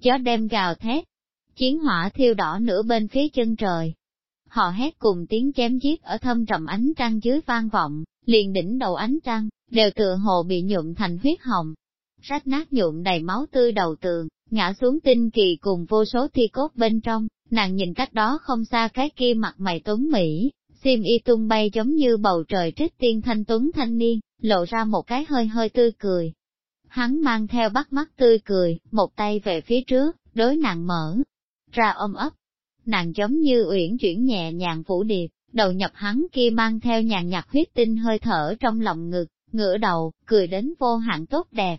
gió đem gào thét, chiến hỏa thiêu đỏ nửa bên phía chân trời. Họ hét cùng tiếng chém giết ở thâm trầm ánh trăng dưới vang vọng, liền đỉnh đầu ánh trăng, đều tựa hồ bị nhuộm thành huyết hồng. Rách nát nhuộm đầy máu tươi đầu tường, ngã xuống tinh kỳ cùng vô số thi cốt bên trong, nàng nhìn cách đó không xa cái kia mặt mày tuấn Mỹ, xiêm y tung bay giống như bầu trời trích tiên thanh tuấn thanh niên, lộ ra một cái hơi hơi tươi cười. Hắn mang theo bắt mắt tươi cười, một tay về phía trước, đối nàng mở, ra ôm ấp. Nàng giống như uyển chuyển nhẹ nhàng phủ điệp, đầu nhập hắn kia mang theo nhàn nhạt huyết tinh hơi thở trong lòng ngực, ngửa đầu, cười đến vô hạn tốt đẹp.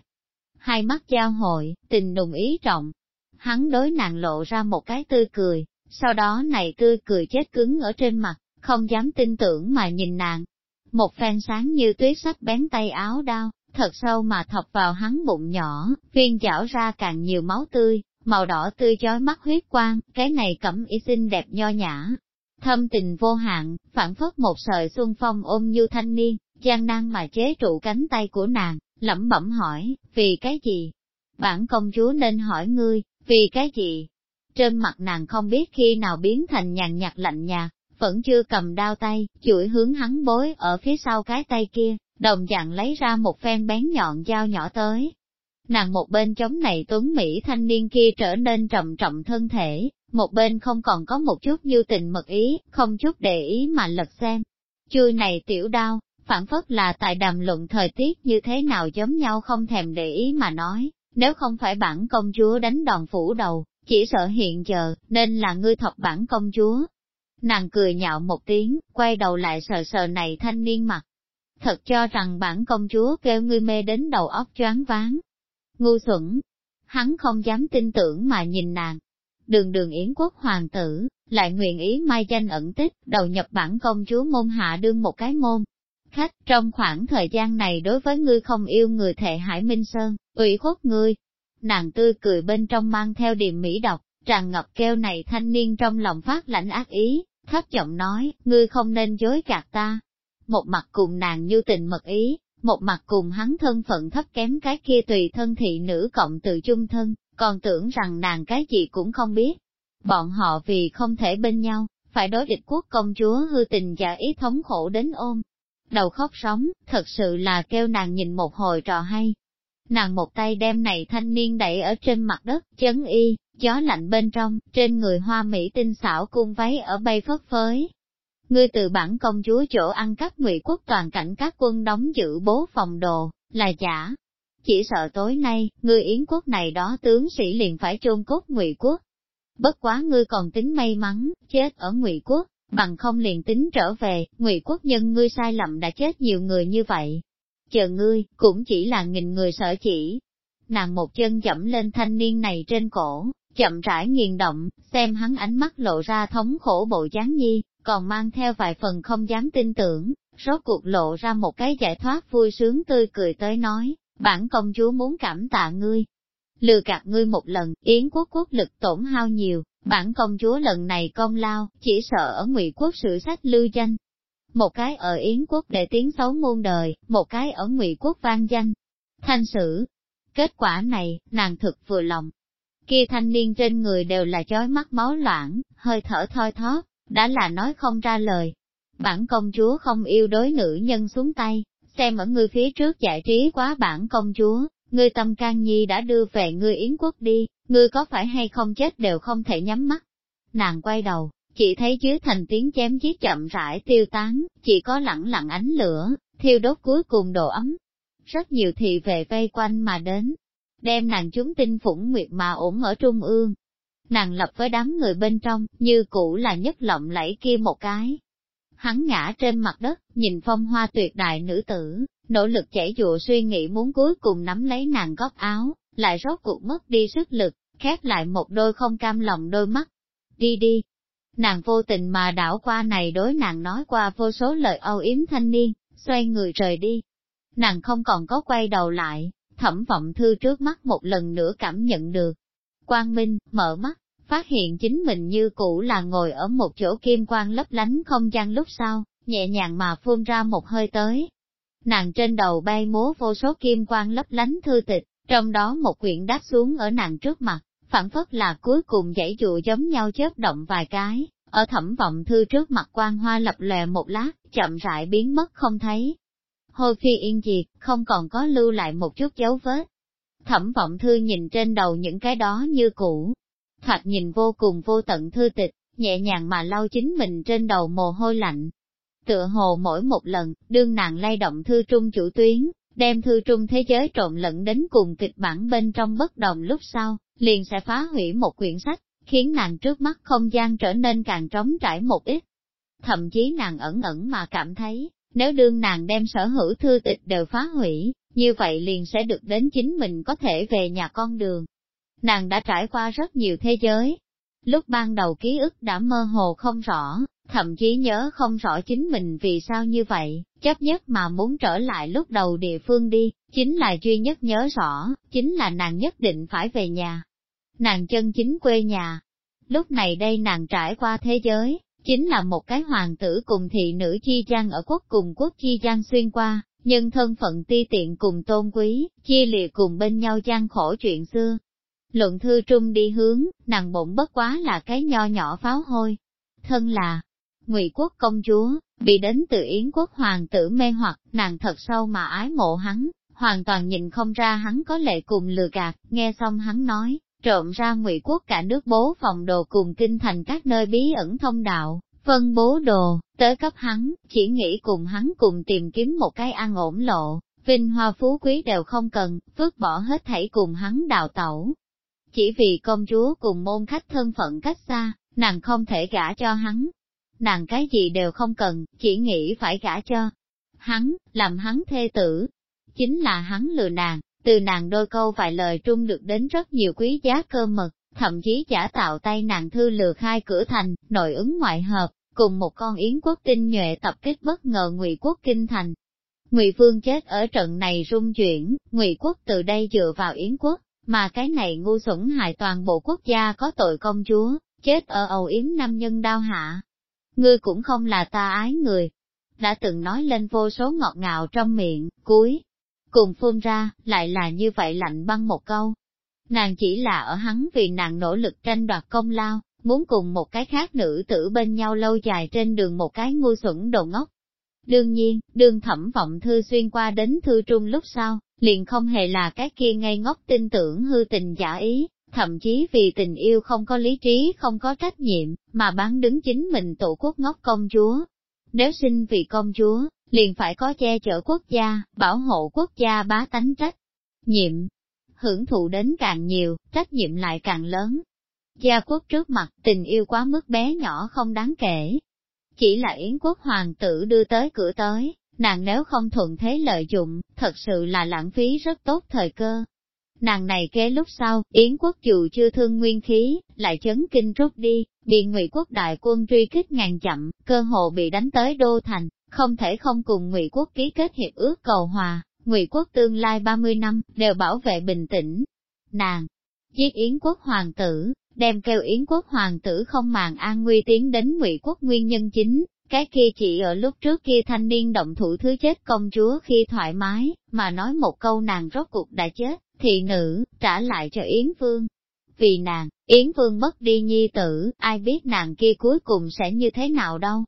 Hai mắt giao hội, tình nùng ý trọng. Hắn đối nàng lộ ra một cái tươi cười, sau đó này tươi cười chết cứng ở trên mặt, không dám tin tưởng mà nhìn nàng. Một phen sáng như tuyết sắc bén tay áo đao, thật sâu mà thọc vào hắn bụng nhỏ, viên chảo ra càng nhiều máu tươi, màu đỏ tươi chói mắt huyết quang, cái này cẩm y xinh đẹp nho nhã. Thâm tình vô hạn, phản phất một sợi xuân phong ôm như thanh niên, gian nan mà chế trụ cánh tay của nàng, lẩm bẩm hỏi, vì cái gì? Bản công chúa nên hỏi ngươi, vì cái gì? Trên mặt nàng không biết khi nào biến thành nhàn nhạt lạnh nhạt, vẫn chưa cầm đao tay, chuỗi hướng hắn bối ở phía sau cái tay kia, đồng dạng lấy ra một phen bén nhọn dao nhỏ tới. Nàng một bên chống này tuấn Mỹ thanh niên kia trở nên trầm trọng thân thể, một bên không còn có một chút như tình mật ý, không chút để ý mà lật xem. Chui này tiểu đao, phản phất là tại đàm luận thời tiết như thế nào giống nhau không thèm để ý mà nói, nếu không phải bản công chúa đánh đòn phủ đầu, chỉ sợ hiện giờ, nên là ngươi thọc bản công chúa. Nàng cười nhạo một tiếng, quay đầu lại sờ sờ này thanh niên mặt. Thật cho rằng bản công chúa kêu ngươi mê đến đầu óc choáng váng. Ngu xuẩn! Hắn không dám tin tưởng mà nhìn nàng. Đường đường yến quốc hoàng tử, lại nguyện ý mai danh ẩn tích, đầu nhập bản công chúa môn hạ đương một cái môn, khách, trong khoảng thời gian này đối với ngươi không yêu người thệ Hải Minh Sơn, ủy khuất ngươi. Nàng tươi cười bên trong mang theo điềm mỹ độc, tràn ngập kêu này thanh niên trong lòng phát lãnh ác ý, thấp giọng nói, ngươi không nên dối gạt ta. Một mặt cùng nàng như tình mật ý, một mặt cùng hắn thân phận thấp kém cái kia tùy thân thị nữ cộng từ chung thân, còn tưởng rằng nàng cái gì cũng không biết. Bọn họ vì không thể bên nhau, phải đối địch quốc công chúa hư tình giả ý thống khổ đến ôm, đầu khóc sóng, thật sự là kêu nàng nhìn một hồi trò hay. Nàng một tay đem này thanh niên đẩy ở trên mặt đất, chấn y, gió lạnh bên trong, trên người hoa mỹ tinh xảo cung váy ở bay phất phới. Ngươi từ bản công chúa chỗ ăn cắp ngụy quốc toàn cảnh các quân đóng giữ bố phòng đồ, là giả. Chỉ sợ tối nay, ngươi yến quốc này đó tướng sĩ liền phải chôn cốt ngụy quốc. Bất quá ngươi còn tính may mắn, chết ở ngụy quốc, bằng không liền tính trở về, ngụy quốc nhân ngươi sai lầm đã chết nhiều người như vậy. Chờ ngươi, cũng chỉ là nghìn người sợ chỉ. Nàng một chân dẫm lên thanh niên này trên cổ, chậm rãi nghiền động, xem hắn ánh mắt lộ ra thống khổ bộ dáng nhi, còn mang theo vài phần không dám tin tưởng, rốt cuộc lộ ra một cái giải thoát vui sướng tươi cười tới nói, bản công chúa muốn cảm tạ ngươi. Lừa gạt ngươi một lần, yến quốc quốc lực tổn hao nhiều, Bản công chúa lần này công lao, chỉ sợ ở ngụy quốc sử sách lưu danh. Một cái ở Yến quốc để tiếng xấu muôn đời, một cái ở ngụy quốc vang danh. Thanh sử. Kết quả này, nàng thực vừa lòng. Kia thanh niên trên người đều là chói mắt máu loãng, hơi thở thoi thóp, đã là nói không ra lời. Bản công chúa không yêu đối nữ nhân xuống tay, xem ở ngươi phía trước giải trí quá bản công chúa, ngươi tâm can nhi đã đưa về ngươi Yến quốc đi, ngươi có phải hay không chết đều không thể nhắm mắt. Nàng quay đầu, chỉ thấy dưới thành tiếng chém giết chậm rãi tiêu tán, chỉ có lẳng lặng ánh lửa, thiêu đốt cuối cùng độ ấm. Rất nhiều thị vệ vây quanh mà đến, đem nàng chúng tinh phủng nguyệt mà ổn ở trung ương. Nàng lập với đám người bên trong, như cũ là nhất lộng lẫy kia một cái. Hắn ngã trên mặt đất, nhìn phong hoa tuyệt đại nữ tử, nỗ lực chảy dụa suy nghĩ muốn cuối cùng nắm lấy nàng góc áo, lại rốt cuộc mất đi sức lực, khép lại một đôi không cam lòng đôi mắt. Đi đi. Nàng vô tình mà đảo qua này đối nàng nói qua vô số lời âu yếm thanh niên, xoay người rời đi. Nàng không còn có quay đầu lại, thẩm vọng thư trước mắt một lần nữa cảm nhận được. Quang Minh, mở mắt, phát hiện chính mình như cũ là ngồi ở một chỗ kim quang lấp lánh không gian lúc sau, nhẹ nhàng mà phun ra một hơi tới. Nàng trên đầu bay múa vô số kim quang lấp lánh thư tịch, trong đó một quyển đáp xuống ở nàng trước mặt, phản phất là cuối cùng dãy dụ giống nhau chớp động vài cái, ở thẩm vọng thư trước mặt quang hoa lập lòe một lát, chậm rãi biến mất không thấy. hồi phi yên diệt, không còn có lưu lại một chút dấu vết. Thẩm vọng thư nhìn trên đầu những cái đó như cũ. Thoạt nhìn vô cùng vô tận thư tịch, nhẹ nhàng mà lau chính mình trên đầu mồ hôi lạnh. Tựa hồ mỗi một lần, đương nàng lay động thư trung chủ tuyến, đem thư trung thế giới trộn lẫn đến cùng kịch bản bên trong bất đồng lúc sau, liền sẽ phá hủy một quyển sách, khiến nàng trước mắt không gian trở nên càng trống trải một ít. Thậm chí nàng ẩn ẩn mà cảm thấy, nếu đương nàng đem sở hữu thư tịch đều phá hủy, như vậy liền sẽ được đến chính mình có thể về nhà con đường. Nàng đã trải qua rất nhiều thế giới. Lúc ban đầu ký ức đã mơ hồ không rõ, thậm chí nhớ không rõ chính mình vì sao như vậy, chấp nhất mà muốn trở lại lúc đầu địa phương đi, chính là duy nhất nhớ rõ, chính là nàng nhất định phải về nhà. Nàng chân chính quê nhà. Lúc này đây nàng trải qua thế giới, chính là một cái hoàng tử cùng thị nữ chi gian ở quốc cùng quốc chi gian xuyên qua, nhưng thân phận ti tiện cùng tôn quý, chia lìa cùng bên nhau gian khổ chuyện xưa. Luận thư trung đi hướng, nàng bụng bất quá là cái nho nhỏ pháo hôi. Thân là, ngụy quốc công chúa, bị đến từ Yến quốc hoàng tử mê hoặc, nàng thật sâu mà ái mộ hắn, hoàn toàn nhìn không ra hắn có lệ cùng lừa gạt, nghe xong hắn nói, trộm ra ngụy quốc cả nước bố phòng đồ cùng kinh thành các nơi bí ẩn thông đạo, phân bố đồ, tới cấp hắn, chỉ nghĩ cùng hắn cùng tìm kiếm một cái an ổn lộ, vinh hoa phú quý đều không cần, vứt bỏ hết thảy cùng hắn đào tẩu. Chỉ vì công chúa cùng môn khách thân phận cách xa, nàng không thể gả cho hắn, nàng cái gì đều không cần, chỉ nghĩ phải gả cho hắn, làm hắn thê tử. Chính là hắn lừa nàng, từ nàng đôi câu vài lời trung được đến rất nhiều quý giá cơ mật, thậm chí giả tạo tay nàng thư lừa khai cửa thành, nội ứng ngoại hợp, cùng một con yến quốc tinh nhuệ tập kích bất ngờ ngụy quốc kinh thành. Ngụy vương chết ở trận này rung chuyển, ngụy quốc từ đây dựa vào yến quốc, mà cái này ngu xuẩn hại toàn bộ quốc gia có tội công chúa, chết ở ầu yến nam nhân đao hạ, ngươi cũng không là ta ái người. Đã từng nói lên vô số ngọt ngào trong miệng, cuối, cùng phun ra, lại là như vậy lạnh băng một câu. Nàng chỉ là ở hắn vì nàng nỗ lực tranh đoạt công lao, muốn cùng một cái khác nữ tử bên nhau lâu dài trên đường một cái ngu xuẩn đồ ngốc. Đương nhiên, đương thẩm vọng thư xuyên qua đến thư trung lúc sau, liền không hề là cái kia ngây ngốc tin tưởng hư tình giả ý, thậm chí vì tình yêu không có lý trí không có trách nhiệm, mà bán đứng chính mình tổ quốc ngốc công chúa. Nếu sinh vì công chúa, liền phải có che chở quốc gia, bảo hộ quốc gia bá tánh trách. Nhiệm, hưởng thụ đến càng nhiều, trách nhiệm lại càng lớn. Gia quốc trước mặt, tình yêu quá mức bé nhỏ không đáng kể. Chỉ là Yến quốc hoàng tử đưa tới cửa tới, nàng nếu không thuận thế lợi dụng, thật sự là lãng phí rất tốt thời cơ. Nàng này kế lúc sau, Yến quốc dù chưa thương nguyên khí, lại chấn kinh rút đi, bị ngụy quốc đại quân truy kích ngàn chậm, cơ hồ bị đánh tới đô thành, không thể không cùng ngụy quốc ký kết hiệp ước cầu hòa, ngụy quốc tương lai 30 năm, đều bảo vệ bình tĩnh. Nàng, giết Yến quốc hoàng tử, đem kêu Yến quốc hoàng tử không màng an nguy tiến đến ngụy quốc nguyên nhân chính, cái kia chỉ ở lúc trước kia thanh niên động thủ thứ chết công chúa khi thoải mái, mà nói một câu nàng rốt cuộc đã chết, thị nữ, trả lại cho Yến Vương. Vì nàng, Yến Vương mất đi nhi tử, ai biết nàng kia cuối cùng sẽ như thế nào đâu.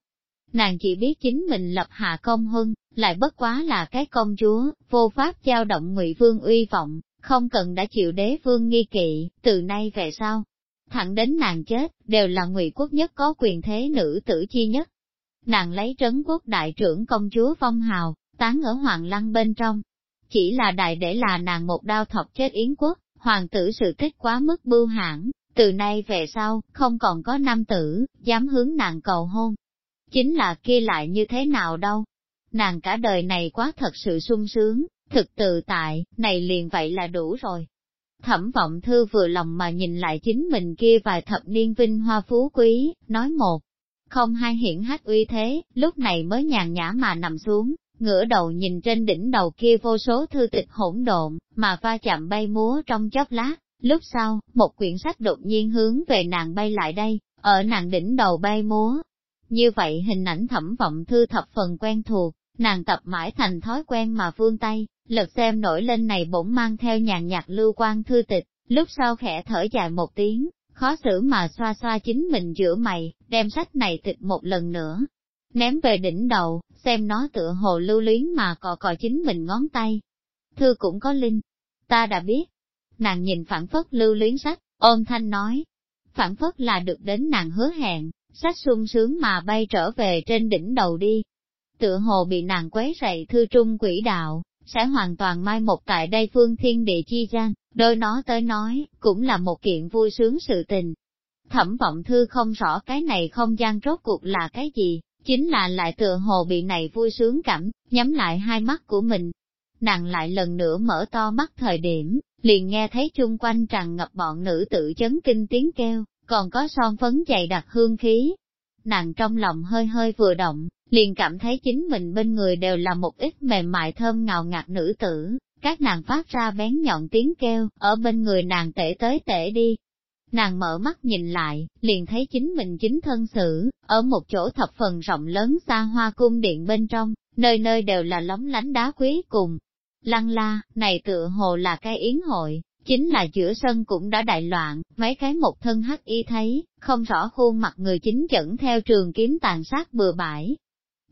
Nàng chỉ biết chính mình lập hạ công huân, lại bất quá là cái công chúa, vô pháp giao động ngụy vương uy vọng, không cần đã chịu đế vương nghi kỵ, từ nay về sau. Thẳng đến nàng chết, đều là ngụy quốc nhất có quyền thế nữ tử chi nhất. Nàng lấy trấn quốc đại trưởng công chúa phong hào, tán ở hoàng lăng bên trong, chỉ là đại để là nàng một đao thọc chết Yến quốc, hoàng tử sự tích quá mức bưu hãn, từ nay về sau, không còn có nam tử, dám hướng nàng cầu hôn. Chính là kia lại như thế nào đâu. Nàng cả đời này quá thật sự sung sướng, thực tự tại, này liền vậy là đủ rồi. Thẩm vọng thư vừa lòng mà nhìn lại chính mình kia vài thập niên vinh hoa phú quý, nói một, không hai hiển hách uy thế, lúc này mới nhàn nhã mà nằm xuống, ngửa đầu nhìn trên đỉnh đầu kia vô số thư tịch hỗn độn, mà va chạm bay múa trong chốc lát. Lúc sau, một quyển sách đột nhiên hướng về nàng bay lại đây, ở nàng đỉnh đầu bay múa. Như vậy hình ảnh thẩm vọng thư thập phần quen thuộc, nàng tập mãi thành thói quen mà vương tay, lật xem nổi lên này bỗng mang theo nhàn nhạt lưu quan thư tịch, lúc sau khẽ thở dài một tiếng, khó xử mà xoa xoa chính mình giữa mày, đem sách này tịch một lần nữa. Ném về đỉnh đầu, xem nó tựa hồ lưu luyến mà cò cò chính mình ngón tay. Thư cũng có linh. Ta đã biết. Nàng nhìn phản phất lưu luyến sách, ôm thanh nói. Phản phất là được đến nàng hứa hẹn, sách sung sướng mà bay trở về trên đỉnh đầu đi. Tựa hồ bị nàng quấy rầy thư trung quỷ đạo, sẽ hoàn toàn mai một tại đây phương thiên địa chi gian, đôi nó tới nói, cũng là một kiện vui sướng sự tình. Thẩm vọng thư không rõ cái này không gian rốt cuộc là cái gì, chính là lại tựa hồ bị này vui sướng cảm, nhắm lại hai mắt của mình. Nàng lại lần nữa mở to mắt thời điểm, liền nghe thấy chung quanh tràn ngập bọn nữ tự chấn kinh tiếng kêu, còn có son phấn dày đặc hương khí. Nàng trong lòng hơi hơi vừa động, liền cảm thấy chính mình bên người đều là một ít mềm mại thơm ngào ngạt nữ tử, các nàng phát ra bén nhọn tiếng kêu, ở bên người nàng tể tới tể đi. Nàng mở mắt nhìn lại, liền thấy chính mình chính thân xử, ở một chỗ thập phần rộng lớn xa hoa cung điện bên trong, nơi nơi đều là lóng lánh đá quý cùng. Lăng la, này tựa hồ là cái yến hội, chính là giữa sân cũng đã đại loạn, mấy cái một thân hắc y thấy, không rõ khuôn mặt người chính dẫn theo trường kiếm tàn sát bừa bãi,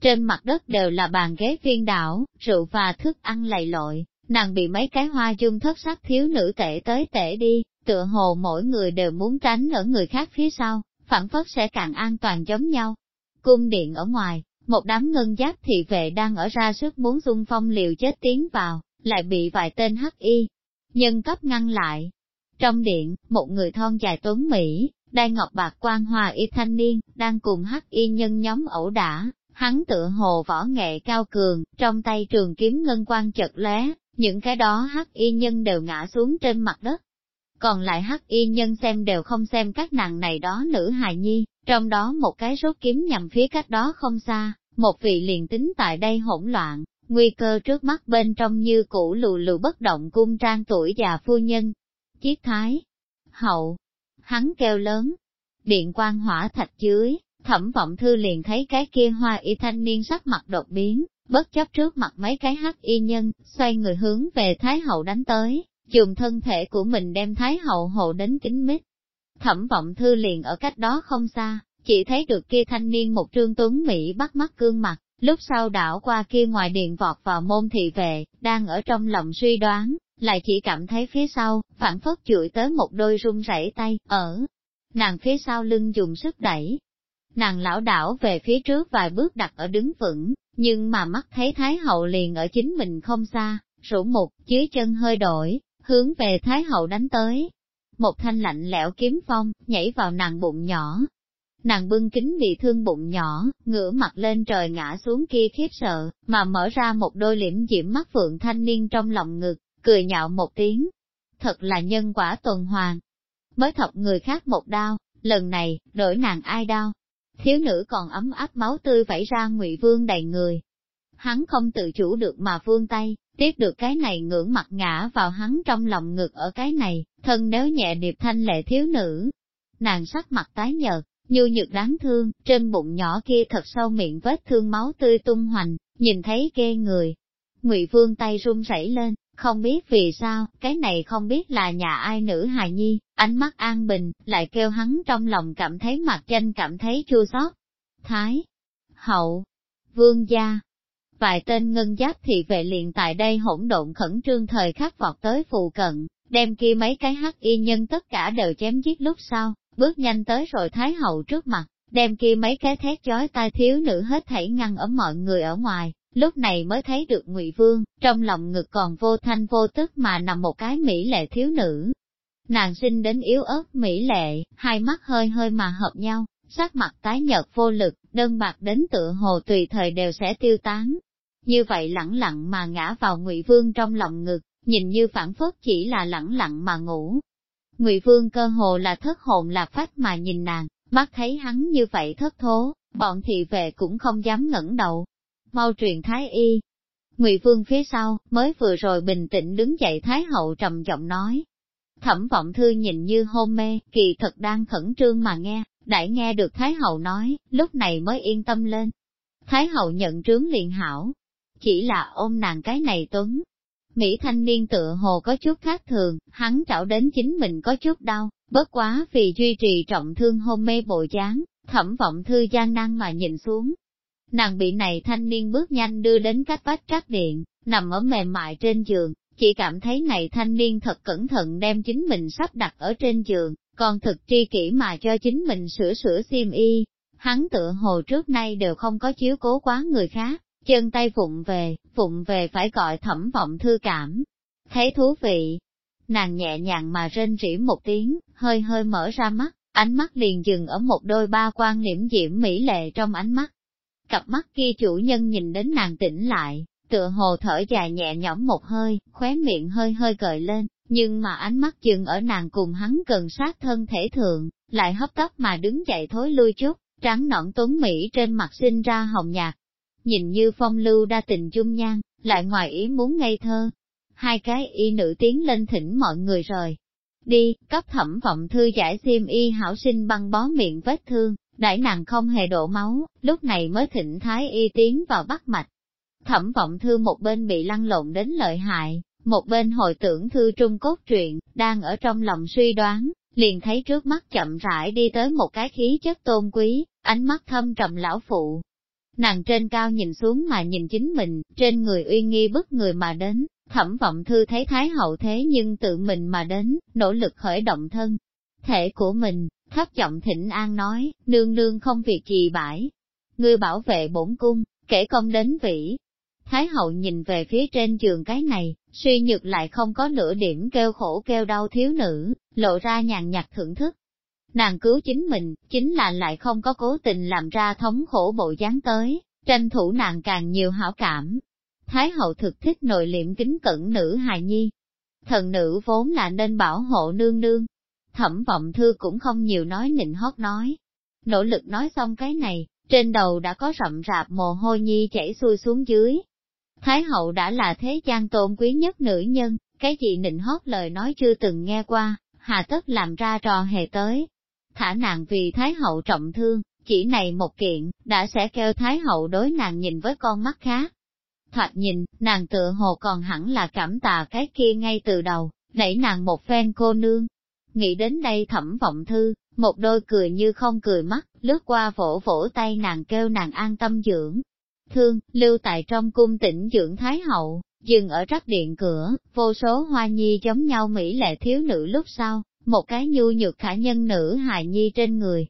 trên mặt đất đều là bàn ghế viên đảo, rượu và thức ăn lầy lội, nàng bị mấy cái hoa dung thất sắc thiếu nữ tệ tới tệ đi, tựa hồ mỗi người đều muốn tránh ở người khác phía sau, phản phất sẽ càng an toàn giống nhau. Cung điện ở ngoài, một đám ngân giáp thị vệ đang ở ra sức muốn xung phong liều chết tiến vào, lại bị vài tên hắc y, nhân cấp ngăn lại. Trong điện, một người thon dài tuấn Mỹ, đai ngọc bạc quan hòa y thanh niên, đang cùng hắc y nhân nhóm ẩu đả, Hắn tựa hồ võ nghệ cao cường, trong tay trường kiếm ngân quan chật lóe, những cái đó hắc y nhân đều ngã xuống trên mặt đất. Còn lại hắc y nhân xem đều không xem các nàng này đó nữ hài nhi, trong đó một cái rốt kiếm nhằm phía cách đó không xa, một vị liền tính tại đây hỗn loạn, nguy cơ trước mắt bên trong như cũ lù lù bất động cung trang tuổi già phu nhân. Chiếc thái, hậu, hắn kêu lớn, điện quan hỏa thạch dưới, Thẩm vọng thư liền thấy cái kia hoa y thanh niên sắc mặt đột biến, bất chấp trước mặt mấy cái hắc y nhân, xoay người hướng về Thái Hậu đánh tới, dùng thân thể của mình đem Thái Hậu hộ đến kính mít. Thẩm vọng thư liền ở cách đó không xa, chỉ thấy được kia thanh niên một trương tuấn Mỹ bắt mắt gương mặt, lúc sau đảo qua kia ngoài điện vọt vào môn thị vệ, đang ở trong lòng suy đoán, lại chỉ cảm thấy phía sau, phản phất chuỗi tới một đôi run rẩy tay, ở. Nàng phía sau lưng dùng sức đẩy, Nàng lão đảo về phía trước vài bước đặt ở đứng vững, nhưng mà mắt thấy Thái Hậu liền ở chính mình không xa, rủ mục, dưới chân hơi đổi, hướng về Thái Hậu đánh tới. Một thanh lạnh lẽo kiếm phong, nhảy vào nàng bụng nhỏ. Nàng bưng kính bị thương bụng nhỏ, ngửa mặt lên trời ngã xuống kia khiếp sợ, mà mở ra một đôi liễm diễm mắt phượng thanh niên trong lòng ngực, cười nhạo một tiếng. Thật là nhân quả tuần hoàn. Mới thọc người khác một đau, lần này, đổi nàng ai đau, thiếu nữ còn ấm áp máu tươi vẩy ra ngụy vương đầy người. Hắn không tự chủ được mà vương tay, tiếp được cái này ngưỡng mặt ngã vào hắn trong lòng ngực ở cái này, thân nếu nhẹ điệp thanh lệ thiếu nữ. Nàng sắc mặt tái nhợt, nhu nhược đáng thương, trên bụng nhỏ kia thật sâu miệng vết thương máu tươi tung hoành, nhìn thấy ghê người. Ngụy vương tay run rẩy lên, không biết vì sao, cái này không biết là nhà ai nữ hài nhi, ánh mắt an bình, lại kêu hắn trong lòng cảm thấy mặt tranh cảm thấy chua xót. Thái, hậu, vương gia, vài tên ngân giáp thị vệ liền tại đây hỗn độn khẩn trương thời khắc vọt tới phụ cận, đem kia mấy cái hắc y nhân tất cả đều chém giết lúc sau, bước nhanh tới rồi Thái hậu trước mặt, đem kia mấy cái thét chói tai thiếu nữ hết thảy ngăn ở mọi người ở ngoài, lúc này mới thấy được ngụy Vương, trong lòng ngực còn vô thanh vô tức mà nằm một cái mỹ lệ thiếu nữ. Nàng sinh đến yếu ớt mỹ lệ, hai mắt hơi hơi mà hợp nhau, sắc mặt tái nhợt vô lực, đơn bạc đến tựa hồ tùy thời đều sẽ tiêu tán. Như vậy lẳng lặng mà ngã vào ngụy Vương trong lòng ngực, nhìn như phản phất chỉ là lẳng lặng mà ngủ. Ngụy Vương cơ hồ là thất hồn lạc phách mà nhìn nàng, mắt thấy hắn như vậy thất thố, bọn thị vệ cũng không dám ngẩng đầu, mau truyền thái y. Ngụy Vương phía sau, mới vừa rồi bình tĩnh đứng dậy Thái Hậu trầm giọng nói. Thẩm vọng thư nhìn như hôn mê, kỳ thật đang khẩn trương mà nghe, đại nghe được Thái Hậu nói, lúc này mới yên tâm lên. Thái Hậu nhận trướng liền hảo, chỉ là ôm nàng cái này tuấn. Mỹ thanh niên tựa hồ có chút khác thường, hắn trảo đến chính mình có chút đau, bất quá vì duy trì trọng thương hôn mê bộ dáng, thẩm vọng thư gian năng mà nhìn xuống. Nàng bị này thanh niên bước nhanh đưa đến cách vách trắc điện, nằm ở mềm mại trên giường, chỉ cảm thấy này thanh niên thật cẩn thận đem chính mình sắp đặt ở trên giường, còn thực tri kỹ mà cho chính mình sửa sửa xiêm y. Hắn tựa hồ trước nay đều không có chiếu cố quá người khác, chân tay phụng về, phụng về phải gọi thẩm vọng thư cảm. Thấy thú vị, nàng nhẹ nhàng mà rên rỉ một tiếng, hơi hơi mở ra mắt, ánh mắt liền dừng ở một đôi ba quan niệm diễm mỹ lệ trong ánh mắt. Cặp mắt kia chủ nhân nhìn đến nàng tỉnh lại, tựa hồ thở dài nhẹ nhõm một hơi, khóe miệng hơi hơi gợi lên, nhưng mà ánh mắt dừng ở nàng cùng hắn gần sát thân thể thượng, lại hấp tấp mà đứng dậy thối lui chút, trắng nõn tuấn Mỹ trên mặt sinh ra hồng nhạt. Nhìn như phong lưu đa tình chung nhan, lại ngoài ý muốn ngây thơ. Hai cái y nữ tiến lên thỉnh mọi người rồi, Đi, cấp thẩm vọng thư giải xiêm y hảo sinh băng bó miệng vết thương, đãi nàng không hề đổ máu, lúc này mới thỉnh thái y tiến vào bắt mạch. Thẩm vọng thư một bên bị lăn lộn đến lợi hại, một bên hồi tưởng thư trung cốt truyện, đang ở trong lòng suy đoán, liền thấy trước mắt chậm rãi đi tới một cái khí chất tôn quý, ánh mắt thâm trầm lão phụ. Nàng trên cao nhìn xuống mà nhìn chính mình, trên người uy nghi bức người mà đến, thẩm vọng thư thấy thái hậu thế nhưng tự mình mà đến, nỗ lực khởi động thân. Thể của mình, thấp giọng thịnh an nói, nương nương không việc gì bãi. Ngươi bảo vệ bổn cung, kể công đến vĩ, Thái hậu nhìn về phía trên giường cái này, suy nhược lại không có nửa điểm kêu khổ kêu đau thiếu nữ, lộ ra nhàn nhạt thưởng thức. Nàng cứu chính mình, chính là lại không có cố tình làm ra thống khổ bộ dáng tới, tranh thủ nàng càng nhiều hảo cảm. Thái hậu thực thích nội liệm kính cẩn nữ hài nhi. Thần nữ vốn là nên bảo hộ nương nương. Thẩm vọng thư cũng không nhiều nói nịnh hót nói. Nỗ lực nói xong cái này, trên đầu đã có rậm rạp mồ hôi nhi chảy xuôi xuống dưới, Thái hậu đã là thế gian tôn quý nhất nữ nhân, cái gì nịnh hót lời nói chưa từng nghe qua, hà tất làm ra trò hề tới. Thả nàng vì Thái hậu trọng thương, chỉ này một kiện, đã sẽ kêu Thái hậu đối nàng nhìn với con mắt khác. Thoạt nhìn, nàng tựa hồ còn hẳn là cảm tà cái kia ngay từ đầu, đẩy nàng một phen cô nương. Nghĩ đến đây thẩm vọng thư, một đôi cười như không cười mắt, lướt qua vỗ vỗ tay nàng kêu nàng an tâm dưỡng, thương, lưu tại trong cung tỉnh dưỡng Thái Hậu, dừng ở rắc điện cửa, vô số hoa nhi giống nhau mỹ lệ thiếu nữ lúc sau, một cái nhu nhược khả nhân nữ hài nhi trên người.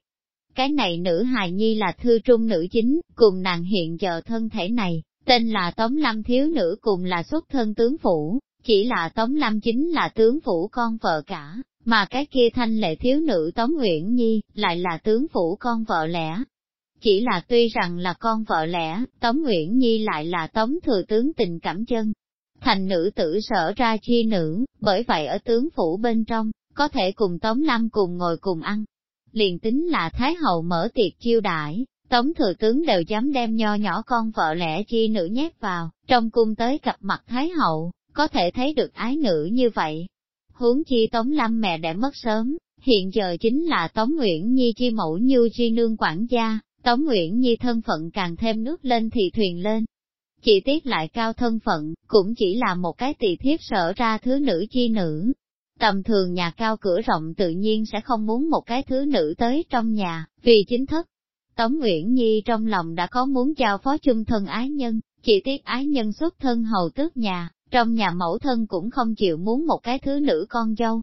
Cái này nữ hài nhi là thư trung nữ chính, cùng nàng hiện giờ thân thể này, tên là Tống Lâm thiếu nữ cùng là xuất thân tướng phủ, chỉ là Tống Lâm chính là tướng phủ con vợ cả, mà cái kia thanh lệ thiếu nữ Tống nguyễn Nhi, lại là tướng phủ con vợ lẽ, chỉ là tuy rằng là con vợ lẽ, Tống Nguyễn Nhi lại là Tống Thừa Tướng tình cảm chân. Thành nữ tử sở ra chi nữ, bởi vậy ở tướng phủ bên trong, có thể cùng Tống Lam cùng ngồi cùng ăn. Liền tính là Thái Hậu mở tiệc chiêu đãi, Tống Thừa Tướng đều dám đem nho nhỏ con vợ lẽ chi nữ nhét vào, trong cung tới gặp mặt Thái Hậu, có thể thấy được ái nữ như vậy. Huống chi Tống Lam mẹ đã mất sớm, hiện giờ chính là Tống Nguyễn Nhi chi mẫu như chi nương quản gia, Tống Nguyễn Nhi thân phận càng thêm nước lên thì thuyền lên. Chỉ tiếc lại cao thân phận, cũng chỉ là một cái tỳ thiếp sở ra thứ nữ chi nữ. Tầm thường nhà cao cửa rộng tự nhiên sẽ không muốn một cái thứ nữ tới trong nhà, vì chính thức. Tống Nguyễn Nhi trong lòng đã có muốn giao phó chung thân ái nhân, chỉ tiếc ái nhân xuất thân hầu tước nhà, trong nhà mẫu thân cũng không chịu muốn một cái thứ nữ con dâu.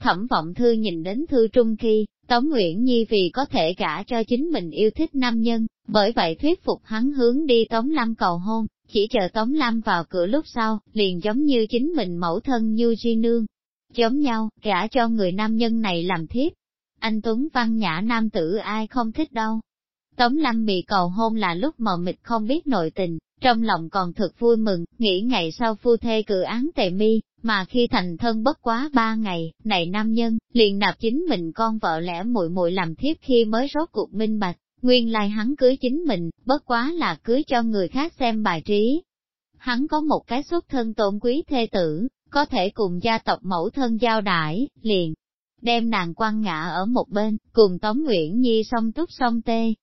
Thẩm vọng thư nhìn đến thư trung khi, Tống Nguyễn Nhi vì có thể gả cho chính mình yêu thích nam nhân, bởi vậy thuyết phục hắn hướng đi Tống Lam cầu hôn, chỉ chờ Tống Lam vào cửa lúc sau, liền giống như chính mình mẫu thân như Di Nương. Giống nhau, gả cho người nam nhân này làm thiếp. Anh Tuấn văn nhã nam tử ai không thích đâu. Tống Lam bị cầu hôn là lúc mờ mịt không biết nội tình, trong lòng còn thật vui mừng, nghĩ ngày sau phu thê cử án tề mi, mà khi thành thân bất quá ba ngày, này nam nhân, liền nạp chính mình con vợ lẽ muội muội làm thiếp khi mới rốt cuộc minh bạch, nguyên lai hắn cưới chính mình, bất quá là cưới cho người khác xem bài trí. Hắn có một cái xuất thân tôn quý thê tử, có thể cùng gia tộc mẫu thân giao đãi, liền, đem nàng quan ngã ở một bên, cùng Tống Nguyễn Nhi song túc song tê.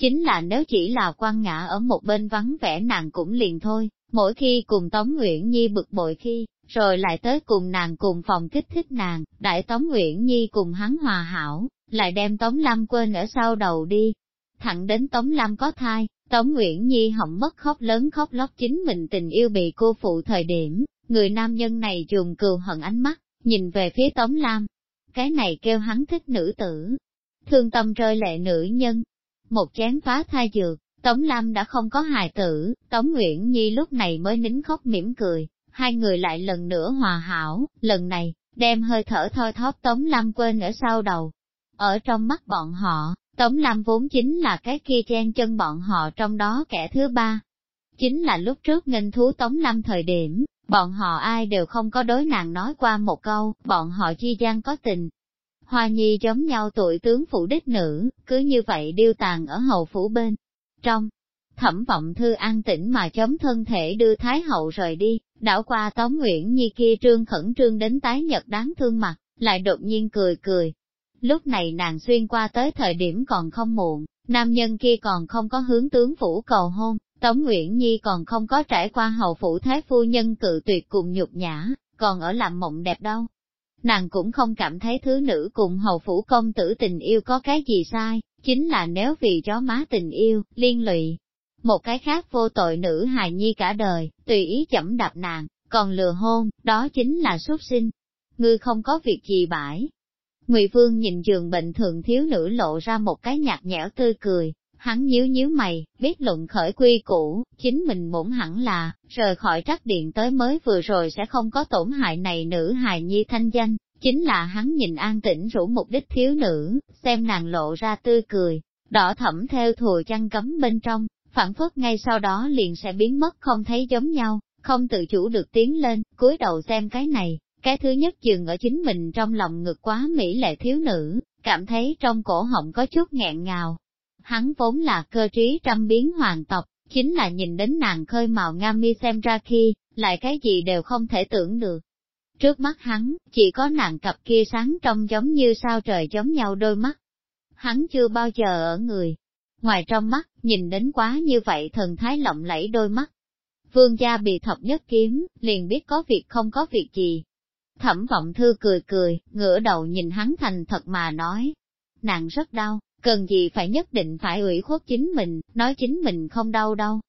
Chính là nếu chỉ là quan ngã ở một bên vắng vẻ nàng cũng liền thôi, Mỗi khi cùng Tống Nguyễn Nhi bực bội khi, rồi lại tới cùng nàng cùng phòng kích thích nàng, đại Tống Nguyễn Nhi cùng hắn hòa hảo, lại đem Tống lam quên ở sau đầu đi. Thẳng đến Tống lam có thai, Tống Nguyễn Nhi hỏng mất khóc lớn khóc lóc chính mình tình yêu bị cô phụ thời điểm, người nam nhân này dùng cừu hận ánh mắt, nhìn về phía Tống Lam. Cái này kêu hắn thích nữ tử. Thương tâm rơi lệ nữ nhân. Một chén phá thai dược, Tống Lam đã không có hài tử, Tống Nguyễn Nhi lúc này mới nín khóc mỉm cười, hai người lại lần nữa hòa hảo, lần này, đem hơi thở thoi thóp Tống Lam quên ở sau đầu. Ở trong mắt bọn họ, Tống Lam vốn chính là cái kia chen chân bọn họ trong đó kẻ thứ ba. Chính là lúc trước nghênh thú Tống Lam thời điểm, bọn họ ai đều không có đối nàng nói qua một câu, bọn họ chi gian có tình. Hoa nhi giống nhau tuổi tướng phủ đích nữ, cứ như vậy điêu tàn ở hầu phủ bên. Trong, thẩm vọng thư an tĩnh mà chống thân thể đưa Thái Hậu rời đi, đảo qua Tống Nguyễn Nhi kia trương khẩn trương đến tái nhật đáng thương mặt, lại đột nhiên cười cười. Lúc này nàng xuyên qua tới thời điểm còn không muộn, nam nhân kia còn không có hướng tướng phủ cầu hôn, Tống Nguyễn Nhi còn không có trải qua hầu phủ thái phu nhân cự tuyệt cùng nhục nhã, còn ở làm mộng đẹp đâu. Nàng cũng không cảm thấy thứ nữ cùng hầu phủ công tử tình yêu có cái gì sai, chính là nếu vì chó má tình yêu, liên lụy. Một cái khác vô tội nữ hài nhi cả đời, tùy ý chậm đạp nàng, còn lừa hôn, đó chính là xuất sinh. Ngươi không có việc gì bãi. Ngụy Vương nhìn giường bệnh thường thiếu nữ lộ ra một cái nhạt nhẽo tươi cười, hắn nhíu nhíu mày, biết luận khởi quy cũ, chính mình muốn hẳn là, rời khỏi trắc điện tới mới vừa rồi sẽ không có tổn hại này nữ hài nhi thanh danh, chính là hắn nhìn an tĩnh rủ mục đích thiếu nữ, xem nàng lộ ra tươi cười, đỏ thẫm theo thùa chăn cấm bên trong, phản phất ngay sau đó liền sẽ biến mất không thấy giống nhau, không tự chủ được tiến lên, cúi đầu xem cái này, cái thứ nhất dừng ở chính mình trong lòng ngực quá mỹ lệ thiếu nữ, cảm thấy trong cổ họng có chút nghẹn ngào, Hắn vốn là cơ trí trăm biến hoàng tộc, chính là nhìn đến nàng khơi màu nga mi xem ra khi, lại cái gì đều không thể tưởng được. Trước mắt hắn, chỉ có nàng cặp kia sáng trong giống như sao trời giống nhau đôi mắt. Hắn chưa bao giờ ở người. Ngoài trong mắt, nhìn đến quá như vậy thần thái lộng lẫy đôi mắt. Vương gia bị thập nhất kiếm, liền biết có việc không có việc gì. Thẩm vọng thư cười cười, ngửa đầu nhìn hắn thành thật mà nói. Nàng rất đau, cần gì phải nhất định phải ủy khuất chính mình, nói chính mình không đau đâu.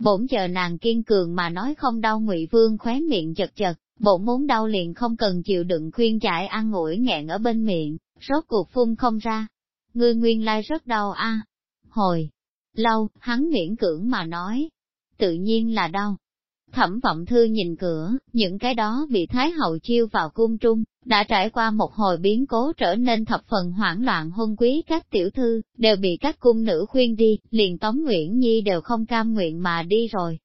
Bổn chờ nàng kiên cường mà nói không đau ngụy vương khóe miệng chật chật, bổn muốn đau liền không cần chịu đựng khuyên giải ăn ngủi nghẹn ở bên miệng, rốt cuộc phun không ra. Ngươi nguyên lai rất đau a. Hồi, lâu, hắn miễn cưỡng mà nói, tự nhiên là đau, Thẩm vọng thư nhìn cửa, những cái đó bị Thái Hậu chiêu vào cung trung, đã trải qua một hồi biến cố trở nên thập phần hoảng loạn hôn quý các tiểu thư, đều bị các cung nữ khuyên đi, liền Tống Nguyễn Nhi đều không cam nguyện mà đi rồi.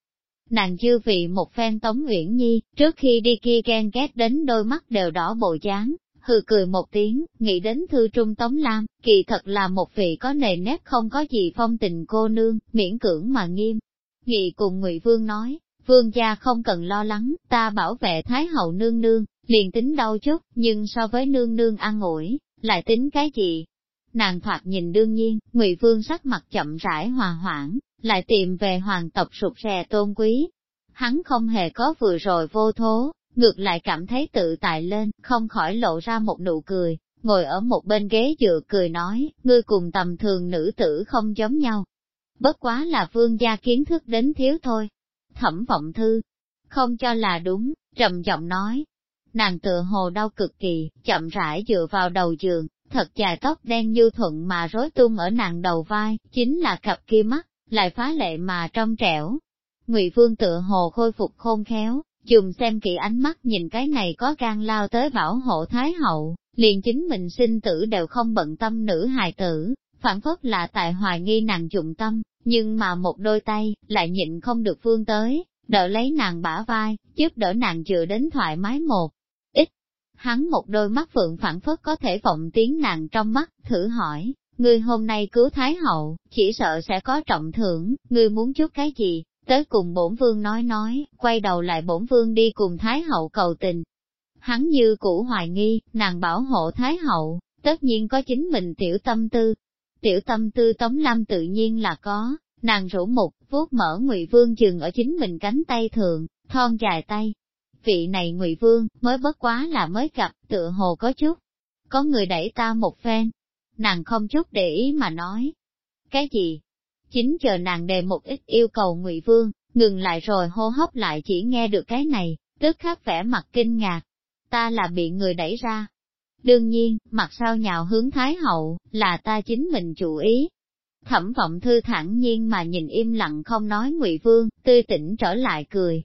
Nàng chưa vị một phen Tống Nguyễn Nhi, trước khi đi kia ghen ghét đến đôi mắt đều đỏ bộ dáng, hừ cười một tiếng, nghĩ đến thư trung Tống Lam, kỳ thật là một vị có nề nếp không có gì phong tình cô nương, miễn cưỡng mà nghiêm. Nghị cùng Ngụy Vương nói, Vương gia không cần lo lắng, ta bảo vệ Thái hậu nương nương, liền tính đau chút, nhưng so với nương nương an ủi, lại tính cái gì? Nàng thoạt nhìn đương nhiên, Ngụy Vương sắc mặt chậm rãi hòa hoãn, lại tìm về hoàng tộc sụt rè tôn quý. Hắn không hề có vừa rồi vô thố, ngược lại cảm thấy tự tại lên, không khỏi lộ ra một nụ cười, ngồi ở một bên ghế dựa cười nói, ngươi cùng tầm thường nữ tử không giống nhau. Bất quá là vương gia kiến thức đến thiếu thôi, thẩm vọng thư, không cho là đúng, trầm giọng nói. Nàng tựa hồ đau cực kỳ, chậm rãi dựa vào đầu giường, thật dài tóc đen như thuận mà rối tung ở nàng đầu vai, chính là cặp kia mắt, lại phá lệ mà trong trẻo. Ngụy Vương tựa hồ khôi phục khôn khéo, dùng xem kỹ ánh mắt nhìn cái này có gan lao tới bảo hộ Thái Hậu, liền chính mình sinh tử đều không bận tâm nữ hài tử, phản phất là tại hoài nghi nàng dụng tâm, nhưng mà một đôi tay, lại nhịn không được phương tới, đỡ lấy nàng bả vai, giúp đỡ nàng dựa đến thoải mái một. Ít, hắn một đôi mắt phượng phản phất có thể vọng tiếng nàng trong mắt, thử hỏi, ngươi hôm nay cứu Thái Hậu, chỉ sợ sẽ có trọng thưởng, ngươi muốn chút cái gì, tới cùng bổn vương nói nói, quay đầu lại bổn vương đi cùng Thái Hậu cầu tình. Hắn như cũ hoài nghi, nàng bảo hộ Thái Hậu, tất nhiên có chính mình tiểu tâm tư, Tiểu tâm tư Tống Lam tự nhiên là có, Nàng rủ mục, vuốt mở Ngụy Vương chừng ở chính mình cánh tay thường, thon dài tay. Vị này Ngụy Vương, mới bất quá là mới gặp, tựa hồ có chút. Có người đẩy ta một phen. Nàng không chút để ý mà nói. Cái gì? Chính chờ nàng đề một ít yêu cầu Ngụy Vương, ngừng lại rồi hô hấp lại chỉ nghe được cái này, tức khắc vẻ mặt kinh ngạc. Ta là bị người đẩy ra. Đương nhiên, mặt sau nhào hướng Thái Hậu, là ta chính mình chủ ý, Thẩm vọng thư thản nhiên mà nhìn im lặng không nói ngụy Vương, tươi tỉnh trở lại cười.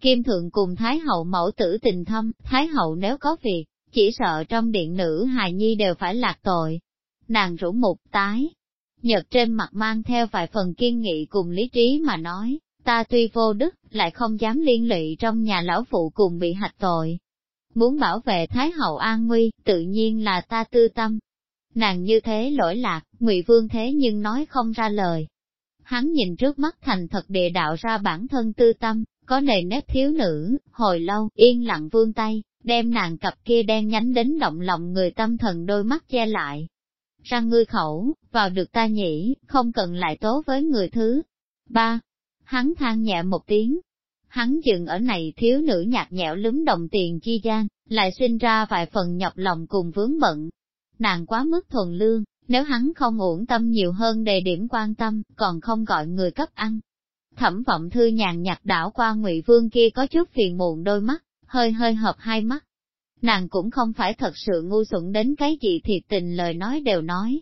Kim Thượng cùng Thái Hậu mẫu tử tình thâm, Thái Hậu nếu có việc, chỉ sợ trong điện nữ hài nhi đều phải lạc tội. Nàng rủ mục tái, nhật trên mặt mang theo vài phần kiên nghị cùng lý trí mà nói, ta tuy vô đức, lại không dám liên lụy trong nhà lão phụ cùng bị hạch tội. Muốn bảo vệ Thái Hậu an nguy, tự nhiên là ta tư tâm, Nàng như thế lỗi lạc, ngụy Vương thế nhưng nói không ra lời. Hắn nhìn trước mắt thành thật địa đạo ra bản thân tư tâm, có nề nếp thiếu nữ, hồi lâu, yên lặng vương tay, đem nàng cặp kia đen nhánh đến động lòng người tâm thần đôi mắt che lại. Răng ngươi khẩu, vào được ta nhỉ, không cần lại tố với người thứ. Ba, hắn than nhẹ một tiếng. Hắn dừng ở này thiếu nữ nhạt nhẽo lúm đồng tiền chi gian, lại sinh ra vài phần nhọc lòng cùng vướng bận, nàng quá mức thuần lương, nếu hắn không uổng tâm nhiều hơn đề điểm quan tâm, còn không gọi người cấp ăn. Thẩm vọng thư nhàn nhạt đảo qua ngụy vương kia có chút phiền muộn đôi mắt, hơi hơi hợp hai mắt. Nàng cũng không phải thật sự ngu xuẩn đến cái gì thiệt tình lời nói đều nói.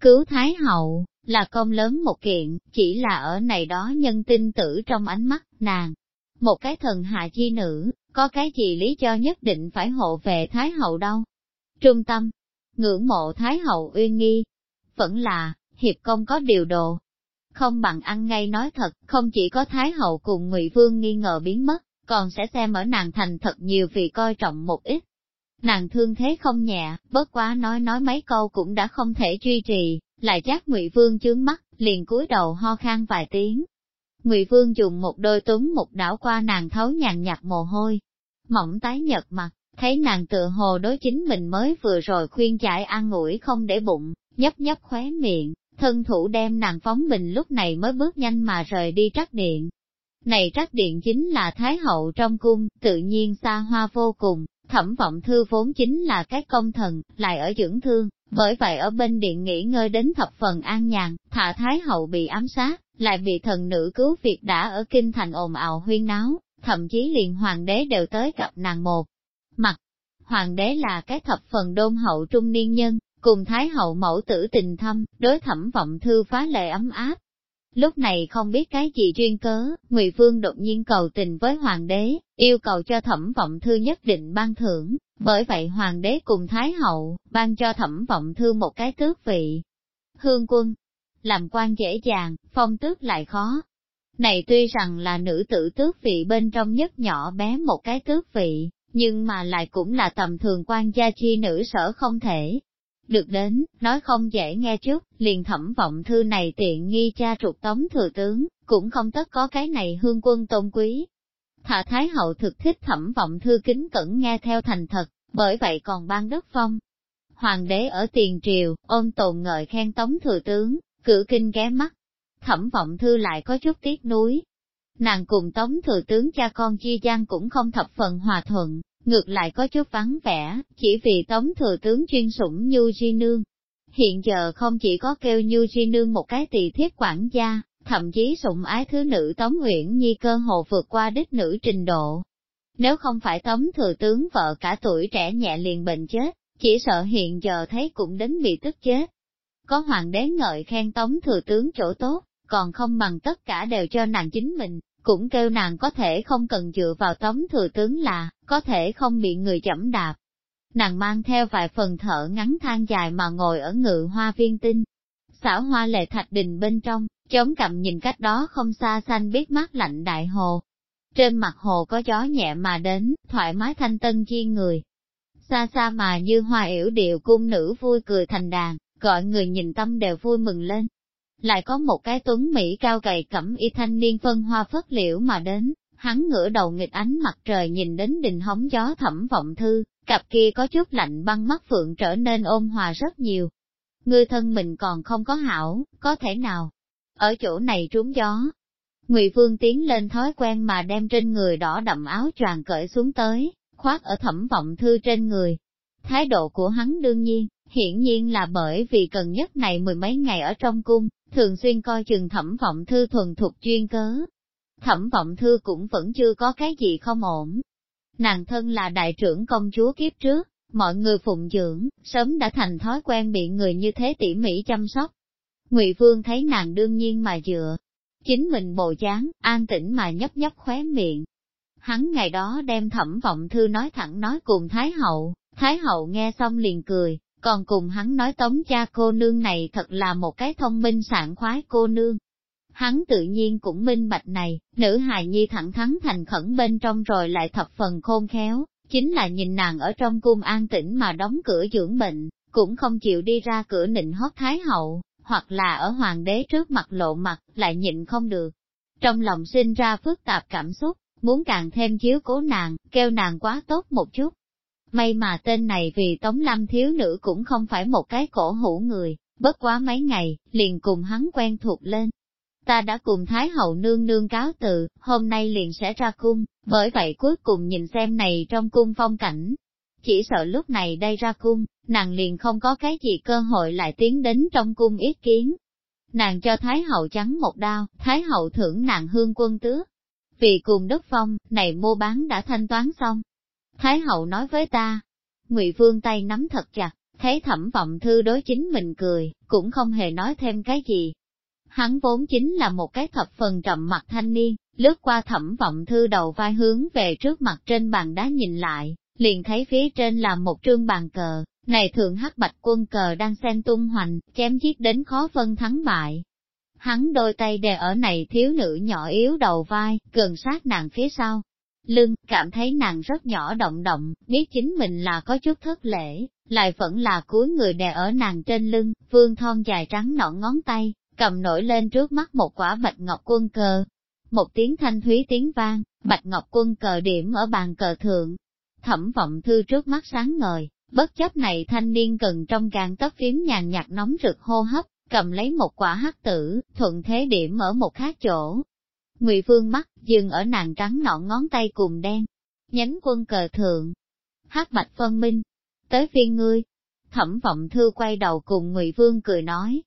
Cứu Thái Hậu, là công lớn một kiện, chỉ là ở này đó nhân tinh tử trong ánh mắt, nàng. Một cái thần hạ chi nữ, có cái gì lý do nhất định phải hộ về Thái Hậu đâu. Trung tâm, ngưỡng mộ Thái Hậu uyên nghi. Vẫn là, hiệp công có điều đồ. Không bằng ăn ngay nói thật, không chỉ có Thái Hậu cùng ngụy Vương nghi ngờ biến mất, còn sẽ xem ở nàng thành thật nhiều vì coi trọng một ít. Nàng thương thế không nhẹ, bớt quá nói nói mấy câu cũng đã không thể duy trì, lại chắc ngụy Vương chướng mắt, liền cúi đầu ho khan vài tiếng. Ngụy Vương dùng một đôi tuấn một đảo qua nàng thấu nhàn nhạt mồ hôi, mỏng tái nhợt mặt, thấy nàng tựa hồ đối chính mình mới vừa rồi khuyên giải an ủi không để bụng, nhấp nhấp khóe miệng, thân thủ đem nàng phóng bình lúc này mới bước nhanh mà rời đi trắc điện. Này trắc điện chính là Thái Hậu trong cung, tự nhiên xa hoa vô cùng, thẩm vọng thư vốn chính là các công thần, lại ở dưỡng thương, bởi vậy ở bên điện nghỉ ngơi đến thập phần an nhàn, thả Thái Hậu bị ám sát, lại bị thần nữ cứu việc đã ở kinh thành ồn ào huyên náo, thậm chí liền hoàng đế đều tới gặp nàng một Mặt, hoàng đế là cái thập phần đôn hậu trung niên nhân, cùng thái hậu mẫu tử tình thâm, đối thẩm vọng thư phá lệ ấm áp. Lúc này không biết cái gì duyên cớ, Ngụy Vương đột nhiên cầu tình với hoàng đế, yêu cầu cho thẩm vọng thư nhất định ban thưởng, bởi vậy hoàng đế cùng thái hậu, ban cho thẩm vọng thư một cái tước vị. Hương quân, làm quan dễ dàng, phong tước lại khó. Này tuy rằng là nữ tử tước vị bên trong nhất nhỏ bé một cái tước vị, nhưng mà lại cũng là tầm thường quan gia chi nữ sở không thể. Được đến, nói không dễ nghe chút, liền thẩm vọng thư này tiện nghi cha trục tống thừa tướng, cũng không tất có cái này hương quân tôn quý. Thả Thái Hậu thực thích thẩm vọng thư kính cẩn nghe theo thành thật, bởi vậy còn ban đất phong. Hoàng đế ở tiền triều, ôm tồn ngợi khen tống thừa tướng, cử kinh ghé mắt. Thẩm vọng thư lại có chút tiếc nuối, nàng cùng tống thừa tướng cha con chi gian cũng không thập phần hòa thuận, ngược lại có chút vắng vẻ, chỉ vì tống thừa tướng chuyên sủng Nhu Di Nương. Hiện giờ không chỉ có kêu Nhu Di Nương một cái tỳ thiết quản gia, thậm chí sủng ái thứ nữ Tống Nguyễn Nhi cơ hồ vượt qua đích nữ trình độ. Nếu không phải Tống thừa tướng vợ cả tuổi trẻ nhẹ liền bệnh chết, chỉ sợ hiện giờ thấy cũng đến bị tức chết. Có hoàng đế ngợi khen Tống thừa tướng chỗ tốt, còn không bằng tất cả đều cho nàng chính mình, cũng kêu nàng có thể không cần dựa vào tống thừa tướng là, có thể không bị người chẫm đạp. Nàng mang theo vài phần thở ngắn than dài mà ngồi ở ngự hoa viên tinh. Xảo hoa lệ thạch đình bên trong, chống cằm nhìn cách đó không xa xanh biết mát lạnh đại hồ. Trên mặt hồ có gió nhẹ mà đến, thoải mái thanh tân chi người. Xa xa mà như hoa yểu điệu cung nữ vui cười thành đàn, gọi người nhìn tâm đều vui mừng lên, lại có một cái tuấn Mỹ cao gầy cẩm y thanh niên phân hoa phất liễu mà đến, hắn ngửa đầu nghịch ánh mặt trời nhìn đến đình hóng gió thẩm vọng thư, cặp kia có chút lạnh băng mắt phượng trở nên ôn hòa rất nhiều. Ngươi thân mình còn không có hảo, có thể nào? ở chỗ này trúng gió. Ngụy Vương tiến lên thói quen mà đem trên người đỏ đậm áo choàng cởi xuống tới, khoác ở thẩm vọng thư trên người. Thái độ của hắn đương nhiên, hiển nhiên là bởi vì cần nhất này mười mấy ngày ở trong cung, thường xuyên coi chừng thẩm vọng thư thuần thuộc chuyên cớ. Thẩm vọng thư cũng vẫn chưa có cái gì không ổn. Nàng thân là đại trưởng công chúa kiếp trước, mọi người phụng dưỡng, sớm đã thành thói quen bị người như thế tỉ mỉ chăm sóc. Ngụy Vương thấy nàng đương nhiên mà dựa, chính mình bồ dáng, an tĩnh mà nhấp nhấp khóe miệng. Hắn ngày đó đem thẩm vọng thư nói thẳng nói cùng Thái Hậu, Thái Hậu nghe xong liền cười, còn cùng hắn nói tống cha cô nương này thật là một cái thông minh sảng khoái cô nương. Hắn tự nhiên cũng minh bạch này, nữ hài nhi thẳng thắn thành khẩn bên trong rồi lại thập phần khôn khéo, chính là nhìn nàng ở trong cung an tĩnh mà đóng cửa dưỡng bệnh, cũng không chịu đi ra cửa nịnh hót thái hậu, hoặc là ở hoàng đế trước mặt lộ mặt, lại nhịn không được. Trong lòng sinh ra phức tạp cảm xúc, muốn càng thêm chiếu cố nàng, kêu nàng quá tốt một chút. May mà tên này vì Tống Lâm thiếu nữ cũng không phải một cái cổ hủ người, bất quá mấy ngày, liền cùng hắn quen thuộc lên. Ta đã cùng Thái Hậu nương nương cáo từ, hôm nay liền sẽ ra cung, bởi vậy cuối cùng nhìn xem này trong cung phong cảnh. Chỉ sợ lúc này đây ra cung, nàng liền không có cái gì cơ hội lại tiến đến trong cung ý kiến. Nàng cho Thái Hậu trắng một đao, Thái Hậu thưởng nàng hương quân tước. Vì cùng đất phong, này mua bán đã thanh toán xong. Thái Hậu nói với ta, Ngụy Vương tay nắm thật chặt, thấy thẩm vọng thư đối chính mình cười, cũng không hề nói thêm cái gì. Hắn vốn chính là một cái thập phần trầm mặt thanh niên, lướt qua thẩm vọng thư đầu vai hướng về trước mặt trên bàn đá nhìn lại, liền thấy phía trên là một trương bàn cờ, này thượng hắc bạch quân cờ đang xen tung hoành, chém giết đến khó phân thắng bại. Hắn đôi tay đè ở này thiếu nữ nhỏ yếu đầu vai, gần sát nàng phía sau. Lưng, cảm thấy nàng rất nhỏ động động, biết chính mình là có chút thất lễ, lại vẫn là cuối người đè ở nàng trên lưng, vương thon dài trắng nõn ngón tay, cầm nổi lên trước mắt một quả bạch ngọc quân cờ. Một tiếng thanh thúy tiếng vang, bạch ngọc quân cờ điểm ở bàn cờ thượng. Thẩm vọng thư trước mắt sáng ngời, bất chấp này thanh niên cần trong càng tóc phím nhàn nhạt nóng rực hô hấp, cầm lấy một quả hắc tử, thuận thế điểm ở một khác chỗ. Ngụy Vương mắt, dừng ở nàng trắng nọn ngón tay cùng đen, nhánh quân cờ thượng. hát bạch phân minh, tới phiên ngươi. Thẩm vọng thư quay đầu cùng Ngụy Vương cười nói.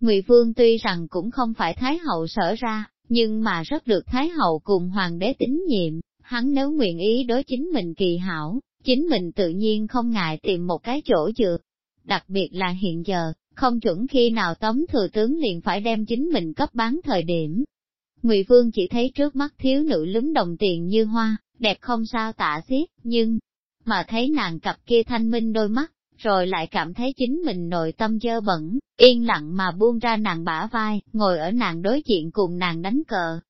Ngụy Vương tuy rằng cũng không phải Thái Hậu sở ra, nhưng mà rất được Thái Hậu cùng Hoàng đế tín nhiệm, hắn nếu nguyện ý đối chính mình kỳ hảo, chính mình tự nhiên không ngại tìm một cái chỗ dựa. Đặc biệt là hiện giờ, không chuẩn khi nào tống thừa tướng liền phải đem chính mình cấp bán thời điểm. Ngụy Vương chỉ thấy trước mắt thiếu nữ lúm đồng tiền như hoa, đẹp không sao tả xiết, nhưng, mà thấy nàng cặp kia thanh minh đôi mắt, rồi lại cảm thấy chính mình nội tâm dơ bẩn, yên lặng mà buông ra nàng bả vai, ngồi ở nàng đối diện cùng nàng đánh cờ.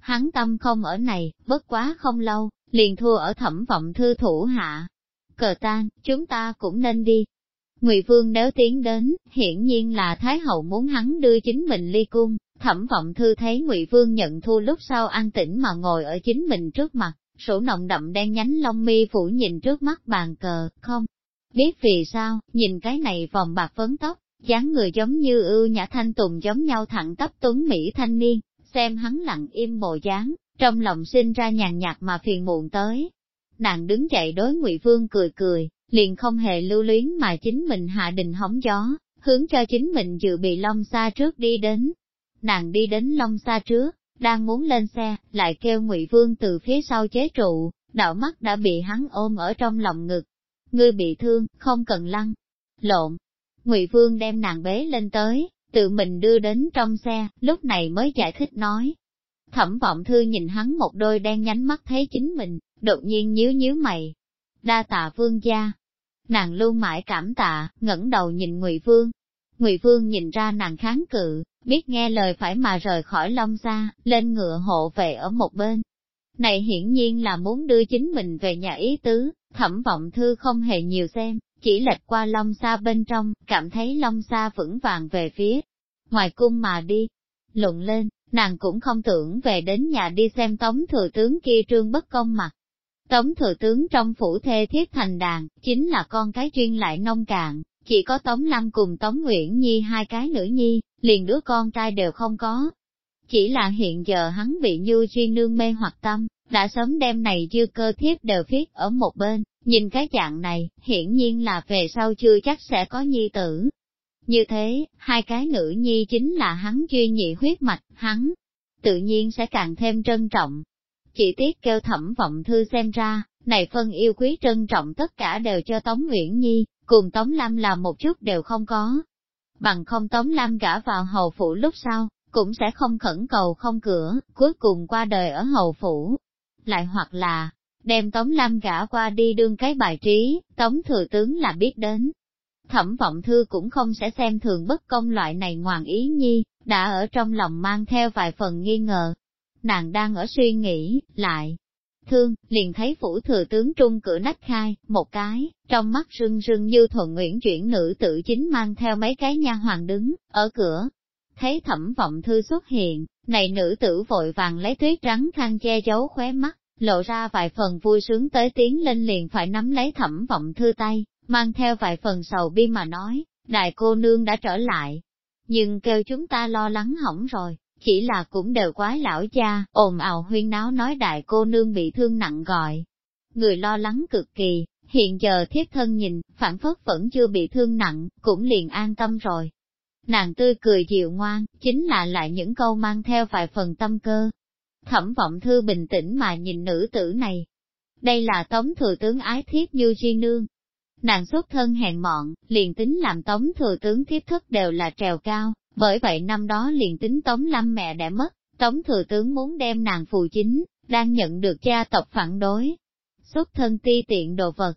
Hắn tâm không ở này, bất quá không lâu, liền thua ở thẩm vọng thư thủ hạ. Cờ tan, chúng ta cũng nên đi. Ngụy Vương nếu tiến đến, hiển nhiên là Thái Hậu muốn hắn đưa chính mình ly cung, thẩm vọng thư thấy Ngụy Vương nhận thu lúc sau an tĩnh mà ngồi ở chính mình trước mặt, sổ nồng đậm đen nhánh lông mi phủ nhìn trước mắt bàn cờ, không. Biết vì sao, nhìn cái này vòng bạc vấn tóc, dáng người giống như ưu nhã thanh tùng giống nhau thẳng tắp tuấn Mỹ thanh niên, xem hắn lặng im bộ dáng, trong lòng sinh ra nhàn nhạt mà phiền muộn tới. Nàng đứng dậy đối Ngụy Vương cười cười, liền không hề lưu luyến mà chính mình hạ đình hóng gió, hướng cho chính mình dự bị Long xa trước đi đến. Nàng đi đến Long xa trước, đang muốn lên xe, lại kêu Ngụy Vương từ phía sau chế trụ, đạo mắt đã bị hắn ôm ở trong lòng ngực. Ngươi bị thương, không cần lăn. Lộn. Ngụy Vương đem nàng bế lên tới, tự mình đưa đến trong xe, lúc này mới giải thích nói, Thẩm vọng thư nhìn hắn một đôi đen nhánh mắt thấy chính mình, đột nhiên nhíu nhíu mày. Đa tạ vương gia. Nàng luôn mãi cảm tạ, ngẩng đầu nhìn Ngụy Vương. Ngụy Vương nhìn ra nàng kháng cự, biết nghe lời phải mà rời khỏi Long Gia, lên ngựa hộ về ở một bên. Này hiển nhiên là muốn đưa chính mình về nhà ý tứ, thẩm vọng thư không hề nhiều xem, chỉ lệch qua Long Sa bên trong, cảm thấy Long Sa vững vàng về phía ngoài cung mà đi. Luận lên, nàng cũng không tưởng về đến nhà đi xem tống thừa tướng kia trương bất công mặt. Tống thừa tướng trong phủ thê thiết thành đàn, chính là con cái chuyên lại nông cạn, chỉ có Tống Lâm cùng Tống Nguyễn Nhi hai cái nữ nhi, liền đứa con trai đều không có. Chỉ là hiện giờ hắn bị Như Duy Nương mê hoặc tâm, đã sớm đem này dư cơ thiếp đều viết ở một bên, nhìn cái dạng này, hiển nhiên là về sau chưa chắc sẽ có nhi tử. Như thế, hai cái nữ nhi chính là hắn duy nhị huyết mạch, hắn tự nhiên sẽ càng thêm trân trọng. Chỉ tiếc kêu thẩm vọng thư xem ra, này phân yêu quý trân trọng tất cả đều cho Tống Nguyễn Nhi, cùng Tống Lam là một chút đều không có. Bằng không Tống Lam gả vào hầu phủ lúc sau, cũng sẽ không khẩn cầu không cửa, cuối cùng qua đời ở hầu phủ. Lại hoặc là, đem Tống Lam gả qua đi đương cái bài trí, Tống Thừa Tướng là biết đến. Thẩm vọng thư cũng không sẽ xem thường bất công loại này ngoan ý nhi, đã ở trong lòng mang theo vài phần nghi ngờ. Nàng đang ở suy nghĩ, lại, thương, liền thấy phủ thừa tướng trung cửa nách khai, một cái, trong mắt rưng rưng như thuận nguyễn chuyển nữ tự chính mang theo mấy cái nha hoàng đứng, ở cửa. Thấy thẩm vọng thư xuất hiện, này nữ tử vội vàng lấy tuyết trắng khăn che giấu khóe mắt, lộ ra vài phần vui sướng tới tiếng lên liền phải nắm lấy thẩm vọng thư tay, mang theo vài phần sầu bi mà nói, đại cô nương đã trở lại. Nhưng kêu chúng ta lo lắng hỏng rồi, chỉ là cũng đều quái lão cha, ồn ào huyên náo nói đại cô nương bị thương nặng gọi. Người lo lắng cực kỳ, hiện giờ thiết thân nhìn, phản phất vẫn chưa bị thương nặng, cũng liền an tâm rồi. Nàng tươi cười dịu ngoan, chính là lại những câu mang theo vài phần tâm cơ. Thẩm vọng thư bình tĩnh mà nhìn nữ tử này. Đây là tống thừa tướng ái thiết như chi nương. Nàng xuất thân hèn mọn, liền tính làm tống thừa tướng thiếp thức đều là trèo cao, bởi vậy năm đó liền tính Tống Lâm mẹ đã mất, Tống Thừa Tướng muốn đem nàng phù chính, đang nhận được gia tộc phản đối. Xuất thân ti tiện đồ vật,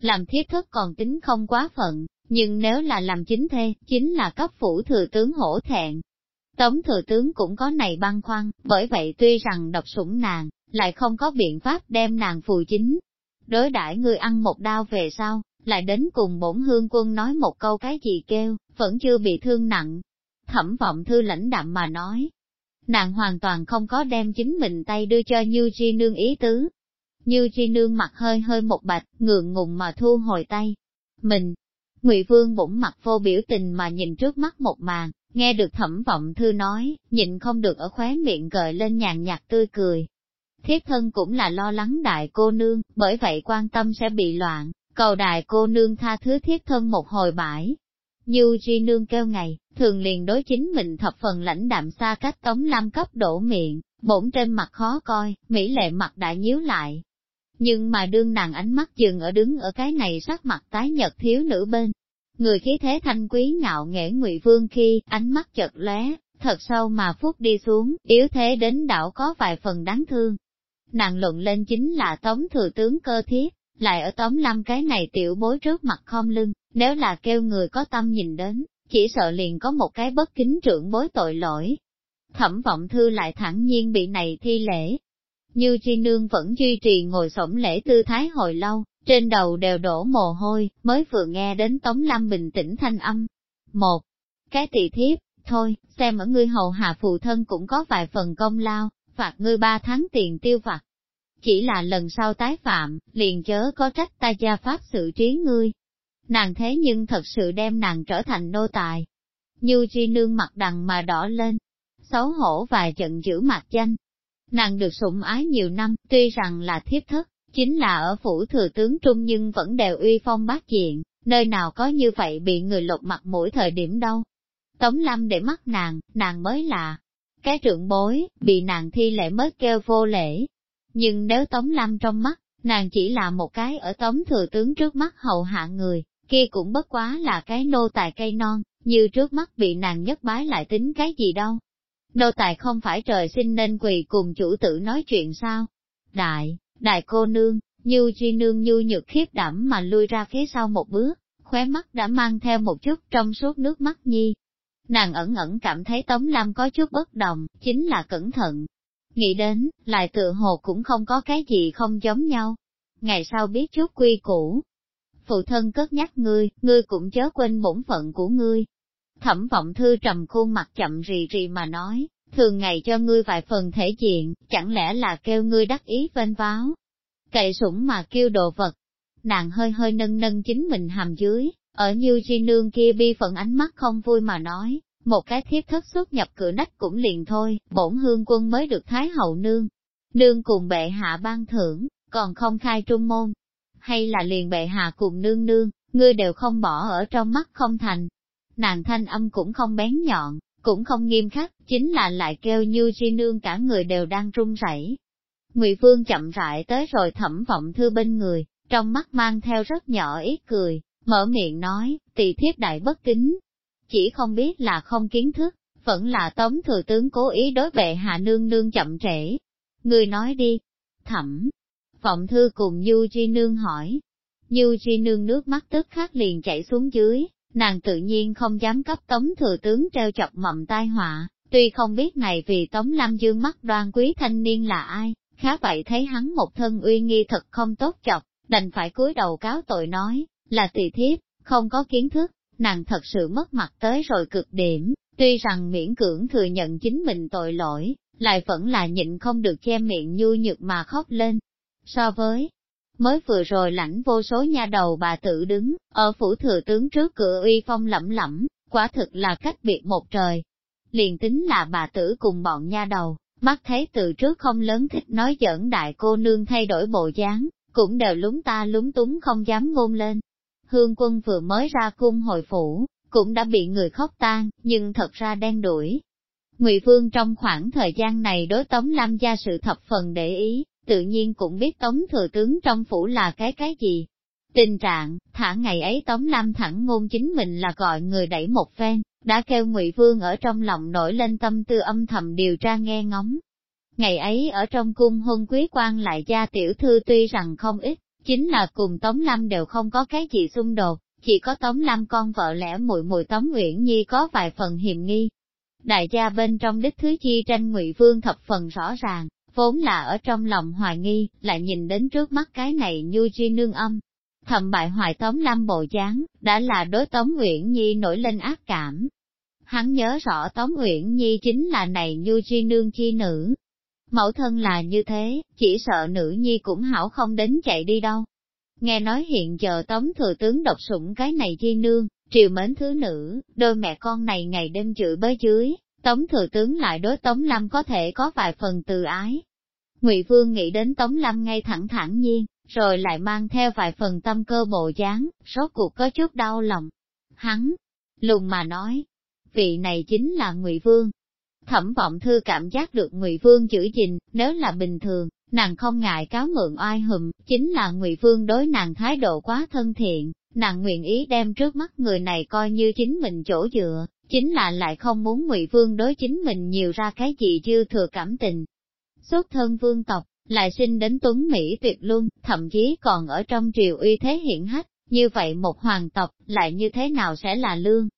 làm thiết thức còn tính không quá phận, nhưng nếu là làm chính thê, chính là cấp phủ thừa tướng hổ thẹn. Tống thừa tướng cũng có này băn khoăn, bởi vậy tuy rằng độc sủng nàng, lại không có biện pháp đem nàng phù chính. Đối đãi người ăn một đao về sau, lại đến cùng bổn hương quân nói một câu cái gì kêu, vẫn chưa bị thương nặng, Thẩm vọng thư lãnh đạm mà nói. Nàng hoàn toàn không có đem chính mình tay đưa cho Như Chi Nương ý tứ. Như Chi Nương mặt hơi hơi một bạch, ngượng ngùng mà thu hồi tay. Mình, Ngụy Vương bỗng mặt vô biểu tình mà nhìn trước mắt một màn, nghe được thẩm vọng thư nói, nhịn không được ở khóe miệng gợi lên nhàn nhạt tươi cười. Thiết thân cũng là lo lắng đại cô nương, bởi vậy quan tâm sẽ bị loạn, cầu đại cô nương tha thứ thiết thân một hồi bãi. Như Di Nương kêu ngày, thường liền đối chính mình thập phần lãnh đạm xa cách tống lam cấp đổ miệng, bổn trên mặt khó coi, mỹ lệ mặt đã nhíu lại. Nhưng mà đương nàng ánh mắt dừng ở đứng ở cái này sắc mặt tái nhật thiếu nữ bên. Người khí thế thanh quý ngạo nghễ ngụy vương khi ánh mắt chật lóe, thật sâu mà phút đi xuống, yếu thế đến đảo có vài phần đáng thương. Nàng luận lên chính là tống thừa tướng cơ thiết, lại ở tống lâm cái này tiểu bối trước mặt khom lưng, nếu là kêu người có tâm nhìn đến, chỉ sợ liền có một cái bất kính trưởng bối tội lỗi. Thẩm vọng thư lại thẳng nhiên bị này thi lễ. Như chi nương vẫn duy trì ngồi sổng lễ tư thái hồi lâu, trên đầu đều đổ mồ hôi, mới vừa nghe đến Tống Lâm bình tĩnh thanh âm. Một, cái tỷ thiếp, thôi, xem ở ngươi hầu hạ phụ thân cũng có vài phần công lao, phạt ngươi ba tháng tiền tiêu vặt. Chỉ là lần sau tái phạm, liền chớ có trách ta gia pháp xử trí ngươi, nàng thế nhưng thật sự đem nàng trở thành nô tài. Như Di nương mặt đằng mà đỏ lên, xấu hổ và giận dữ mặt danh. Nàng được sủng ái nhiều năm, tuy rằng là thiếp thất, chính là ở phủ thừa tướng trung nhưng vẫn đều uy phong bát diện, nơi nào có như vậy bị người lột mặt mỗi thời điểm đâu. Tống Lâm để mắt nàng, nàng mới là cái trưởng bối, bị nàng thi lễ mới kêu vô lễ. Nhưng nếu Tống Lâm trong mắt, nàng chỉ là một cái ở Tống Thừa Tướng trước mắt hầu hạ người, kia cũng bất quá là cái nô tài cây non, như trước mắt bị nàng nhất bái lại tính cái gì đâu. Nô tài không phải trời sinh nên quỳ cùng chủ tử nói chuyện sao? Đại, đại cô nương, như duy nương như nhược khiếp đảm mà lui ra phía sau một bước, khóe mắt đã mang theo một chút trong suốt nước mắt nhi. Nàng ẩn ẩn cảm thấy Tống Lam có chút bất đồng, chính là cẩn thận. Nghĩ đến, lại tự hồ cũng không có cái gì không giống nhau. Ngày sau biết chút quy củ, phụ thân cất nhắc ngươi, ngươi cũng chớ quên bổn phận của ngươi. Thẩm vọng thư trầm khuôn mặt chậm rì rì mà nói, thường ngày cho ngươi vài phần thể diện, chẳng lẽ là kêu ngươi đắc ý vênh váo. Cậy sủng mà kêu đồ vật. Nàng hơi hơi nâng nâng chính mình hàm dưới, Ở như chi nương kia bi phận ánh mắt không vui mà nói, một cái thiếp thất xuất nhập cửa nách cũng liền thôi, bổn hương quân mới được Thái hậu nương. Nương cùng bệ hạ ban thưởng, còn không khai trung môn. Hay là liền bệ hạ cùng nương nương, ngươi đều không bỏ ở trong mắt không thành. Nàng thanh âm cũng không bén nhọn, cũng không nghiêm khắc, chính là lại kêu như chi nương cả người đều đang run rẩy. Ngụy Vương chậm rãi tới rồi thẩm vọng thư bên người, trong mắt mang theo rất nhỏ ít cười, mở miệng nói, tỳ thiếp đại bất kính. Chỉ không biết là không kiến thức, vẫn là tống thừa tướng cố ý đối bệ hạ nương nương chậm trễ. Người nói đi. Thẩm. Vọng thư cùng Du Chi Nương hỏi. Du Chi Nương nước mắt tức khắc liền chảy xuống dưới, nàng tự nhiên không dám cấp tống thừa tướng treo chọc mầm tai họa, tuy không biết này vì tống Lam Dương mắt đoan quý thanh niên là ai, khá vậy thấy hắn một thân uy nghi thật không tốt chọc, đành phải cúi đầu cáo tội nói, là tỳ thiếp, không có kiến thức, nàng thật sự mất mặt tới rồi cực điểm, tuy rằng miễn cưỡng thừa nhận chính mình tội lỗi, lại vẫn là nhịn không được che miệng nhu nhược mà khóc lên. So với, mới vừa rồi lãnh vô số nha đầu bà tự đứng, ở phủ thừa tướng trước cửa uy phong lẫm lẫm, quả thực là cách biệt một trời. Liền tính là bà tử cùng bọn nha đầu, mắt thấy từ trước không lớn thích nói giỡn đại cô nương thay đổi bộ dáng, cũng đều lúng ta lúng túng không dám ngôn lên. Hương quân vừa mới ra cung hồi phủ, cũng đã bị người khóc tan, nhưng thật ra đen đuổi. Ngụy Vương trong khoảng thời gian này đối Tống Lam gia sự thập phần để ý, tự nhiên cũng biết Tống Thừa Tướng trong phủ là cái cái gì. Tình trạng, thả ngày ấy Tống Lam thẳng ngôn chính mình là gọi người đẩy một phen, đã kêu Ngụy Vương ở trong lòng nổi lên tâm tư âm thầm điều tra nghe ngóng. Ngày ấy ở trong cung hôn quý quan lại gia tiểu thư tuy rằng không ít, chính là cùng Tống Lam đều không có cái gì xung đột, chỉ có Tống Lam con vợ lẽ mùi mùi Tống nguyễn Nhi có vài phần hiềm nghi. Đại gia bên trong đích thứ chi tranh Ngụy Vương thập phần rõ ràng, vốn là ở trong lòng hoài nghi, lại nhìn đến trước mắt cái này như chi nương âm. Thầm bại hoại Tống Lam bộ dáng, đã là đối Tống nguyễn Nhi nổi lên ác cảm. Hắn nhớ rõ Tống nguyễn Nhi chính là này như chi nương chi nữ, Mẫu thân là như thế, chỉ sợ nữ nhi cũng hảo không đến chạy đi đâu. Nghe nói hiện giờ tống thừa tướng độc sủng cái này chi nương, triều mến thứ nữ, đôi mẹ con này ngày đêm chửi bới dưới, tống thừa tướng lại đối tống lâm có thể có vài phần từ ái. Ngụy Vương nghĩ đến tống lâm ngay thẳng thẳng nhiên, rồi lại mang theo vài phần tâm cơ bộ dáng, rốt cuộc có chút đau lòng. Hắn, lùng mà nói, vị này chính là Ngụy Vương, Thẩm vọng thư cảm giác được Ngụy Vương giữ gìn, nếu là bình thường, nàng không ngại cáo mượn oai hùm, chính là Ngụy Vương đối nàng thái độ quá thân thiện, nàng nguyện ý đem trước mắt người này coi như chính mình chỗ dựa, chính là lại không muốn Ngụy Vương đối chính mình nhiều ra cái gì dư thừa cảm tình. Xuất thân vương tộc, lại sinh đến tuấn Mỹ tuyệt luân, thậm chí còn ở trong triều uy thế hiển hách, như vậy một hoàng tộc lại như thế nào sẽ là lương?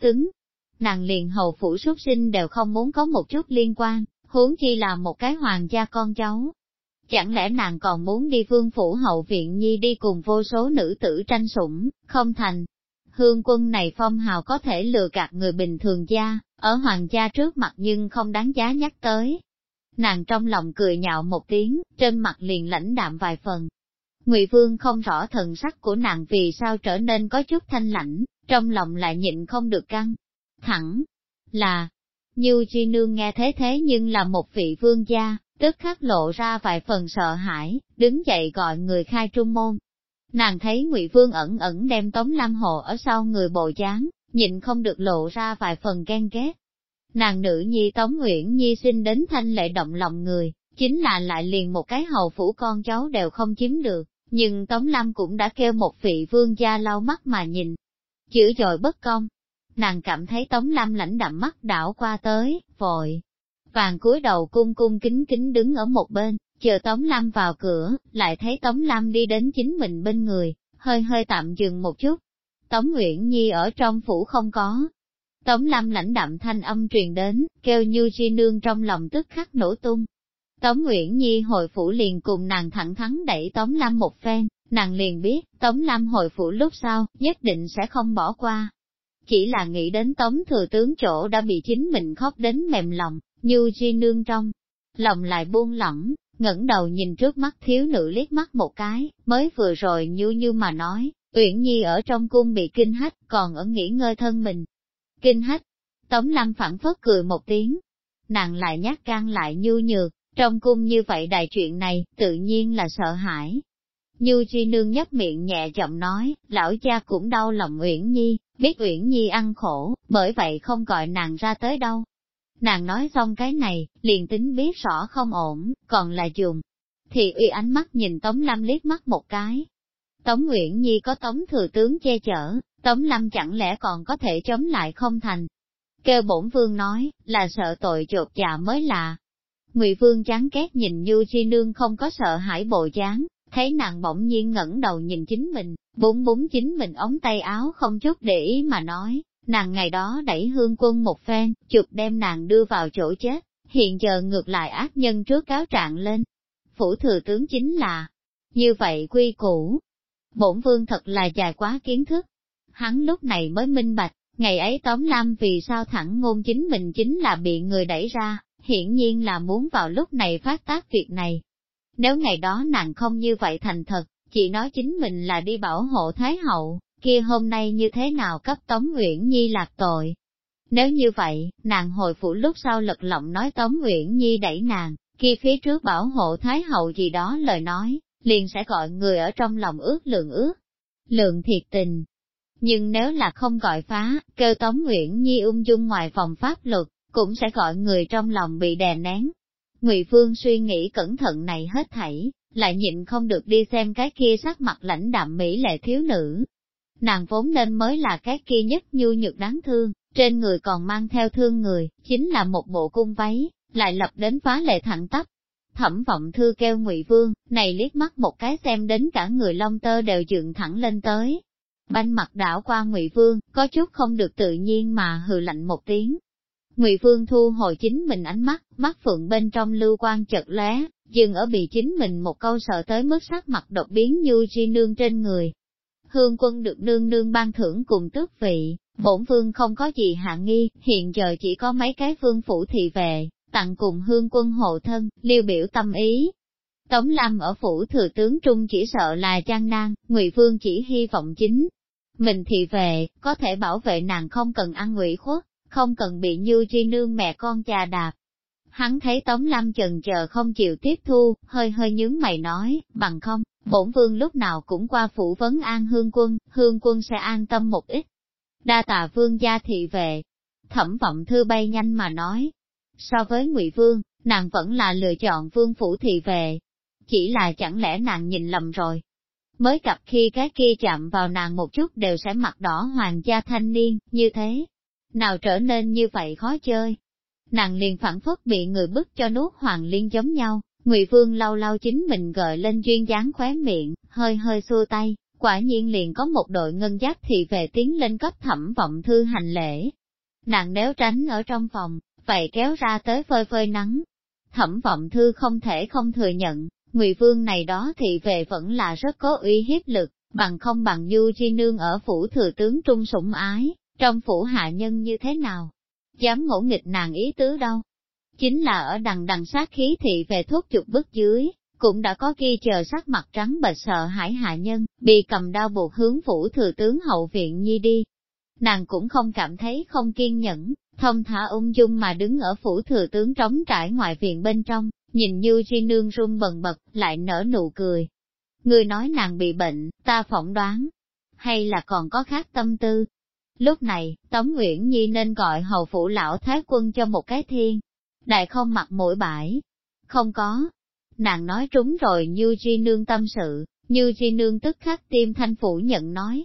Xứng, nàng liền hầu phủ xuất sinh đều không muốn có một chút liên quan, huống chi là một cái hoàng gia con cháu. Chẳng lẽ nàng còn muốn đi vương phủ hậu viện nhi đi cùng vô số nữ tử tranh sủng, không thành. Hương quân này phong hào có thể lừa gạt người bình thường gia, ở hoàng gia trước mặt nhưng không đáng giá nhắc tới. Nàng trong lòng cười nhạo một tiếng, trên mặt liền lãnh đạm vài phần. Ngụy Vương không rõ thần sắc của nàng vì sao trở nên có chút thanh lãnh, trong lòng lại nhịn không được căng, thẳng là, như Chi Nương nghe thế thế nhưng là một vị vương gia, tức khắc lộ ra vài phần sợ hãi, đứng dậy gọi người khai trung môn. Nàng thấy Ngụy Vương ẩn ẩn đem Tống Lam Hồ ở sau người bộ dáng, nhịn không được lộ ra vài phần ghen ghét. Nàng nữ nhi Tống Nguyễn Nhi sinh đến thanh lệ động lòng người, chính là lại liền một cái hầu phủ con cháu đều không chiếm được, nhưng Tống Lam cũng đã kêu một vị vương gia lau mắt mà nhìn. Chữ dội bất công, nàng cảm thấy Tống Lam lãnh đạm mắt đảo qua tới, vội. Vàng cúi đầu cung cung kính kính đứng ở một bên, chờ Tống Lam vào cửa, lại thấy Tống Lam đi đến chính mình bên người, hơi hơi tạm dừng một chút. Tống Nguyễn Nhi ở trong phủ không có. Tống Lam lãnh đạm thanh âm truyền đến, kêu như chi nương trong lòng tức khắc nổ tung. Tống Nguyễn Nhi hồi phủ liền cùng nàng thẳng thắn đẩy Tống Lam một phen, nàng liền biết, Tống Lam hồi phủ lúc sau, nhất định sẽ không bỏ qua, chỉ là nghĩ đến tống thừa tướng chỗ đã bị chính mình khóc đến mềm lòng, như chi nương trong. Lòng lại buông lỏng, ngẩng đầu nhìn trước mắt thiếu nữ liếc mắt một cái, mới vừa rồi như như mà nói, Uyển Nhi ở trong cung bị kinh hách, còn ở nghỉ ngơi thân mình. Kinh hách, Tống Lâm phản phất cười một tiếng. Nàng lại nhát gan lại nhu nhược, trong cung như vậy đại chuyện này, tự nhiên là sợ hãi. như Chi Nương nhấp miệng nhẹ chậm nói, lão cha cũng đau lòng Uyển Nhi, biết Uyển Nhi ăn khổ, bởi vậy không gọi nàng ra tới đâu. Nàng nói xong cái này, liền tính biết rõ không ổn, còn là dùng. Thì uy ánh mắt nhìn Tống Lâm liếc mắt một cái. Tống nguyễn Nhi có Tống Thừa Tướng che chở, Tống Lâm chẳng lẽ còn có thể chống lại không thành. Kêu bổn vương nói, là sợ tội chột dạ mới là. Ngụy Vương chán ghét nhìn Như Chi Nương không có sợ hãi bộ dáng, thấy nàng bỗng nhiên ngẩng đầu nhìn chính mình, búng búng chính mình ống tay áo không chút để ý mà nói, nàng ngày đó đẩy hương quân một phen, chụp đem nàng đưa vào chỗ chết, hiện giờ ngược lại ác nhân trước cáo trạng lên. Phủ thừa tướng chính là, như vậy quy củ. Bổn vương thật là dài quá kiến thức. Hắn lúc này mới minh bạch, ngày ấy tóm Lam vì sao thẳng ngôn chính mình chính là bị người đẩy ra, hiển nhiên là muốn vào lúc này phát tác việc này. Nếu ngày đó nàng không như vậy thành thật, chỉ nói chính mình là đi bảo hộ Thái Hậu, kia hôm nay như thế nào cấp Tống Nguyễn Nhi lạc tội. Nếu như vậy, nàng hồi phủ lúc sau lật lọng nói Tống Nguyễn Nhi đẩy nàng, kia phía trước bảo hộ Thái Hậu gì đó lời nói, liền sẽ gọi người ở trong lòng ước lượng ước. Lượng thiệt tình. Nhưng nếu là không gọi phá, kêu Tống Nguyễn Nhi ung dung ngoài vòng pháp luật, cũng sẽ gọi người trong lòng bị đè nén. Ngụy Phương suy nghĩ cẩn thận này hết thảy, lại nhịn không được đi xem cái kia sắc mặt lãnh đạm mỹ lệ thiếu nữ, nàng vốn nên mới là cái kia nhất nhu nhược đáng thương, trên người còn mang theo thương người, chính là một bộ cung váy, lại lập đến phá lệ thẳng tắp. Thẩm vọng thư kêu ngụy Vương, này liếc mắt một cái xem đến cả người long tơ đều dựng thẳng lên tới. Banh mặt đảo qua ngụy Vương, có chút không được tự nhiên mà hừ lạnh một tiếng. Ngụy Vương thu hồi chính mình ánh mắt, mắt phượng bên trong lưu quan chật lóe, dừng ở bị chính mình một câu sợ tới mức sắc mặt đột biến như chi nương trên người, hương quân được nương nương ban thưởng cùng tước vị, bổn vương không có gì hạ nghi, hiện giờ chỉ có mấy cái vương phủ thị về, tặng cùng hương quân hộ thân, liêu biểu tâm ý. Tống Lâm ở phủ thừa tướng trung chỉ sợ là trang nan, Ngụy Vương chỉ hy vọng chính. Mình thì về, có thể bảo vệ nàng không cần ăn ngụy khuất, không cần bị như chi nương mẹ con trà đạp. Hắn thấy Tống Lâm chần chờ không chịu tiếp thu, hơi hơi nhướng mày nói, bằng không, bổn vương lúc nào cũng qua phủ vấn an hương quân, hương quân sẽ an tâm một ít. Đa tạ vương gia thị về, thẩm vọng thư bay nhanh mà nói. So với ngụy vương, nàng vẫn là lựa chọn vương phủ thị về. Chỉ là chẳng lẽ nàng nhìn lầm rồi. Mới gặp khi cái kia chạm vào nàng một chút đều sẽ mặt đỏ hoàng gia thanh niên, như thế. Nào trở nên như vậy khó chơi. Nàng liền phản phất bị người bức cho nuốt hoàng liên giống nhau, Ngụy Vương lau lau chính mình gợi lên duyên dáng khóe miệng, hơi hơi xua tay, quả nhiên liền có một đội ngân giáp thị về tiến lên cấp thẩm vọng thư hành lễ. Nàng nếu tránh ở trong phòng, vậy kéo ra tới phơi phơi nắng. Thẩm vọng thư không thể không thừa nhận, Ngụy Vương này đó thị về vẫn là rất có uy hiếp lực, bằng không bằng Du Chi Nương ở phủ thừa tướng trung sủng ái, trong phủ hạ nhân như thế nào? Dám ngỗ nghịch nàng ý tứ đâu, Chính là ở đằng đằng sát khí thị về thuốc chục bước dưới, cũng đã có ghi chờ sắc mặt trắng bệch sợ hãi hạ nhân, bị cầm đao buộc hướng phủ thừa tướng hậu viện nhi đi. Nàng cũng không cảm thấy không kiên nhẫn, thông thả ung dung mà đứng ở phủ thừa tướng trống trải ngoài viện bên trong, nhìn như chi nương run bần bật, lại nở nụ cười. Người nói nàng bị bệnh, ta phỏng đoán, hay là còn có khác tâm tư. Lúc này, Tống Nguyễn Nhi nên gọi hầu phủ lão thái quân cho một cái thiên, đại không mặt mũi bãi. Không có. Nàng nói trúng rồi như Di Nương tâm sự, như Di Nương tức khắc tim thanh phủ nhận nói.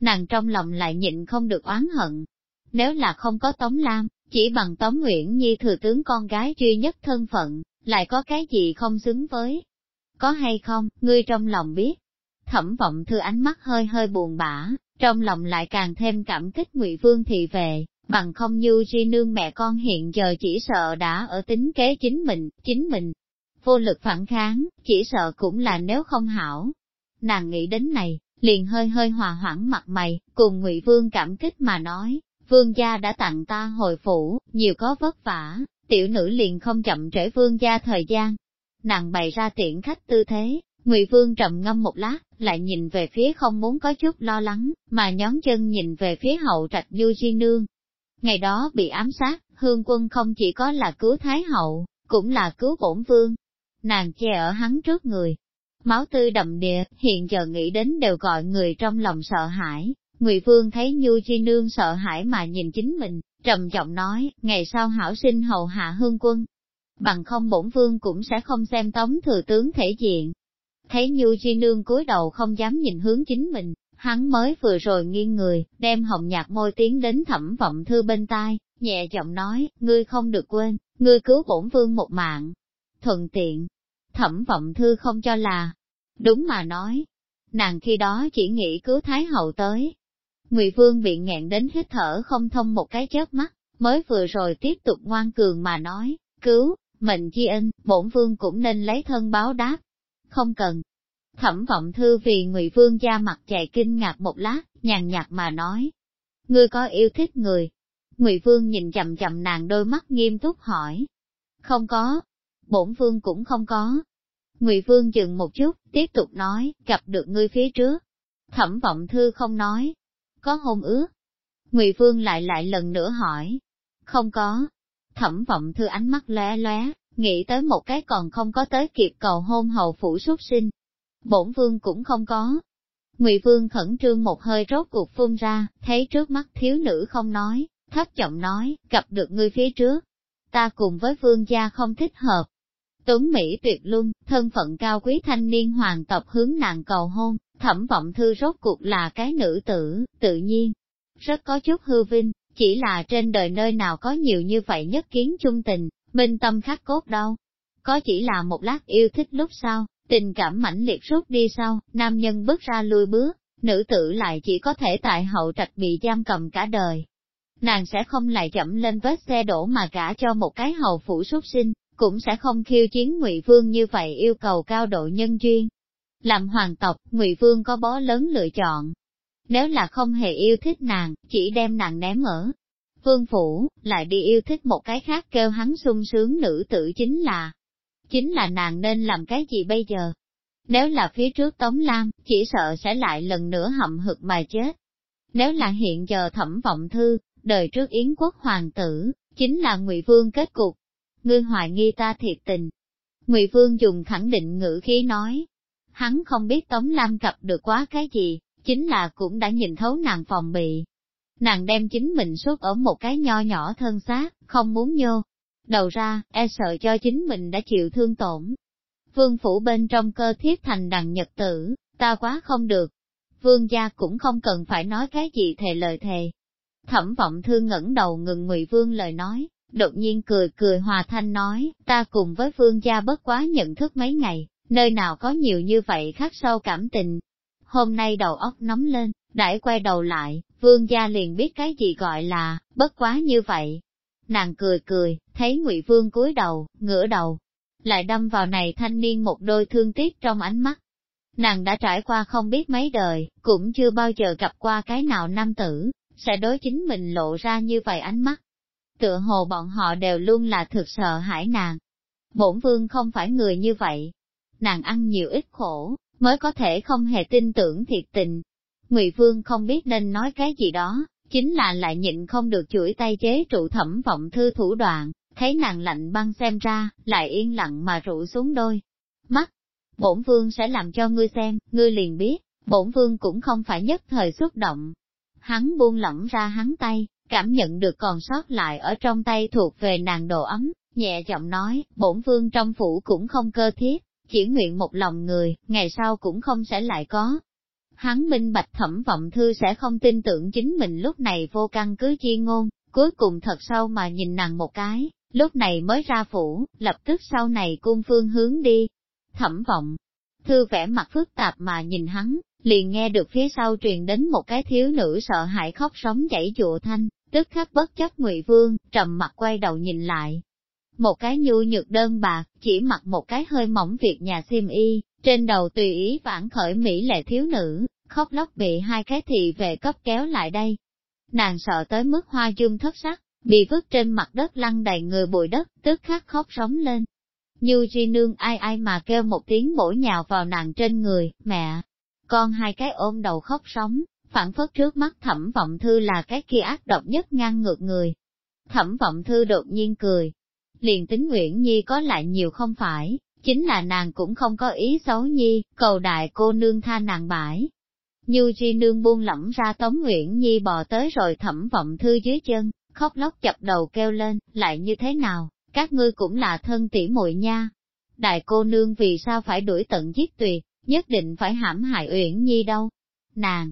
Nàng trong lòng lại nhịn không được oán hận. Nếu là không có Tống Lam, chỉ bằng Tống Nguyễn Nhi thừa tướng con gái duy nhất thân phận, lại có cái gì không xứng với. Có hay không, ngươi trong lòng biết. Thẩm vọng thư ánh mắt hơi hơi buồn bã, trong lòng lại càng thêm cảm kích ngụy Vương thị về, bằng không như di nương mẹ con hiện giờ chỉ sợ đã ở tính kế chính mình, chính mình. Vô lực phản kháng, chỉ sợ cũng là nếu không hảo. Nàng nghĩ đến này, liền hơi hơi hòa hoãn mặt mày, cùng ngụy Vương cảm kích mà nói, Vương gia đã tặng ta hồi phủ, nhiều có vất vả, tiểu nữ liền không chậm trễ Vương gia thời gian. Nàng bày ra tiện khách tư thế, Ngụy Vương trầm ngâm một lát, lại nhìn về phía không muốn có chút lo lắng, mà nhón chân nhìn về phía hậu trạch Du Di Nương. Ngày đó bị ám sát, hương quân không chỉ có là cứu Thái Hậu, cũng là cứu bổn vương. Nàng che ở hắn trước người. Máu tươi đậm địa, hiện giờ nghĩ đến đều gọi người trong lòng sợ hãi. Ngụy Vương thấy Nhu Chi Nương sợ hãi mà nhìn chính mình, trầm giọng nói, ngày sau hảo sinh hầu hạ hương quân. Bằng không bổn vương cũng sẽ không xem tống thừa tướng thể diện, Thấy Nhu Chi Nương cúi đầu không dám nhìn hướng chính mình, hắn mới vừa rồi nghiêng người, đem hồng nhạt môi tiến đến thẩm vọng thư bên tai, nhẹ giọng nói, ngươi không được quên, ngươi cứu bổn vương một mạng. Thuận tiện, thẩm vọng thư không cho là, đúng mà nói, nàng khi đó chỉ nghĩ cứu Thái Hậu tới. Ngụy Vương bị nghẹn đến hít thở không thông một cái chớp mắt, mới vừa rồi tiếp tục ngoan cường mà nói, cứu, mệnh chi ân, bổn vương cũng nên lấy thân báo đáp, không cần. Thẩm vọng thư vì Ngụy Vương gia mặt chạy kinh ngạc một lát, nhàn nhạt mà nói. Ngươi có yêu thích người? Ngụy Vương nhìn chậm chậm nàng đôi mắt nghiêm túc hỏi. Không có. Bổn Vương cũng không có. Ngụy Vương dừng một chút, tiếp tục nói, gặp được ngươi phía trước. Thẩm vọng thư không nói. Có hôn ước. Ngụy Vương lại lại lần nữa hỏi. Không có. Thẩm vọng thư ánh mắt lóe lóe, nghĩ tới một cái còn không có tới kịp cầu hôn hầu phủ xuất sinh. Bổn vương cũng không có. Ngụy vương khẩn trương một hơi rốt cuộc phun ra, thấy trước mắt thiếu nữ không nói, thấp giọng nói, gặp được ngươi phía trước. Ta cùng với vương gia không thích hợp. Tuấn Mỹ tuyệt luân, thân phận cao quý thanh niên hoàng tộc hướng nàng cầu hôn, thẩm vọng thư rốt cuộc là cái nữ tử, tự nhiên. Rất có chút hư vinh, chỉ là trên đời nơi nào có nhiều như vậy nhất kiến chung tình, minh tâm khắc cốt đâu. Có chỉ là một lát yêu thích lúc sau, tình cảm mãnh liệt rút đi sau, nam nhân bước ra lui bước, nữ tử lại chỉ có thể tại hậu trạch bị giam cầm cả đời. Nàng sẽ không lại chậm lên vết xe đổ mà cả cho một cái hầu phủ xuất sinh, cũng sẽ không khiêu chiến ngụy Vương như vậy yêu cầu cao độ nhân duyên. Làm hoàng tộc, ngụy Vương có bó lớn lựa chọn. Nếu là không hề yêu thích nàng, chỉ đem nàng ném ở vương phủ, lại đi yêu thích một cái khác kêu hắn sung sướng nữ tử chính là, chính là nàng nên làm cái gì bây giờ? Nếu là phía trước Tống Lam, chỉ sợ sẽ lại lần nữa hậm hực mà chết. Nếu là hiện giờ thẩm vọng thư, đời trước Yến quốc hoàng tử, chính là ngụy Vương kết cục. Ngươi hoài nghi ta thiệt tình. ngụy Vương dùng khẳng định ngữ khí nói. Hắn không biết Tống Lam gặp được quá cái gì, chính là cũng đã nhìn thấu nàng phòng bị, nàng đem chính mình suốt ở một cái nho nhỏ thân xác, không muốn nhô. Đầu ra, e sợ cho chính mình đã chịu thương tổn. Vương phủ bên trong cơ thiết thành đằng nhật tử, ta quá không được. Vương gia cũng không cần phải nói cái gì thề lời thề. Thẩm vọng thương ngẩng đầu ngừng ngụy vương lời nói, đột nhiên cười cười hòa thanh nói, ta cùng với vương gia bất quá nhận thức mấy ngày, nơi nào có nhiều như vậy khác sâu cảm tình. Hôm nay đầu óc nóng lên, Đãi quay đầu lại, vương gia liền biết cái gì gọi là, bất quá như vậy. Nàng cười cười, thấy ngụy vương cúi đầu, ngửa đầu, lại đâm vào này thanh niên một đôi thương tiếc trong ánh mắt. Nàng đã trải qua không biết mấy đời, cũng chưa bao giờ gặp qua cái nào nam tử, sẽ đối chính mình lộ ra như vậy ánh mắt. Tựa hồ bọn họ đều luôn là thực sợ hãi nàng. Bổn vương không phải người như vậy. Nàng ăn nhiều ít khổ, mới có thể không hề tin tưởng thiệt tình, Ngụy Vương không biết nên nói cái gì đó, chính là lại nhịn không được chuỗi tay chế trụ thẩm vọng thư thủ đoạn, thấy nàng lạnh băng xem ra, lại yên lặng mà rụ xuống đôi. Mắt, bổn vương sẽ làm cho ngươi xem, ngươi liền biết, bổn vương cũng không phải nhất thời xúc động. Hắn buông lỏng ra hắn tay, cảm nhận được còn sót lại ở trong tay thuộc về nàng đồ ấm, nhẹ giọng nói, bổn vương trong phủ cũng không cơ thiết, chỉ nguyện một lòng người, ngày sau cũng không sẽ lại có, Hắn minh bạch thẩm vọng thư sẽ không tin tưởng chính mình lúc này vô căn cứ chi ngôn, cuối cùng thật sâu mà nhìn nàng một cái, lúc này mới ra phủ, lập tức sau này cung phương hướng đi. Thẩm vọng, thư vẽ mặt phức tạp mà nhìn hắn, liền nghe được phía sau truyền đến một cái thiếu nữ sợ hãi khóc sống chảy dụa thanh, tức khắc bất chấp ngụy vương, trầm mặt quay đầu nhìn lại. Một cái nhu nhược đơn bạc, chỉ mặc một cái hơi mỏng việc nhà xiêm y, trên đầu tùy ý vãn khởi mỹ lệ thiếu nữ, khóc lóc bị hai cái thị vệ cấp kéo lại đây. Nàng sợ tới mức hoa dung thất sắc, bị vứt trên mặt đất lăn đầy người bụi đất, tức khắc khóc sống lên. Như Di Nương ai ai mà kêu một tiếng bổ nhào vào nàng trên người, mẹ, con hai cái ôm đầu khóc sống, phản phất trước mắt thẩm vọng thư là cái kia ác độc nhất ngang ngược người. Thẩm vọng thư đột nhiên cười, liền tính Nguyễn Nhi có lại nhiều không phải, chính là nàng cũng không có ý xấu Nhi, cầu đại cô nương tha nàng bãi. Như Di Nương buông lỏng ra Tống Nguyễn Nhi bò tới rồi thẩm vọng thư dưới chân, khóc lóc chập đầu kêu lên, lại như thế nào, các ngươi cũng là thân tỉ muội nha. Đại cô nương vì sao phải đuổi tận giết tuyệt, nhất định phải hãm hại Uyển Nhi đâu. Nàng,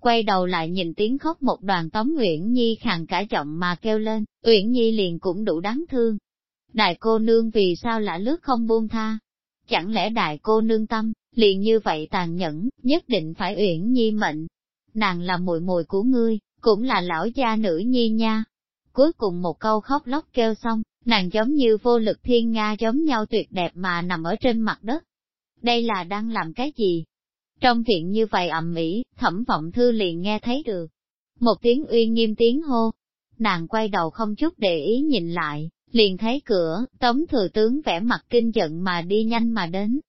quay đầu lại nhìn tiếng khóc một đoàn tống Uyển Nhi khàn cả giọng mà kêu lên, Uyển Nhi liền cũng đủ đáng thương. Đại cô nương vì sao lạ lướt không buông tha? Chẳng lẽ đại cô nương tâm, liền như vậy tàn nhẫn, nhất định phải Uyển Nhi mệnh. Nàng là muội muội của ngươi, cũng là lão gia nữ nhi nha. Cuối cùng một câu khóc lóc kêu xong, nàng giống như vô lực thiên nga giống nhau tuyệt đẹp mà nằm ở trên mặt đất. Đây là đang làm cái gì? Trong viện như vậy ầm ĩ, thẩm vọng thư liền nghe thấy được. Một tiếng uy nghiêm tiếng hô. Nàng quay đầu không chút để ý nhìn lại, liền thấy cửa, tống thừa tướng vẽ mặt kinh giận mà đi nhanh mà đến.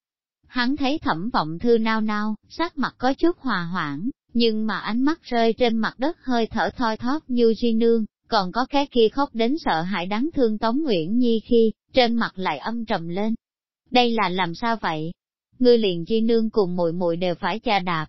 Hắn thấy thẩm vọng thư nao nao, sắc mặt có chút hòa hoãn, nhưng mà ánh mắt rơi trên mặt đất hơi thở thoi thóp như di nương, còn có cái kia khóc đến sợ hãi đáng thương Tống Nguyễn Nhi khi, trên mặt lại âm trầm lên. Đây là làm sao vậy? Ngươi liền di nương cùng muội muội đều phải cha đạp.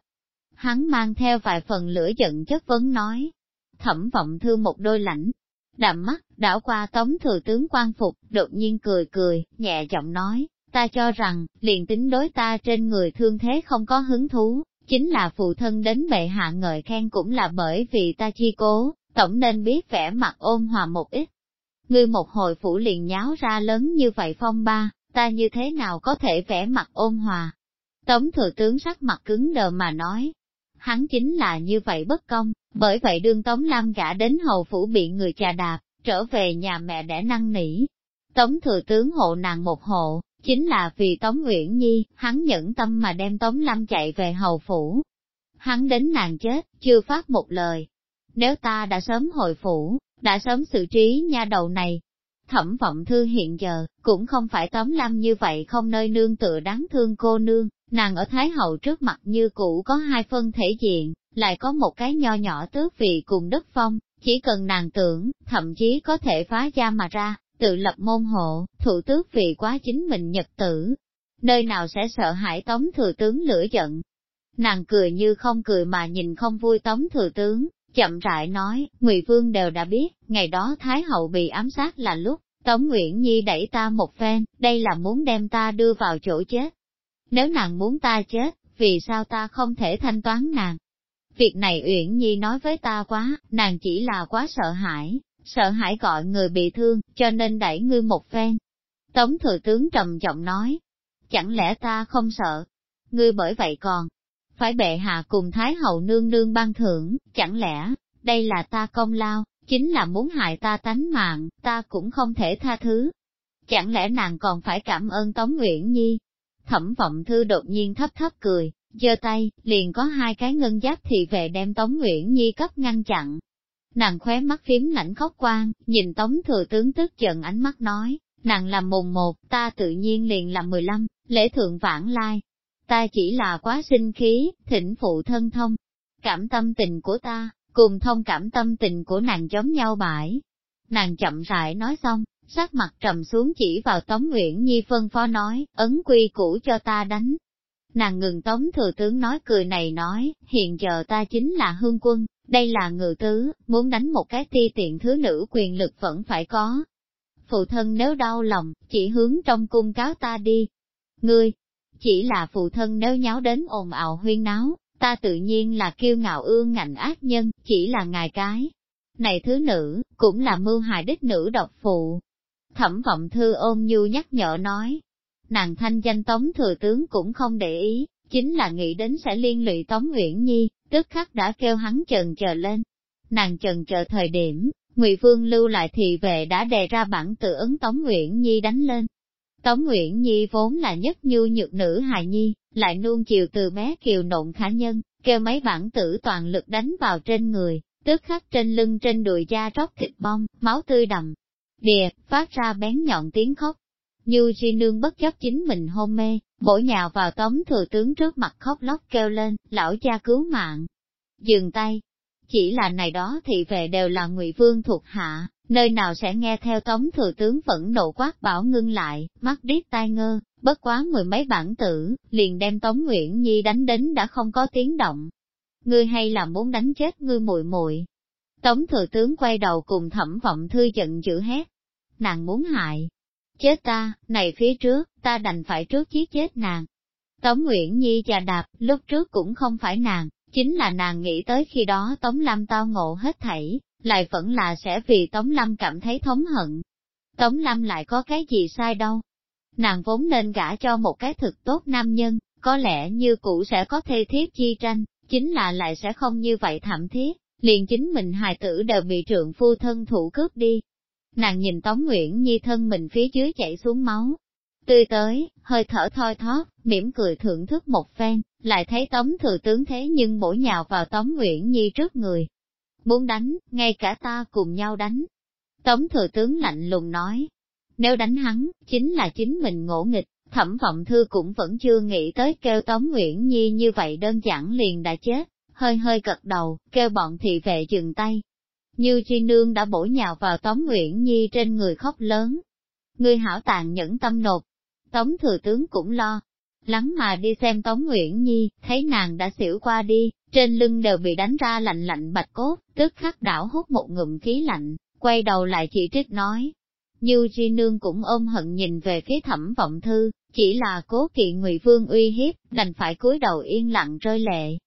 Hắn mang theo vài phần lửa giận chất vấn nói. Thẩm vọng thư một đôi lãnh, đạm mắt, đảo qua tống thừa tướng quan phục, đột nhiên cười cười, nhẹ giọng nói, ta cho rằng, liền tính đối ta trên người thương thế không có hứng thú, chính là phụ thân đến bệ hạ ngợi khen cũng là bởi vì ta chi cố, tổng nên biết vẻ mặt ôn hòa một ít. Ngươi một hồi phủ liền nháo ra lớn như vậy phong ba, ta như thế nào có thể vẻ mặt ôn hòa. Tống thừa tướng sắc mặt cứng đờ mà nói, hắn chính là như vậy bất công, bởi vậy đương Tống Lam gã đến hầu phủ bị người chà đạp, trở về nhà mẹ đẻ năng nỉ. Tống thừa tướng hộ nàng một hộ, chính là vì Tống nguyễn Nhi, hắn nhẫn tâm mà đem Tống lâm chạy về hầu phủ. Hắn đến nàng chết, chưa phát một lời. Nếu ta đã sớm hồi phủ, đã sớm xử trí nha đầu này. Thẩm vọng thư hiện giờ, cũng không phải Tống lâm như vậy không nơi nương tựa đáng thương cô nương, nàng ở Thái Hậu trước mặt như cũ có hai phân thể diện, lại có một cái nho nhỏ tước vị cùng đất phong, chỉ cần nàng tưởng, thậm chí có thể phá gia mà ra, tự lập môn hộ, thủ tước vì quá chính mình nhật tử. Nơi nào sẽ sợ hãi tống thừa tướng lửa giận. Nàng cười như không cười mà nhìn không vui tống thừa tướng, chậm rãi nói, Ngụy Vương đều đã biết, ngày đó Thái Hậu bị ám sát là lúc, Tống Nguyễn Nhi đẩy ta một phen, đây là muốn đem ta đưa vào chỗ chết. Nếu nàng muốn ta chết, vì sao ta không thể thanh toán nàng? Việc này Uyển Nhi nói với ta quá, nàng chỉ là quá sợ hãi, sợ hãi gọi người bị thương, cho nên đẩy ngươi một phen. Tống thừa tướng trầm giọng nói, chẳng lẽ ta không sợ? Ngươi bởi vậy còn, phải bệ hạ cùng Thái hậu nương nương ban thưởng, chẳng lẽ, đây là ta công lao, chính là muốn hại ta tánh mạng, ta cũng không thể tha thứ. Chẳng lẽ nàng còn phải cảm ơn Tống Nguyễn Nhi? Thẩm vọng thư đột nhiên thấp thấp cười, giơ tay, liền có hai cái ngân giáp thị vệ đem Tống Nguyễn Nhi cấp ngăn chặn. Nàng khóe mắt phím lãnh khóc quang, nhìn Tống Thừa Tướng tức giận ánh mắt nói, nàng làm mùng một, ta tự nhiên liền làm mười lăm, lễ thượng vãng lai. Ta chỉ là quá sinh khí, thỉnh phụ thân thông. Cảm tâm tình của ta, cùng thông cảm tâm tình của nàng giống nhau bãi. Nàng chậm rãi nói xong, sắc mặt trầm xuống chỉ vào Tống Nguyễn Nhi phân phó nói, ấn quy cũ cho ta đánh, Nàng ngừng tống thừa tướng nói cười này nói, hiện giờ ta chính là hương quân, đây là ngự tứ, muốn đánh một cái ti tiện thứ nữ quyền lực vẫn phải có. Phụ thân nếu đau lòng, chỉ hướng trong cung cáo ta đi. Ngươi, chỉ là phụ thân nếu nháo đến ồn ào huyên náo, ta tự nhiên là kiêu ngạo ương ngạnh ác nhân, chỉ là ngài cái. Này thứ nữ, cũng là mưu hại đích nữ độc phụ. Thẩm vọng thư ôm nhu nhắc nhở nói, nàng thanh danh Tống Thừa Tướng cũng không để ý, chính là nghĩ đến sẽ liên lụy Tống Nguyễn Nhi, tức khắc đã kêu hắn chần chờ lên. Nàng chần chờ thời điểm, Ngụy Vương lưu lại thì về đã đề ra bản tự ứng Tống Nguyễn Nhi đánh lên. Tống Nguyễn Nhi vốn là nhất nhu nhược nữ hài nhi, lại nuông chiều từ bé kiều nộn khả nhân, kêu mấy bản tử toàn lực đánh vào trên người, tức khắc trên lưng trên đùi da róc thịt bong, máu tươi đầm. Đìa, phát ra bén nhọn tiếng khóc, Như Di Nương bất chấp chính mình hôn mê, bổ nhào vào tống thừa tướng trước mặt khóc lóc kêu lên, lão cha cứu mạng. Dừng tay, chỉ là này đó thì về đều là ngụy vương thuộc hạ, nơi nào sẽ nghe theo tống thừa tướng vẫn nộ quát bảo ngưng lại, mắt điếc tai ngơ, bất quá mười mấy bản tử, liền đem tống Nguyễn Nhi đánh đến đã không có tiếng động. Ngươi hay là muốn đánh chết ngươi muội muội Tống thừa tướng quay đầu cùng thẩm vọng thư giận dữ hét. Nàng muốn hại. Chết ta, này phía trước, ta đành phải trước giết chết nàng. Tống Nguyễn Nhi già đạp, lúc trước cũng không phải nàng, chính là nàng nghĩ tới khi đó Tống Lâm tao ngộ hết thảy, lại vẫn là sẽ vì Tống Lâm cảm thấy thống hận. Tống Lâm lại có cái gì sai đâu. Nàng vốn nên gả cho một cái thực tốt nam nhân, có lẽ như cũ sẽ có thê thiết chi tranh, chính là lại sẽ không như vậy thảm thiết, liền chính mình hài tử đều bị trượng phu thân thủ cướp đi. Nàng nhìn Tống Nguyễn Nhi thân mình phía dưới chảy xuống máu, tươi tới, hơi thở thoi thóp, mỉm cười thưởng thức một phen, lại thấy Tống Thừa Tướng thế nhưng bổ nhào vào Tống Nguyễn Nhi trước người. Muốn đánh, ngay cả ta cùng nhau đánh. Tống Thừa Tướng lạnh lùng nói, nếu đánh hắn, chính là chính mình ngỗ nghịch, thẩm vọng thư cũng vẫn chưa nghĩ tới kêu Tống Nguyễn Nhi như vậy đơn giản liền đã chết, hơi hơi gật đầu, kêu bọn thị vệ dừng tay. Như Chi Nương đã bổ nhào vào Tống Nguyễn Nhi trên người khóc lớn. Người hảo tàn nhẫn tâm nột, Tống thừa tướng cũng lo. Lắng mà đi xem Tống Nguyễn Nhi, thấy nàng đã xỉu qua đi, trên lưng đều bị đánh ra lạnh lạnh bạch cốt, tức khắc đảo hút một ngụm khí lạnh, quay đầu lại chỉ trích nói. Như Chi Nương cũng ôm hận nhìn về phía thẩm vọng thư, chỉ là cố kỵ Ngụy Vương uy hiếp, đành phải cúi đầu yên lặng rơi lệ.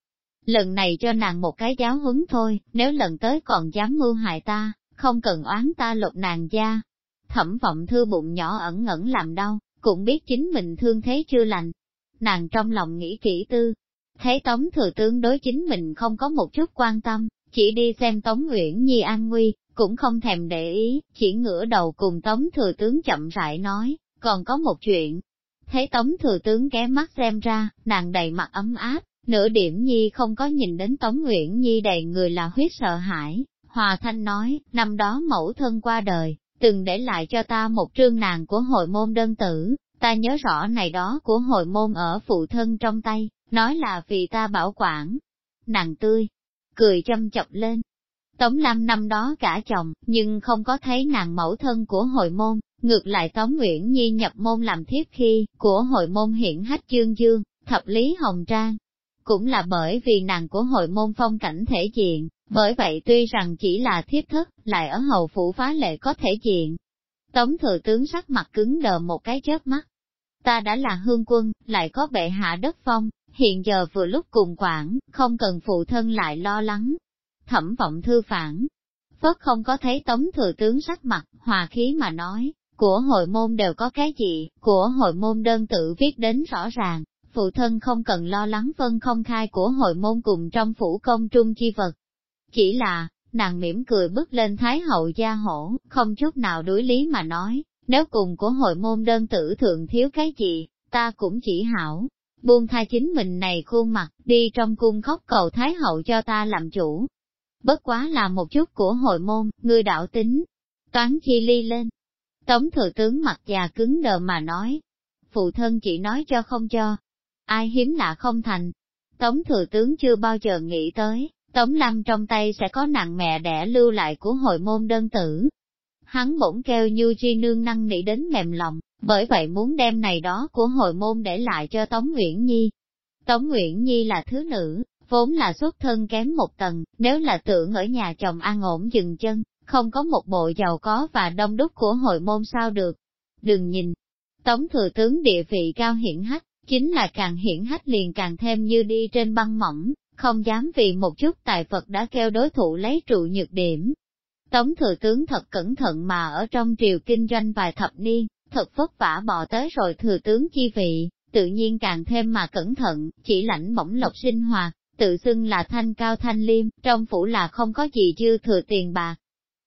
Lần này cho nàng một cái giáo huấn thôi, nếu lần tới còn dám mưu hại ta, không cần oán ta lột nàng da. Thẩm vọng thư bụng nhỏ ẩn ngẩn làm đau, cũng biết chính mình thương thế chưa lành. Nàng trong lòng nghĩ kỹ tư, thấy Tống Thừa Tướng đối chính mình không có một chút quan tâm, chỉ đi xem Tống Nguyễn Nhi an nguy, cũng không thèm để ý, chỉ ngửa đầu cùng Tống Thừa Tướng chậm rãi nói, còn có một chuyện. Thấy Tống Thừa Tướng ghé mắt xem ra, nàng đầy mặt ấm áp, nửa điểm Nhi không có nhìn đến Tống Nguyễn Nhi đầy người là huyết sợ hãi. Hòa Thanh nói, năm đó mẫu thân qua đời, từng để lại cho ta một trương nàng của hội môn đơn tử, ta nhớ rõ này đó của hội môn ở phụ thân trong tay, nói là vì ta bảo quản. Nàng tươi, cười châm chọc lên. Tống Lam năm đó cả chồng, nhưng không có thấy nàng mẫu thân của hội môn, ngược lại Tống Nguyễn Nhi nhập môn làm thiếp khi, của hội môn hiện hách chương dương, thập lý hồng trang. Cũng là bởi vì nàng của hội môn phong cảnh thể diện, bởi vậy tuy rằng chỉ là thiếp thất, lại ở hầu phủ phá lệ có thể diện. Tống thừa tướng sắc mặt cứng đờ một cái chớp mắt. Ta đã là hương quân, lại có bệ hạ đất phong, hiện giờ vừa lúc cùng quản, không cần phụ thân lại lo lắng. Thẩm vọng thư phản, Phất không có thấy tống thừa tướng sắc mặt, hòa khí mà nói, của hội môn đều có cái gì, của hội môn đơn tự viết đến rõ ràng, phụ thân không cần lo lắng phân không khai của hội môn cùng trong phủ công trung chi vật, chỉ là, nàng mỉm cười bước lên Thái hậu gia hổ, không chút nào đối lý mà nói, nếu cùng của hội môn đơn tử thượng thiếu cái gì, ta cũng chỉ hảo. Buông tha chính mình này khuôn mặt, đi trong cung khóc cầu Thái hậu cho ta làm chủ. Bất quá là một chút của hội môn, ngươi đạo tính, toán chi ly lên. Tống thừa tướng mặt già cứng đờ mà nói, phụ thân chỉ nói cho không cho, ai hiếm lạ không thành. Tống thừa tướng chưa bao giờ nghĩ tới, Tống Lâm trong tay sẽ có nặng mẹ đẻ lưu lại của hội môn đơn tử. Hắn bỗng kêu Như Chi Nương năng nỉ đến mềm lòng, bởi vậy muốn đem này đó của hội môn để lại cho Tống Nguyễn Nhi. Tống Nguyễn Nhi là thứ nữ, vốn là xuất thân kém một tầng, nếu là tưởng ở nhà chồng an ổn dừng chân, không có một bộ giàu có và đông đúc của hội môn sao được. Đừng nhìn, Tống Thừa Tướng địa vị cao hiển hách, chính là càng hiển hách liền càng thêm như đi trên băng mỏng, không dám vì một chút tài Phật đã kêu đối thủ lấy trụ nhược điểm. Tống thừa tướng thật cẩn thận mà ở trong triều kinh doanh vài thập niên, thật vất vả bò tới rồi thừa tướng chi vị, tự nhiên càng thêm mà cẩn thận, chỉ lãnh bổng lộc sinh hoạt, tự xưng là thanh cao thanh liêm, trong phủ là không có gì dư thừa tiền bạc.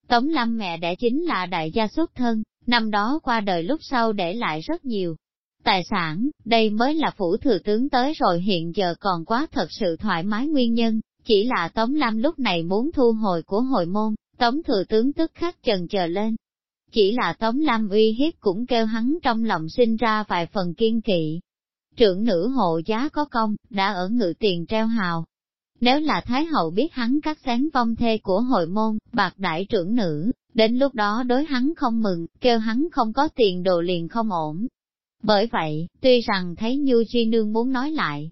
Tống lâm mẹ đẻ chính là đại gia xuất thân, năm đó qua đời lúc sau để lại rất nhiều, Tài sản, đây mới là phủ thừa tướng tới rồi hiện giờ còn quá thật sự thoải mái nguyên nhân, chỉ là Tống Lam lúc này muốn thu hồi của hội môn, Tống thừa tướng tức khắc chần chờ lên. Chỉ là Tống Lam uy hiếp cũng kêu hắn trong lòng sinh ra vài phần kiên kỵ. Trưởng nữ hộ giá có công, đã ở ngự tiền treo hào. Nếu là Thái Hậu biết hắn cắt sáng vong thê của hội môn, bạc đại trưởng nữ, đến lúc đó đối hắn không mừng, kêu hắn không có tiền đồ liền không ổn. Bởi vậy, tuy rằng thấy Như Chi Nương muốn nói lại,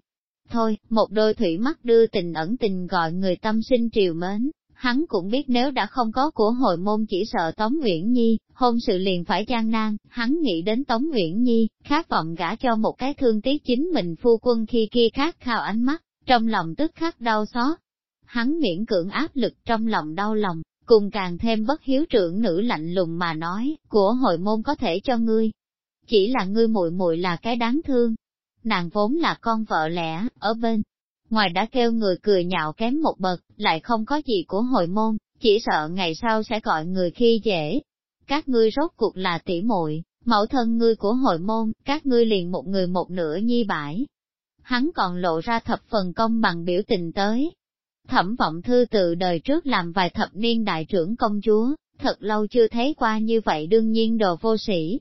thôi, một đôi thủy mắt đưa tình ẩn tình gọi người tâm sinh triều mến, hắn cũng biết nếu đã không có của hội môn chỉ sợ Tống Nguyễn Nhi, hôn sự liền phải gian nan, hắn nghĩ đến Tống Nguyễn Nhi, khát vọng gả cho một cái thương tiếc chính mình phu quân khi kia khát khao ánh mắt, trong lòng tức khắc đau xót. Hắn miễn cưỡng áp lực trong lòng đau lòng, cùng càng thêm bất hiếu trưởng nữ lạnh lùng mà nói, của hội môn có thể cho ngươi. Chỉ là ngươi muội muội là cái đáng thương. Nàng vốn là con vợ lẽ, ở bên ngoài đã kêu người cười nhạo kém một bậc, lại không có gì của hội môn, chỉ sợ ngày sau sẽ gọi người khi dễ. Các ngươi rốt cuộc là tỷ muội, mẫu thân ngươi của hội môn, các ngươi liền một người một nửa nhi bãi. Hắn còn lộ ra thập phần công bằng biểu tình tới. Thẩm vọng thư từ đời trước làm vài thập niên đại trưởng công chúa, thật lâu chưa thấy qua như vậy đương nhiên đồ vô sĩ.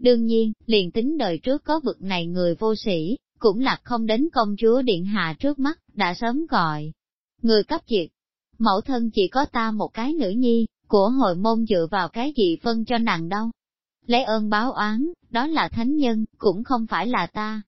Đương nhiên, liền tính đời trước có vực này người vô sĩ, cũng là không đến công chúa điện hạ trước mắt, đã sớm gọi. Người cấp diệt, mẫu thân chỉ có ta một cái nữ nhi, của hội môn dựa vào cái gì phân cho nàng đâu. Lấy ơn báo oán, đó là thánh nhân, cũng không phải là ta.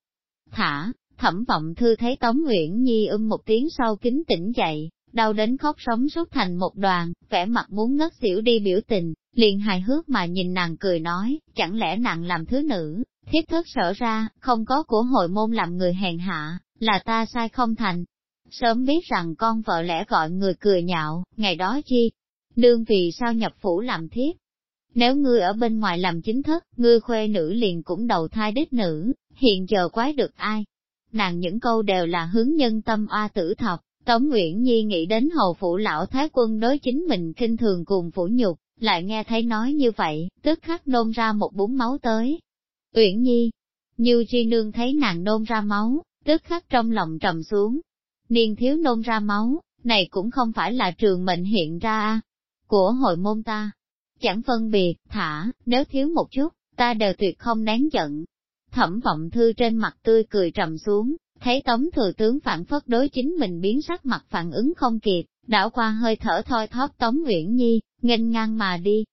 Thả, thẩm vọng thư thấy Tống Nguyễn Nhi ưm một tiếng sau kính tỉnh dậy, đau đến khóc sống suốt thành một đoàn, vẻ mặt muốn ngất xỉu đi biểu tình, liền hài hước mà nhìn nàng cười nói, chẳng lẽ nàng làm thứ nữ, Thiếp thất sở ra, không có của hội môn làm người hèn hạ, là ta sai không thành. Sớm biết rằng con vợ lẽ gọi người cười nhạo, ngày đó chi? Đương vì sao nhập phủ làm thiếp? Nếu ngươi ở bên ngoài làm chính thất, ngươi khuê nữ liền cũng đầu thai đích nữ, hiện giờ quái được ai? Nàng những câu đều là hướng nhân tâm oa tử thọc, Tống Nguyễn Nhi nghĩ đến hầu phủ lão thái quân đối chính mình kinh thường cùng phủ nhục, lại nghe thấy nói như vậy, tức khắc nôn ra một bún máu tới, Uyển Nhi, như Tri Nương thấy nàng nôn ra máu, tức khắc trong lòng trầm xuống. Niên thiếu nôn ra máu, này cũng không phải là trường mệnh hiện ra à? của hội môn ta. Chẳng phân biệt, thả, nếu thiếu một chút, ta đều tuyệt không nén giận. Thẩm vọng thư trên mặt tươi cười trầm xuống, thấy tống thừa tướng phản phất đối chính mình biến sắc mặt phản ứng không kịp, đảo qua hơi thở thoi thóp tống nguyễn Nhi, nghênh ngang mà đi.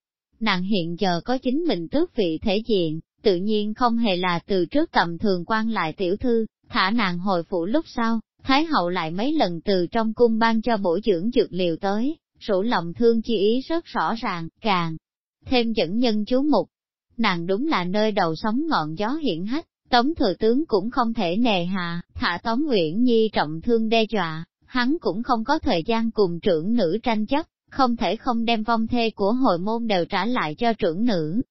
Nàng hiện giờ có chính mình tước vị thể diện, tự nhiên không hề là từ trước tầm thường quan lại tiểu thư, thả nàng hồi phủ lúc sau, Thái hậu lại mấy lần từ trong cung ban cho bổ dưỡng dược liều tới, rủ lòng thương chi ý rất rõ ràng, càng thêm dẫn nhân chú mục. Nàng đúng là nơi đầu sóng ngọn gió hiển hách, Tống thừa tướng cũng không thể nề hà, thả Tống Nguyễn Nhi trọng thương đe dọa, hắn cũng không có thời gian cùng trưởng nữ tranh chấp, không thể không đem vong thê của hội môn đều trả lại cho trưởng nữ,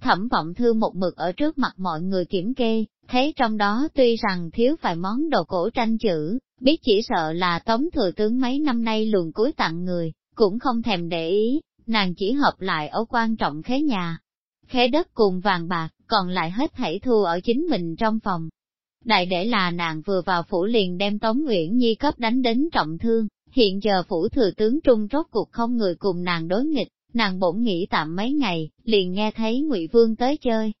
Thẩm vọng thư một mực ở trước mặt mọi người kiểm kê, thấy trong đó tuy rằng thiếu vài món đồ cổ tranh chữ, biết chỉ sợ là tống thừa tướng mấy năm nay luồn cuối tặng người, cũng không thèm để ý, nàng chỉ hợp lại ở quan trọng khế nhà. Khế đất cùng vàng bạc, còn lại hết thảy thu ở chính mình trong phòng. Đại để là nàng vừa vào phủ liền đem Tống Nguyễn Nhi cấp đánh đến trọng thương, hiện giờ phủ thừa tướng trung rốt cuộc không người cùng nàng đối nghịch, Nàng bổn nghĩ tạm mấy ngày, liền nghe thấy Ngụy Vương tới chơi.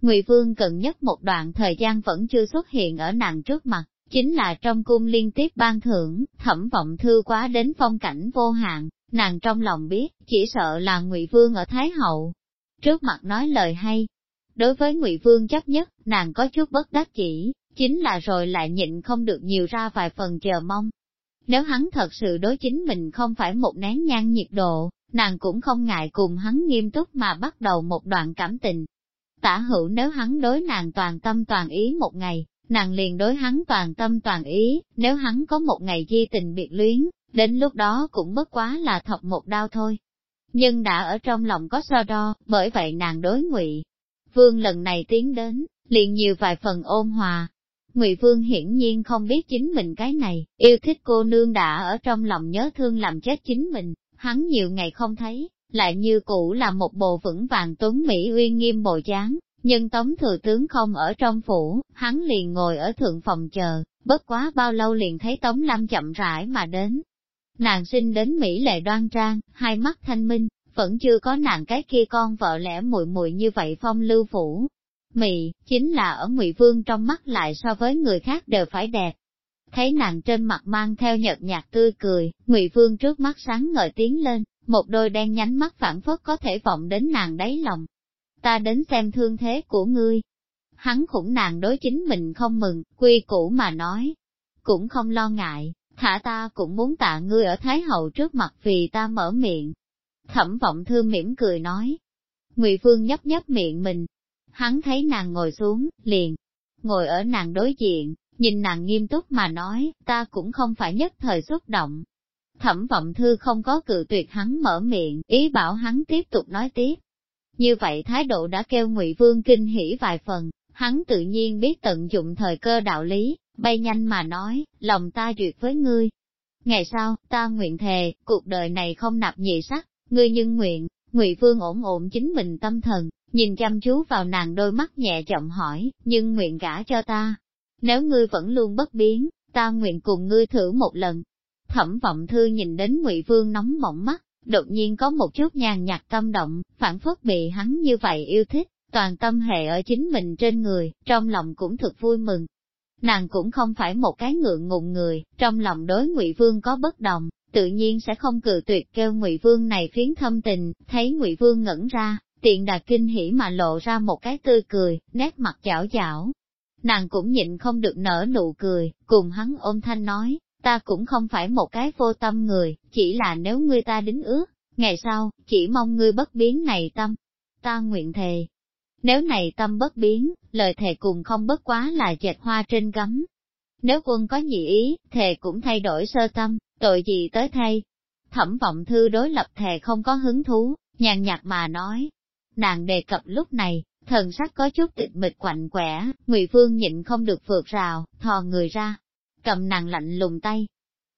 Ngụy Vương cần nhất một đoạn thời gian vẫn chưa xuất hiện ở nàng trước mặt, chính là trong cung liên tiếp ban thưởng, thẩm vọng thư quá đến phong cảnh vô hạn, nàng trong lòng biết, chỉ sợ là Ngụy Vương ở Thái Hậu. Trước mặt nói lời hay, đối với Ngụy Vương chấp nhất, nàng có chút bất đắc chỉ, chính là rồi lại nhịn không được nhiều ra vài phần chờ mong. Nếu hắn thật sự đối chính mình không phải một nén nhang nhiệt độ, nàng cũng không ngại cùng hắn nghiêm túc mà bắt đầu một đoạn cảm tình. Tả hữu nếu hắn đối nàng toàn tâm toàn ý một ngày, nàng liền đối hắn toàn tâm toàn ý, nếu hắn có một ngày di tình biệt luyến, đến lúc đó cũng bất quá là thọc một đau thôi. Nhưng đã ở trong lòng có so đo, bởi vậy nàng đối ngụy Vương lần này tiến đến, liền nhiều vài phần ôn hòa. Ngụy Vương hiển nhiên không biết chính mình cái này, yêu thích cô nương đã ở trong lòng nhớ thương làm chết chính mình, hắn nhiều ngày không thấy, lại như cũ là một bộ vững vàng tuấn Mỹ uy nghiêm bộ dáng. Nhưng tống thừa tướng không ở trong phủ, hắn liền ngồi ở thượng phòng chờ, bất quá bao lâu liền thấy tống lâm chậm rãi mà đến. Nàng sinh đến Mỹ lệ đoan trang, hai mắt thanh minh, vẫn chưa có nàng cái kia con vợ lẽ muội muội như vậy phong lưu phủ. Mị, chính là ở Ngụy Vương trong mắt lại so với người khác đều phải đẹp. Thấy nàng trên mặt mang theo nhợt nhạt tươi cười, Ngụy Vương trước mắt sáng ngời tiến lên, một đôi đen nhánh mắt phản phất có thể vọng đến nàng đáy lòng. Ta đến xem thương thế của ngươi. Hắn khủng nàng đối chính mình không mừng, quy củ mà nói. Cũng không lo ngại, thả ta cũng muốn tạ ngươi ở Thái Hậu trước mặt vì ta mở miệng. Thẩm vọng thư mỉm cười nói. Ngụy Vương nhấp nhấp miệng mình. Hắn thấy nàng ngồi xuống, liền, ngồi ở nàng đối diện, nhìn nàng nghiêm túc mà nói, ta cũng không phải nhất thời xúc động. Thẩm vọng thư không có cự tuyệt hắn mở miệng, ý bảo hắn tiếp tục nói tiếp. Như vậy thái độ đã kêu Ngụy Vương kinh hỉ vài phần, hắn tự nhiên biết tận dụng thời cơ đạo lý, bay nhanh mà nói, lòng ta duyệt với ngươi. Ngày sau, ta nguyện thề, cuộc đời này không nạp nhị sắc, ngươi nhưng nguyện, Ngụy Vương ổn ổn chính mình tâm thần, nhìn chăm chú vào nàng đôi mắt nhẹ giọng hỏi, nhưng nguyện gả cho ta. Nếu ngươi vẫn luôn bất biến, ta nguyện cùng ngươi thử một lần. Thẩm vọng thư nhìn đến Ngụy Vương nóng bỏng mắt, đột nhiên có một chút nhàn nhạt tâm động, phản phất bị hắn như vậy yêu thích, toàn tâm hệ ở chính mình trên người, trong lòng cũng thực vui mừng. Nàng cũng không phải một cái ngượng ngùng người, trong lòng đối Ngụy Vương có bất đồng, tự nhiên sẽ không cự tuyệt kêu Ngụy Vương này phiến thâm tình, thấy Ngụy Vương ngẩn ra, tiện đà kinh hỉ mà lộ ra một cái tươi cười, nét mặt chảo chảo. Nàng cũng nhịn không được nở nụ cười, cùng hắn ôm thanh nói, ta cũng không phải một cái vô tâm người, chỉ là nếu ngươi ta đính ước, ngày sau, chỉ mong ngươi bất biến này tâm. Ta nguyện thề, nếu này tâm bất biến, lời thề cùng không bất quá là dệt hoa trên gấm. Nếu quân có nhị ý, thề cũng thay đổi sơ tâm, tội gì tới thay. Thẩm vọng thư đối lập thề không có hứng thú, nhàn nhạt mà nói. Nàng đề cập lúc này, thần sắc có chút tịch mịch quạnh quẻ, Ngụy Phương nhịn không được vượt rào, thò người ra, cầm nàng lạnh lùng tay.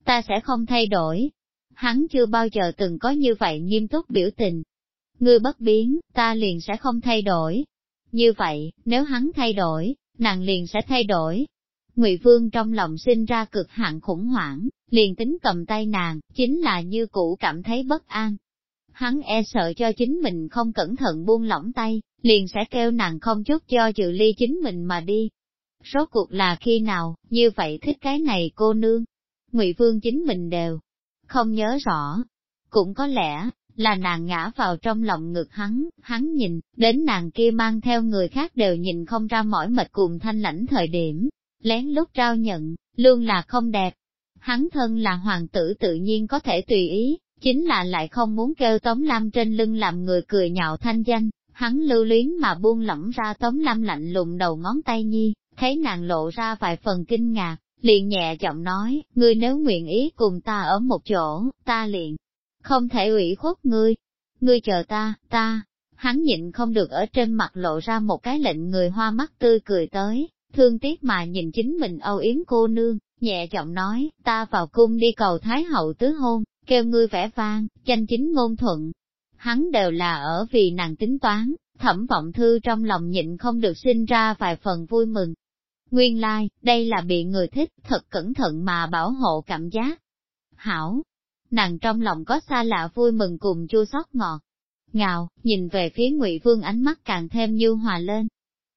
Ta sẽ không thay đổi. Hắn chưa bao giờ từng có như vậy nghiêm túc biểu tình. Ngươi bất biến, ta liền sẽ không thay đổi. Như vậy, nếu hắn thay đổi, nàng liền sẽ thay đổi. Ngụy Vương trong lòng sinh ra cực hạn khủng hoảng, liền tính cầm tay nàng, chính là như cũ cảm thấy bất an. Hắn e sợ cho chính mình không cẩn thận buông lỏng tay, liền sẽ kêu nàng không chút cho dự ly chính mình mà đi. Rốt cuộc là khi nào, như vậy thích cái này cô nương. Ngụy Vương chính mình đều không nhớ rõ. Cũng có lẽ, là nàng ngã vào trong lòng ngực hắn, hắn nhìn, đến nàng kia mang theo người khác đều nhìn không ra mỏi mệt cùng thanh lãnh thời điểm, lén lút trao nhận, luôn là không đẹp. Hắn thân là hoàng tử tự nhiên có thể tùy ý, chính là lại không muốn kêu Tống Lam trên lưng làm người cười nhạo thanh danh, hắn lưu luyến mà buông lỏng ra Tống Lam lạnh lùng đầu ngón tay nhi, thấy nàng lộ ra vài phần kinh ngạc, liền nhẹ giọng nói, ngươi nếu nguyện ý cùng ta ở một chỗ, ta liền không thể ủy khuất ngươi. Ngươi chờ ta, ta, hắn nhịn không được ở trên mặt lộ ra một cái lệnh người hoa mắt tươi cười tới, thương tiếc mà nhìn chính mình âu yếm cô nương, nhẹ giọng nói, ta vào cung đi cầu Thái hậu tứ hôn, kêu ngươi vẽ vang, tranh chính ngôn thuận. Hắn đều là ở vì nàng tính toán, thẩm vọng thư trong lòng nhịn không được sinh ra vài phần vui mừng. Nguyên lai, like, đây là bị người thích, thật cẩn thận mà bảo hộ cảm giác. Hảo, nàng trong lòng có xa lạ vui mừng cùng chua xót ngọt. Ngào, nhìn về phía Ngụy Vương ánh mắt càng thêm như hòa lên.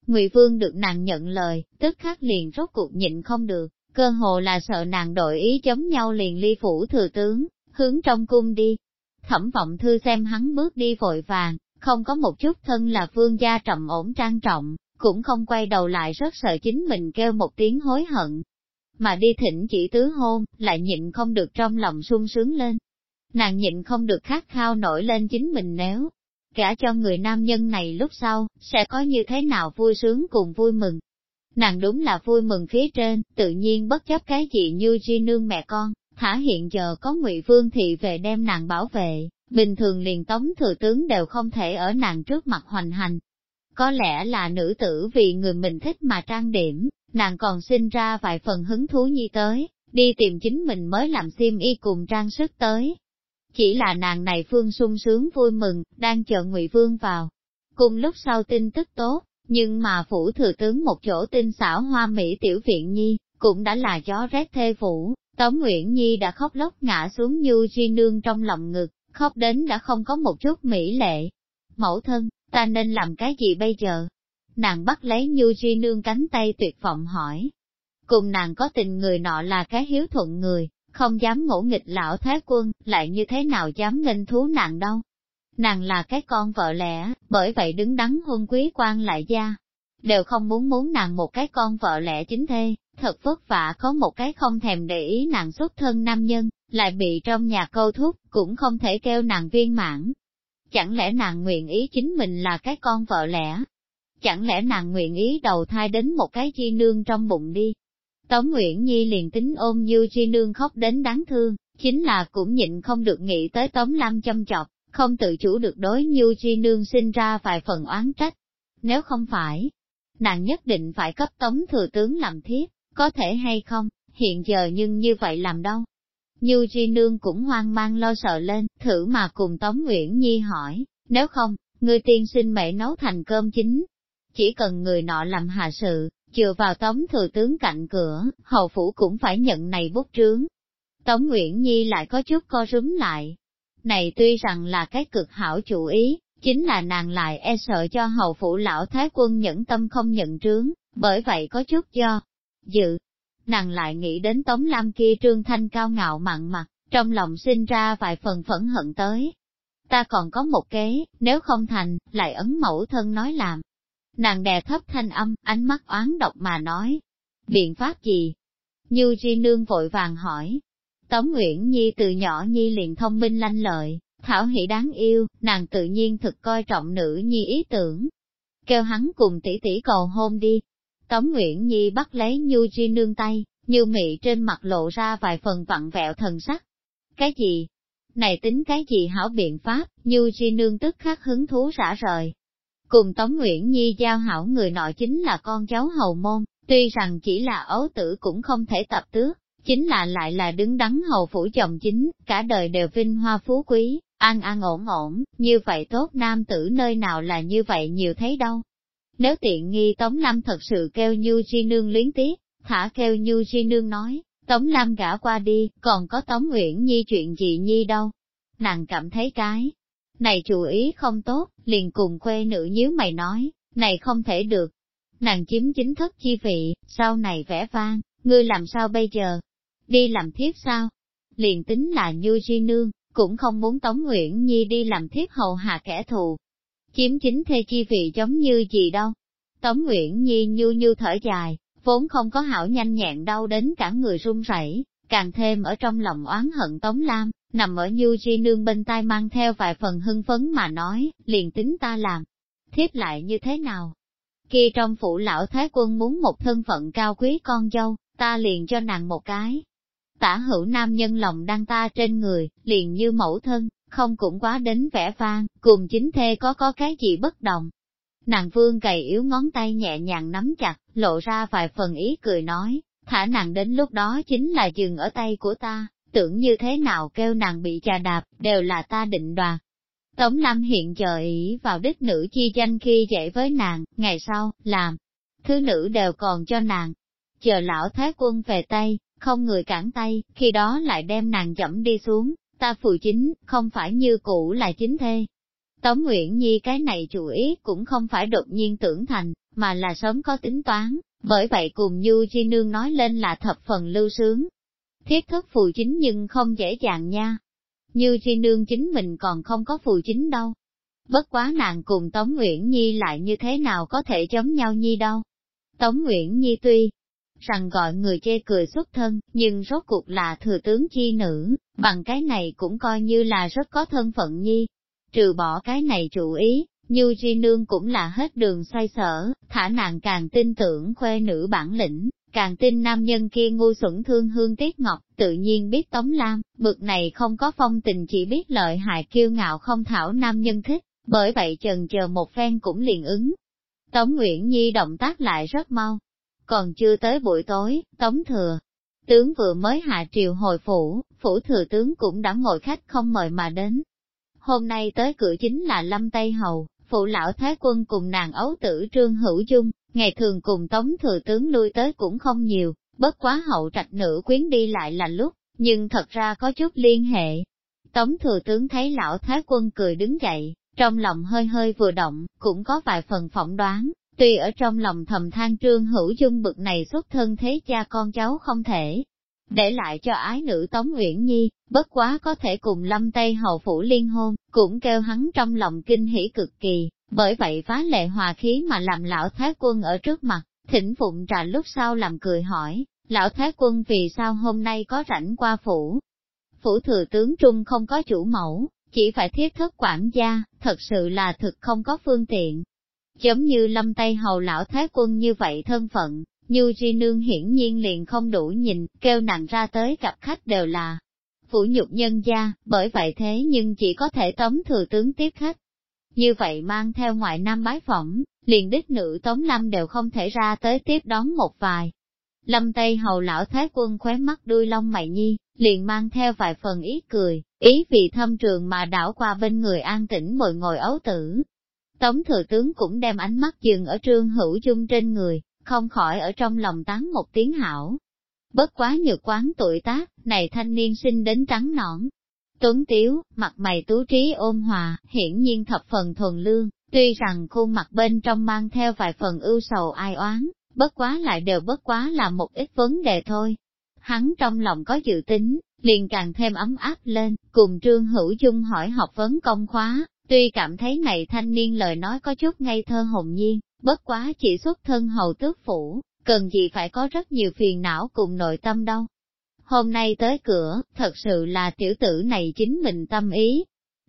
Ngụy Vương được nàng nhận lời, tức khắc liền rốt cuộc nhịn không được, cơ hồ là sợ nàng đổi ý chống nhau liền ly phủ thừa tướng, hướng trong cung đi. Thẩm vọng thư xem hắn bước đi vội vàng, không có một chút thân là vương gia trầm ổn trang trọng, cũng không quay đầu lại rất sợ chính mình kêu một tiếng hối hận, mà đi thỉnh chỉ tứ hôn, lại nhịn không được trong lòng sung sướng lên. Nàng nhịn không được khát khao nổi lên chính mình nếu, cả cho người nam nhân này lúc sau, sẽ có như thế nào vui sướng cùng vui mừng. Nàng đúng là vui mừng phía trên, tự nhiên bất chấp cái gì như di nương mẹ con, thả hiện giờ có ngụy Vương thị về đem nàng bảo vệ, bình thường liền tống thừa tướng đều không thể ở nàng trước mặt hoành hành. Có lẽ là nữ tử vì người mình thích mà trang điểm, nàng còn sinh ra vài phần hứng thú nhi tới, đi tìm chính mình mới làm xiêm y cùng trang sức tới. Chỉ là nàng này phương sung sướng vui mừng, đang chờ ngụy Vương vào. Cùng lúc sau tin tức tốt, nhưng mà phủ thừa tướng một chỗ tinh xảo hoa mỹ tiểu viện nhi, cũng đã là gió rét thê phủ, Tống Nguyễn Nhi đã khóc lóc ngã xuống như duy nương trong lòng ngực, khóc đến đã không có một chút mỹ lệ. Mẫu thân, ta nên làm cái gì bây giờ? Nàng bắt lấy Nhu Duy Nương cánh tay tuyệt vọng hỏi. Cùng nàng có tình người nọ là cái hiếu thuận người, không dám ngỗ nghịch lão thái quân, lại như thế nào dám nghênh thú nàng đâu. Nàng là cái con vợ lẽ, bởi vậy đứng đắn hôn quý quan lại gia. Đều không muốn muốn nàng một cái con vợ lẽ chính thê, thật vất vả có một cái không thèm để ý nàng xuất thân nam nhân, lại bị trong nhà câu thúc, cũng không thể kêu nàng viên mãn. Chẳng lẽ nàng nguyện ý chính mình là cái con vợ lẽ? Chẳng lẽ nàng nguyện ý đầu thai đến một cái chi nương trong bụng đi? Tống Nguyễn Nhi liền tính ôm như chi nương khóc đến đáng thương, chính là cũng nhịn không được nghĩ tới Tống Lam châm chọc, không tự chủ được đối như chi nương sinh ra vài phần oán trách. Nếu không phải, nàng nhất định phải cấp Tống Thừa Tướng làm thiết, có thể hay không, hiện giờ nhưng như vậy làm đâu. Như Chi Nương cũng hoang mang lo sợ lên, thử mà cùng Tống Nguyễn Nhi hỏi, nếu không, người tiên sinh mẹ nấu thành cơm chính. Chỉ cần người nọ làm hạ sự, chừa vào Tống Thừa Tướng cạnh cửa, hầu phủ cũng phải nhận này bút trướng. Tống Nguyễn Nhi lại có chút co rúm lại. Này tuy rằng là cái cực hảo chủ ý, chính là nàng lại e sợ cho hầu phủ lão thái quân nhẫn tâm không nhận trướng, bởi vậy có chút do dự. Nàng lại nghĩ đến Tống Lam kia trương thanh cao ngạo mặn mặt, trong lòng sinh ra vài phần phẫn hận tới. Ta còn có một kế, nếu không thành, lại ấn mẫu thân nói làm. Nàng đè thấp thanh âm, ánh mắt oán độc mà nói. Biện pháp gì? Như Di Nương vội vàng hỏi. Tống Nguyễn Nhi từ nhỏ Nhi liền thông minh lanh lợi, thảo hỷ đáng yêu, nàng tự nhiên thực coi trọng nữ Nhi ý tưởng. Kêu hắn cùng tỷ tỷ cầu hôn đi, Tống Nguyễn Nhi bắt lấy Nhu Di nương tay, như mị trên mặt lộ ra vài phần vặn vẹo thần sắc. Cái gì? Này tính cái gì hảo biện pháp, Nhu Di nương tức khắc hứng thú rã rời. Cùng Tống Nguyễn Nhi giao hảo người nọ chính là con cháu hầu môn, tuy rằng chỉ là ấu tử cũng không thể tập tước, chính là lại là đứng đắn hầu phủ chồng chính, cả đời đều vinh hoa phú quý, an an ổn ổn, như vậy tốt nam tử nơi nào là như vậy nhiều thấy đâu. Nếu tiện nghi Tống Lam thật sự kêu Như Chi Nương luyến tiếc, thả kêu Như Chi Nương nói, Tống Lam gả qua đi, còn có Tống Nguyễn Nhi chuyện gì Nhi đâu. Nàng cảm thấy cái này chủ ý không tốt, liền cùng quê nữ nhíu mày nói, này không thể được. Nàng chiếm chính thức chi vị, sau này vẽ vang, ngươi làm sao bây giờ? Đi làm thiếp sao? Liền tính là Như Chi Nương, cũng không muốn Tống Nguyễn Nhi đi làm thiếp hầu hạ kẻ thù, chiếm chính thê chi vị giống như gì đâu. Tống Nguyễn Nhi như như thở dài, vốn không có hảo nhanh nhẹn đau đến cả người run rẩy, càng thêm ở trong lòng oán hận Tống Lam, nằm ở như chi nương bên tai mang theo vài phần hưng phấn mà nói, liền tính ta làm. Thiếp lại như thế nào? Khi trong phủ lão thái quân muốn một thân phận cao quý con dâu, ta liền cho nàng một cái. Tả hữu nam nhân lòng đăng ta trên người, liền như mẫu thân, không cũng quá đến vẻ vang, cùng chính thê có có cái gì bất đồng. Nàng vương cày yếu ngón tay nhẹ nhàng nắm chặt, lộ ra vài phần ý cười nói, thả nàng đến lúc đó chính là dừng ở tay của ta, tưởng như thế nào kêu nàng bị trà đạp, đều là ta định đoạt. Tống Lam hiện giờ ý vào đích nữ chi danh khi dạy với nàng, ngày sau, làm, thứ nữ đều còn cho nàng. Chờ lão thái quân về Tây, không người cản tay, khi đó lại đem nàng dẫm đi xuống, ta phụ chính, không phải như cũ là chính thê. Tống Nguyễn Nhi cái này chủ ý cũng không phải đột nhiên tưởng thành, mà là sớm có tính toán, bởi vậy cùng Như Chi Nương nói lên là thập phần lưu sướng. Thiết thất phụ chính nhưng không dễ dàng nha. Như Chi Nương chính mình còn không có phụ chính đâu. Bất quá nàng cùng Tống Nguyễn Nhi lại như thế nào có thể chống nhau nhi đâu. Tống Nguyễn Nhi tuy rằng gọi người chê cười xuất thân, nhưng rốt cuộc là thừa tướng chi nữ, bằng cái này cũng coi như là rất có thân phận nhi. Trừ bỏ cái này chủ ý, như Di Nương cũng là hết đường xoay sở, thả nàng càng tin tưởng khuê nữ bản lĩnh, càng tin nam nhân kia ngu xuẩn thương hương tiết ngọc, tự nhiên biết Tống Lam, bực này không có phong tình chỉ biết lợi hại kiêu ngạo không thảo nam nhân thích, bởi vậy chần chờ một phen cũng liền ứng. Tống Nguyễn Nhi động tác lại rất mau, còn chưa tới buổi tối, tống thừa. Tướng vừa mới hạ triều hồi phủ, phủ thừa tướng cũng đã ngồi khách không mời mà đến. Hôm nay tới cửa chính là Lâm Tây Hầu, phụ lão Thái quân cùng nàng ấu tử Trương Hữu Dung, ngày thường cùng tống thừa tướng lui tới cũng không nhiều, bất quá hậu trạch nữ quyến đi lại là lúc, nhưng thật ra có chút liên hệ. Tống thừa tướng thấy lão thái quân cười đứng dậy, trong lòng hơi hơi vừa động, cũng có vài phần phỏng đoán, tuy ở trong lòng thầm than trương hữu dung bực này xuất thân thế cha con cháu không thể, để lại cho ái nữ Tống Uyển Nhi, bất quá có thể cùng lâm Tây Hầu Phủ liên hôn, cũng kêu hắn trong lòng kinh hỉ cực kỳ, bởi vậy phá lệ hòa khí mà làm lão thái quân ở trước mặt, thỉnh phụng trà lúc sau làm cười hỏi, lão thái quân vì sao hôm nay có rảnh qua phủ. Phủ thừa tướng Trung không có chủ mẫu, chỉ phải thiết thất quản gia, thật sự là thực không có phương tiện. Giống như lâm Tây Hầu lão thái quân như vậy thân phận, như Ri Nương hiển nhiên liền không đủ nhìn, kêu nàng ra tới gặp khách đều là phủ nhục nhân gia, bởi vậy thế nhưng chỉ có thể tống thừa tướng tiếp khách. Như vậy mang theo ngoại nam bái phỏng, liền đích nữ tống lâm đều không thể ra tới tiếp đón một vài. Lâm Tây Hầu lão thái quân khóe mắt đuôi lông mày nhi, liền mang theo vài phần ý cười, ý vì thâm trường mà đảo qua bên người an tĩnh ngồi ngồi ấu tử. Tống thừa tướng cũng đem ánh mắt dừng ở trương hữu dung trên người, không khỏi ở trong lòng tán một tiếng hảo. Bất quá nhược quán tuổi tác, này thanh niên sinh đến trắng nõn. Tuấn Tiếu, mặt mày tú trí ôn hòa, hiển nhiên thập phần thuần lương, tuy rằng khuôn mặt bên trong mang theo vài phần ưu sầu ai oán, bất quá lại đều bất quá là một ít vấn đề thôi. Hắn trong lòng có dự tính, liền càng thêm ấm áp lên, cùng Trương Hữu Dung hỏi học vấn công khóa, tuy cảm thấy này thanh niên lời nói có chút ngây thơ hồn nhiên, bất quá chỉ xuất thân hầu tước phủ, cần gì phải có rất nhiều phiền não cùng nội tâm đâu. Hôm nay tới cửa, thật sự là tiểu tử này chính mình tâm ý.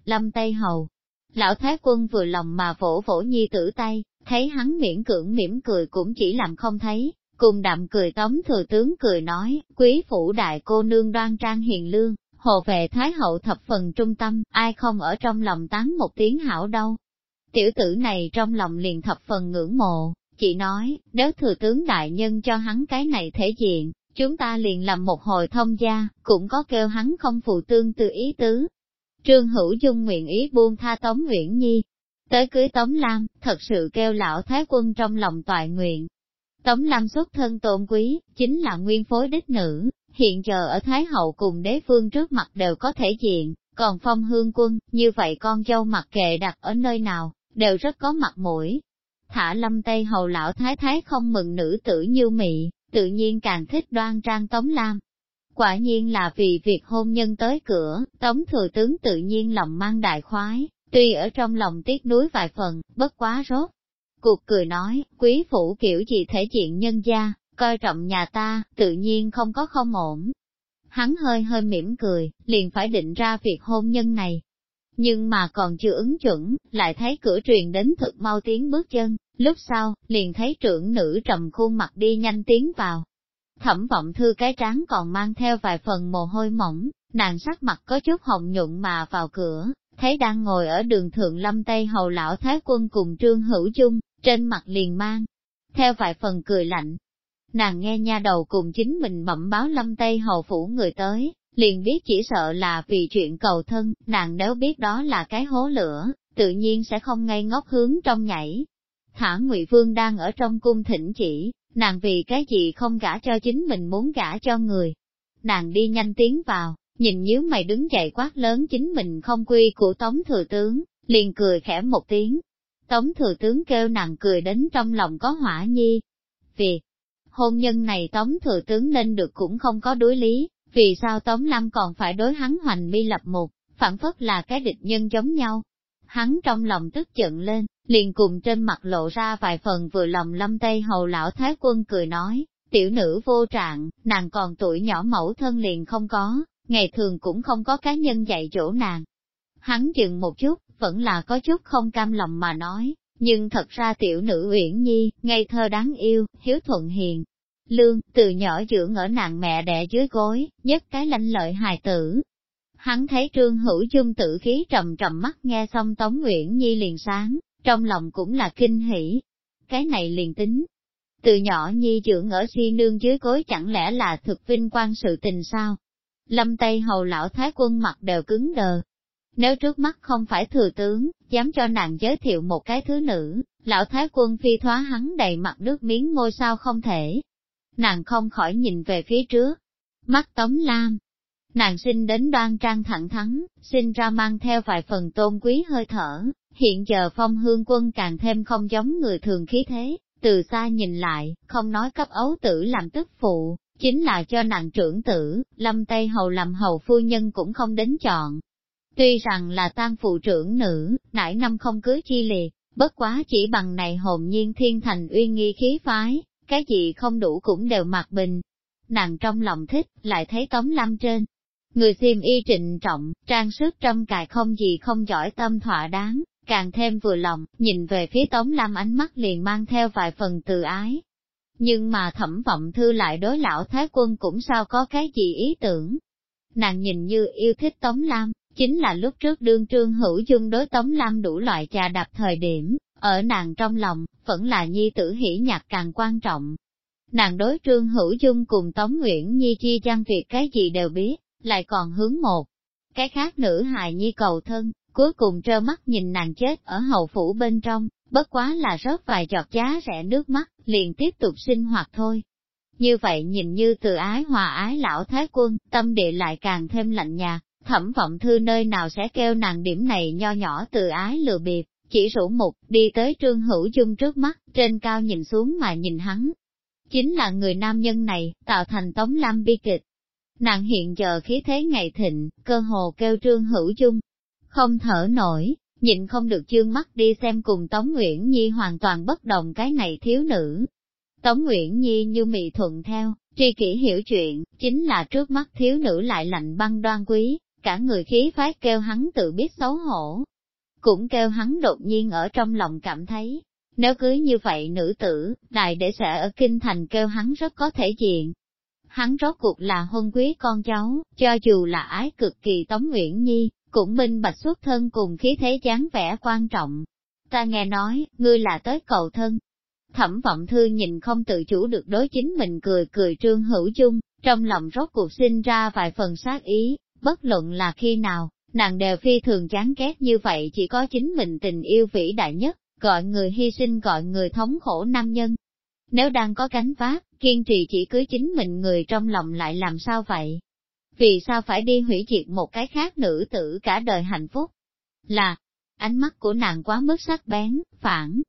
Lâm Tây Hầu, lão Thái quân vừa lòng mà vỗ vỗ nhi tử tay, thấy hắn miễn cưỡng mỉm cười cũng chỉ làm không thấy, cùng đạm cười tống thừa tướng cười nói, quý phủ đại cô nương đoan trang hiền lương, hồ vệ Thái hậu thập phần trung tâm, ai không ở trong lòng tán một tiếng hảo đâu. Tiểu tử này trong lòng liền thập phần ngưỡng mộ, chỉ nói, nếu thừa tướng đại nhân cho hắn cái này thể diện, chúng ta liền làm một hồi thông gia, cũng có kêu hắn không phụ tương từ ý tứ. Trương Hữu Dung nguyện ý buông tha Tống Nguyễn Nhi, tới cưới Tống Lam, thật sự kêu lão Thái quân trong lòng toại nguyện. Tống Lam xuất thân tôn quý, chính là nguyên phối đích nữ, hiện giờ ở Thái Hậu cùng đế phương trước mặt đều có thể diện, còn phong hương quân, như vậy con dâu mặc kệ đặt ở nơi nào, đều rất có mặt mũi. Thả lâm Tây Hầu lão Thái Thái không mừng nữ tử như mị, tự nhiên càng thích đoan trang Tống Lam. Quả nhiên là vì việc hôn nhân tới cửa, Tống Thừa Tướng tự nhiên lòng mang đại khoái, tuy ở trong lòng tiếc nuối vài phần, bất quá rốt. Cuộc cười nói, quý phủ kiểu gì thể diện nhân gia, coi trọng nhà ta, tự nhiên không có không ổn. Hắn hơi hơi mỉm cười, liền phải định ra việc hôn nhân này. Nhưng mà còn chưa ứng chuẩn, lại thấy cửa truyền đến thực mau tiếng bước chân, lúc sau, liền thấy trưởng nữ trầm khuôn mặt đi nhanh tiến vào. Thẩm vọng thư cái trán còn mang theo vài phần mồ hôi mỏng, nàng sắc mặt có chút hồng nhuận mà vào cửa, thấy đang ngồi ở đường thượng lâm Tây Hầu Lão Thái Quân cùng Trương Hữu Chung, trên mặt liền mang, theo vài phần cười lạnh. Nàng nghe nha đầu cùng chính mình bẩm báo lâm Tây Hầu Phủ người tới, liền biết chỉ sợ là vì chuyện cầu thân, nàng nếu biết đó là cái hố lửa, tự nhiên sẽ không ngây ngốc hướng trong nhảy. Thả Ngụy Vương đang ở trong cung thỉnh chỉ, nàng vì cái gì không gả cho chính mình muốn gả cho người. Nàng đi nhanh tiến vào, nhìn nhíu mày đứng dậy quát lớn chính mình không quy của Tống Thừa Tướng, liền cười khẽ một tiếng. Tống Thừa Tướng kêu nàng cười đến trong lòng có hỏa nhi. Vì hôn nhân này Tống Thừa Tướng nên được cũng không có đối lý, vì sao Tống Lâm còn phải đối hắn hoành mi lập một, phản phất là cái địch nhân giống nhau. Hắn trong lòng tức giận lên, liền cùng trên mặt lộ ra vài phần vừa lòng lâm tây hầu lão thái quân cười nói, tiểu nữ vô trạng, nàng còn tuổi nhỏ mẫu thân liền không có, ngày thường cũng không có cá nhân dạy dỗ nàng. Hắn dừng một chút, vẫn là có chút không cam lòng mà nói, nhưng thật ra tiểu nữ Uyển Nhi, ngây thơ đáng yêu, hiếu thuận hiền. Lương, từ nhỏ dưỡng ở nàng mẹ đẻ dưới gối, nhất cái lanh lợi hài tử. Hắn thấy trương hữu dung tử khí trầm trầm mắt nghe xong Tống nguyễn Nhi liền sáng, trong lòng cũng là kinh hỉ. Cái này liền tính. Từ nhỏ Nhi dưỡng ở si nương dưới gối chẳng lẽ là thực vinh quang sự tình sao? Lâm Tây Hầu lão thái quân mặt đều cứng đờ. Nếu trước mắt không phải thừa tướng, dám cho nàng giới thiệu một cái thứ nữ, lão thái quân phi thoá hắn đầy mặt nước miếng ngôi sao không thể. Nàng không khỏi nhìn về phía trước. Mắt tống lam. nàng sinh đến đoan trang thẳng thắn, sinh ra mang theo vài phần tôn quý hơi thở, hiện giờ phong hương quân càng thêm không giống người thường khí thế, từ xa nhìn lại, không nói cấp ấu tử làm tức phụ, chính là cho nàng trưởng tử, lâm Tây Hầu làm hầu phu nhân cũng không đến chọn. Tuy rằng là tan phụ trưởng nữ, nải năm không cưới chi liệt, bất quá chỉ bằng này hồn nhiên thiên thành uy nghi khí phái, cái gì không đủ cũng đều mặc bình. Nàng trong lòng thích, lại thấy tống lam trên. Người xiêm y trịnh trọng, trang sức trong cài không gì không giỏi tâm thỏa đáng, càng thêm vừa lòng, nhìn về phía tống lam ánh mắt liền mang theo vài phần từ ái. Nhưng mà thẩm vọng thư lại đối lão thái quân cũng sao có cái gì ý tưởng. Nàng nhìn như yêu thích tống lam, chính là lúc trước đương trương hữu dung đối tống lam đủ loại trà đạp thời điểm, ở nàng trong lòng, vẫn là nhi tử hỷ nhạc càng quan trọng. Nàng đối trương hữu dung cùng Tống Nguyễn Nhi chi trang việc cái gì đều biết, lại còn hướng một. Cái khác nữ hài nhi cầu thân, cuối cùng trơ mắt nhìn nàng chết ở hậu phủ bên trong, bất quá là rớt vài giọt giá rẻ nước mắt, liền tiếp tục sinh hoạt thôi. Như vậy nhìn như từ ái hòa ái lão thái quân, tâm địa lại càng thêm lạnh nhạt, thẩm vọng thư nơi nào sẽ kêu nàng điểm này nho nhỏ từ ái lừa bịp, chỉ rủ mục, đi tới trương hữu dung trước mắt, trên cao nhìn xuống mà nhìn hắn. Chính là người nam nhân này, tạo thành tống lam bi kịch. Nàng hiện giờ khí thế ngày thịnh, cơ hồ kêu trương hữu dung. Không thở nổi, nhịn không được chương mắt đi xem cùng Tống Nguyễn Nhi hoàn toàn bất đồng cái này thiếu nữ. Tống Nguyễn Nhi như mị thuận theo, tri kỷ hiểu chuyện, chính là trước mắt thiếu nữ lại lạnh băng đoan quý, cả người khí phái kêu hắn tự biết xấu hổ, cũng kêu hắn đột nhiên ở trong lòng cảm thấy, nếu cưới như vậy nữ tử, đại để sẽ ở kinh thành kêu hắn rất có thể diện. Hắn rốt cuộc là hôn quý con cháu, cho dù là ái cực kỳ Tống Nguyễn Nhi, cũng minh bạch xuất thân cùng khí thế dáng vẻ quan trọng. Ta nghe nói, ngươi là tới cầu thân. Thẩm vọng thư nhìn không tự chủ được đối chính mình cười cười trương hữu chung, trong lòng rốt cuộc sinh ra vài phần sát ý, bất luận là khi nào, nàng đều phi thường chán ghét như vậy chỉ có chính mình tình yêu vĩ đại nhất, gọi người hy sinh gọi người thống khổ nam nhân. Nếu đang có cánh vác, kiên trì chỉ cưới chính mình người trong lòng lại làm sao vậy? Vì sao phải đi hủy diệt một cái khác nữ tử cả đời hạnh phúc? Là, ánh mắt của nàng quá mức sắc bén, phản.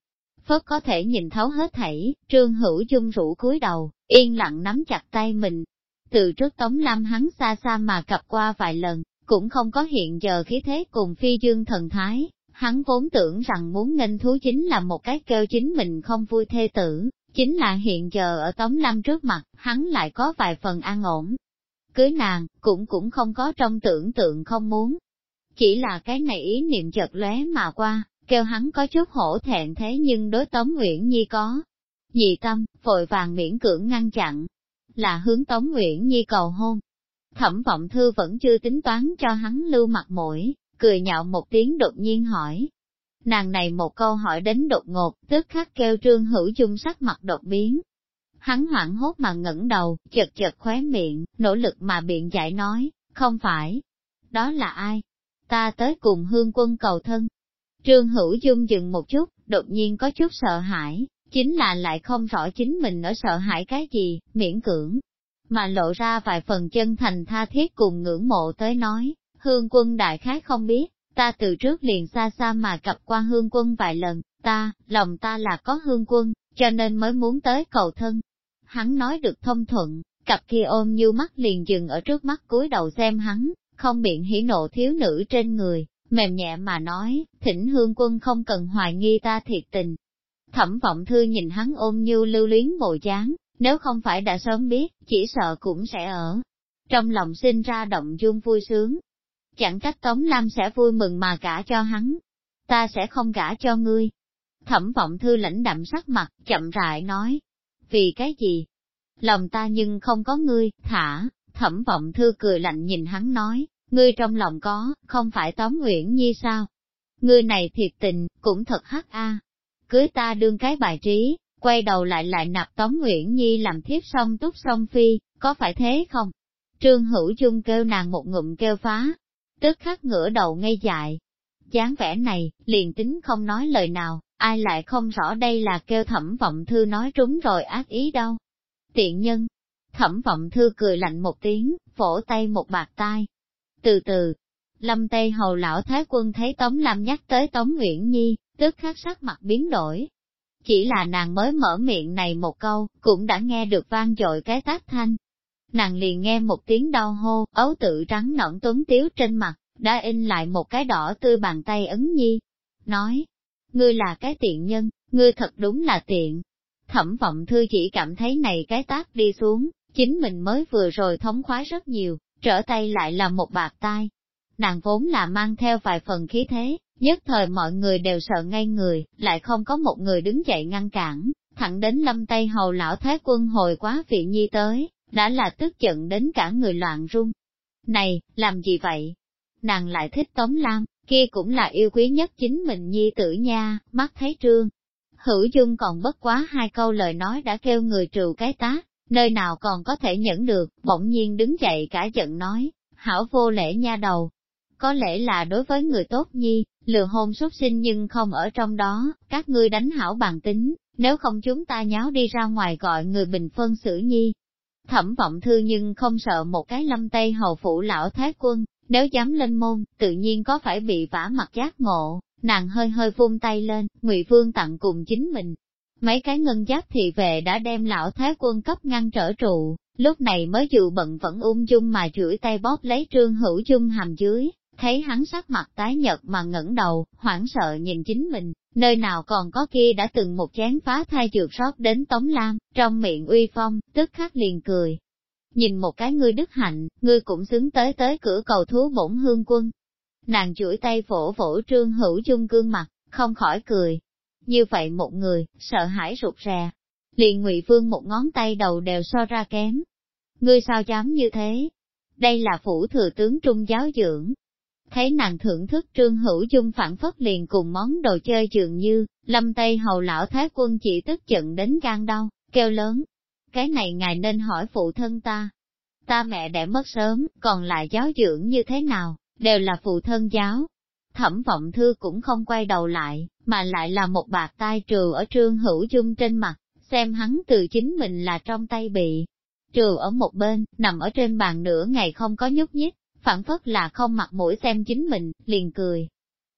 Phớt có thể nhìn thấu hết thảy, trương hữu dung rũ cúi đầu, yên lặng nắm chặt tay mình. Từ trước Tống Lam hắn xa xa mà cặp qua vài lần, cũng không có hiện giờ khí thế cùng phi dương thần thái, hắn vốn tưởng rằng muốn nghênh thú chính là một cái kêu chính mình không vui thê tử, chính là hiện giờ ở Tống Lâm trước mặt, hắn lại có vài phần an ổn. Cưới nàng, cũng cũng không có trong tưởng tượng không muốn. Chỉ là cái này ý niệm chợt lóe mà qua, kêu hắn có chút hổ thẹn thế nhưng đối Tống Nguyễn Nhi có. Nhị tâm, vội vàng miễn cưỡng ngăn chặn, là hướng Tống Nguyễn Nhi cầu hôn, Thẩm vọng thư vẫn chưa tính toán cho hắn lưu mặt mũi, cười nhạo một tiếng đột nhiên hỏi. Nàng này một câu hỏi đến đột ngột, tức khắc kêu trương hữu chung sắc mặt đột biến. Hắn hoảng hốt mà ngẩng đầu, chật chật khóe miệng, nỗ lực mà biện giải nói, không phải. Đó là ai? Ta tới cùng hương quân cầu thân. Trương Hữu Dung dừng một chút, đột nhiên có chút sợ hãi, chính là lại không rõ chính mình ở sợ hãi cái gì, miễn cưỡng, mà lộ ra vài phần chân thành tha thiết cùng ngưỡng mộ tới nói, hương quân đại khái không biết, ta từ trước liền xa xa mà gặp qua hương quân vài lần, ta, lòng ta là có hương quân, cho nên mới muốn tới cầu thân. Hắn nói được thông thuận, cặp kia ôm như mắt liền dừng ở trước mắt cúi đầu xem hắn, không biện hỉ nộ thiếu nữ trên người, mềm nhẹ mà nói, thỉnh hương quân không cần hoài nghi ta thiệt tình. Thẩm vọng thư nhìn hắn ôm như lưu luyến bộ dáng, nếu không phải đã sớm biết, chỉ sợ cũng sẽ ở. Trong lòng sinh ra động dung vui sướng. Chẳng trách Tống Lam sẽ vui mừng mà gả cho hắn. Ta sẽ không gả cho ngươi. Thẩm vọng thư lãnh đạm sắc mặt, chậm rãi nói. Vì cái gì? Lòng ta nhưng không có ngươi, thả, thẩm vọng thư cười lạnh nhìn hắn nói, ngươi trong lòng có, không phải Tống Nguyễn Nhi sao? Ngươi này thiệt tình, cũng thật hắc a. Cưới ta đương cái bài trí, quay đầu lại lại nạp Tống Nguyễn Nhi làm thiếp song túc song phi, có phải thế không? Trương Hữu Chung kêu nàng một ngụm kêu phá, tức khắc ngửa đầu ngây dại. dáng vẻ này, liền tính không nói lời nào, ai lại không rõ đây là kêu thẩm vọng thư nói trúng rồi ác ý đâu. Tiện nhân, Thẩm vọng thư cười lạnh một tiếng, vỗ tay một bạc tai. Từ từ, lâm tây hầu lão thái quân thấy Tống Lam nhắc tới Tống Nguyễn Nhi, tức khắc sắc mặt biến đổi. Chỉ là nàng mới mở miệng này một câu, cũng đã nghe được vang dội cái tác thanh. Nàng liền nghe một tiếng đau hô, ấu tự trắng nõn tuấn tiếu trên mặt, đã in lại một cái đỏ tươi bàn tay ấn nhi. Nói, ngươi là cái tiện nhân, ngươi thật đúng là tiện. Thẩm vọng thư chỉ cảm thấy này cái tác đi xuống, chính mình mới vừa rồi thống khoái rất nhiều, trở tay lại là một bạc tai. Nàng vốn là mang theo vài phần khí thế, nhất thời mọi người đều sợ ngay người, lại không có một người đứng dậy ngăn cản, thẳng đến lâm tay hầu lão thái quân hồi quá vị nhi tới, đã là tức giận đến cả người loạn run. Này, làm gì vậy? Nàng lại thích Tống Lam, kia cũng là yêu quý nhất chính mình nhi tử nha, mắt thấy trương. Hữu dung còn bất quá hai câu lời nói đã kêu người trừ cái tá, nơi nào còn có thể nhẫn được, bỗng nhiên đứng dậy cả giận nói, hảo vô lễ nha đầu. Có lẽ là đối với người tốt nhi, lừa hôn xuất sinh nhưng không ở trong đó, các ngươi đánh hảo bàn tính, nếu không chúng ta nháo đi ra ngoài gọi người bình phân xử nhi. Thẩm vọng thư nhưng không sợ một cái lâm tây hầu phủ lão thái quân, nếu dám lên môn, tự nhiên có phải bị vả mặt giác ngộ, nàng hơi hơi vung tay lên, ngụy Vương tặng cùng chính mình. Mấy cái ngân giáp thị vệ đã đem lão thái quân cấp ngăn trở trụ, lúc này mới dự bận vẫn ung dung mà chửi tay bóp lấy trương hữu dung hàm dưới, thấy hắn sắc mặt tái nhợt mà ngẩng đầu, hoảng sợ nhìn chính mình, nơi nào còn có kia đã từng một chén phá thai trượt rót đến Tống Lam, trong miệng uy phong, tức khắc liền cười, nhìn một cái ngươi đức hạnh, ngươi cũng xứng tới tới cửa cầu thú bổn hương quân. Nàng chuỗi tay phổ phổ trương hữu chung gương mặt, không khỏi cười. Như vậy một người, sợ hãi rụt rè, liền ngụy vương một ngón tay đầu đều so ra kém. Ngươi sao dám như thế? Đây là phủ thừa tướng trung giáo dưỡng. Thấy nàng thưởng thức trương hữu chung phản phất liền cùng món đồ chơi dường như, lâm tây hầu lão thái quân chỉ tức giận đến gan đau, kêu lớn, cái này ngài nên hỏi phụ thân ta. Ta mẹ đẻ mất sớm, còn lại giáo dưỡng như thế nào, đều là phụ thân giáo. Thẩm vọng thư cũng không quay đầu lại, mà lại là một bạc tai trừ ở trương hữu dung trên mặt, xem hắn từ chính mình là trong tay bị. Trừ ở một bên, nằm ở trên bàn nửa ngày không có nhúc nhích, phản phất là không mặt mũi xem chính mình, liền cười.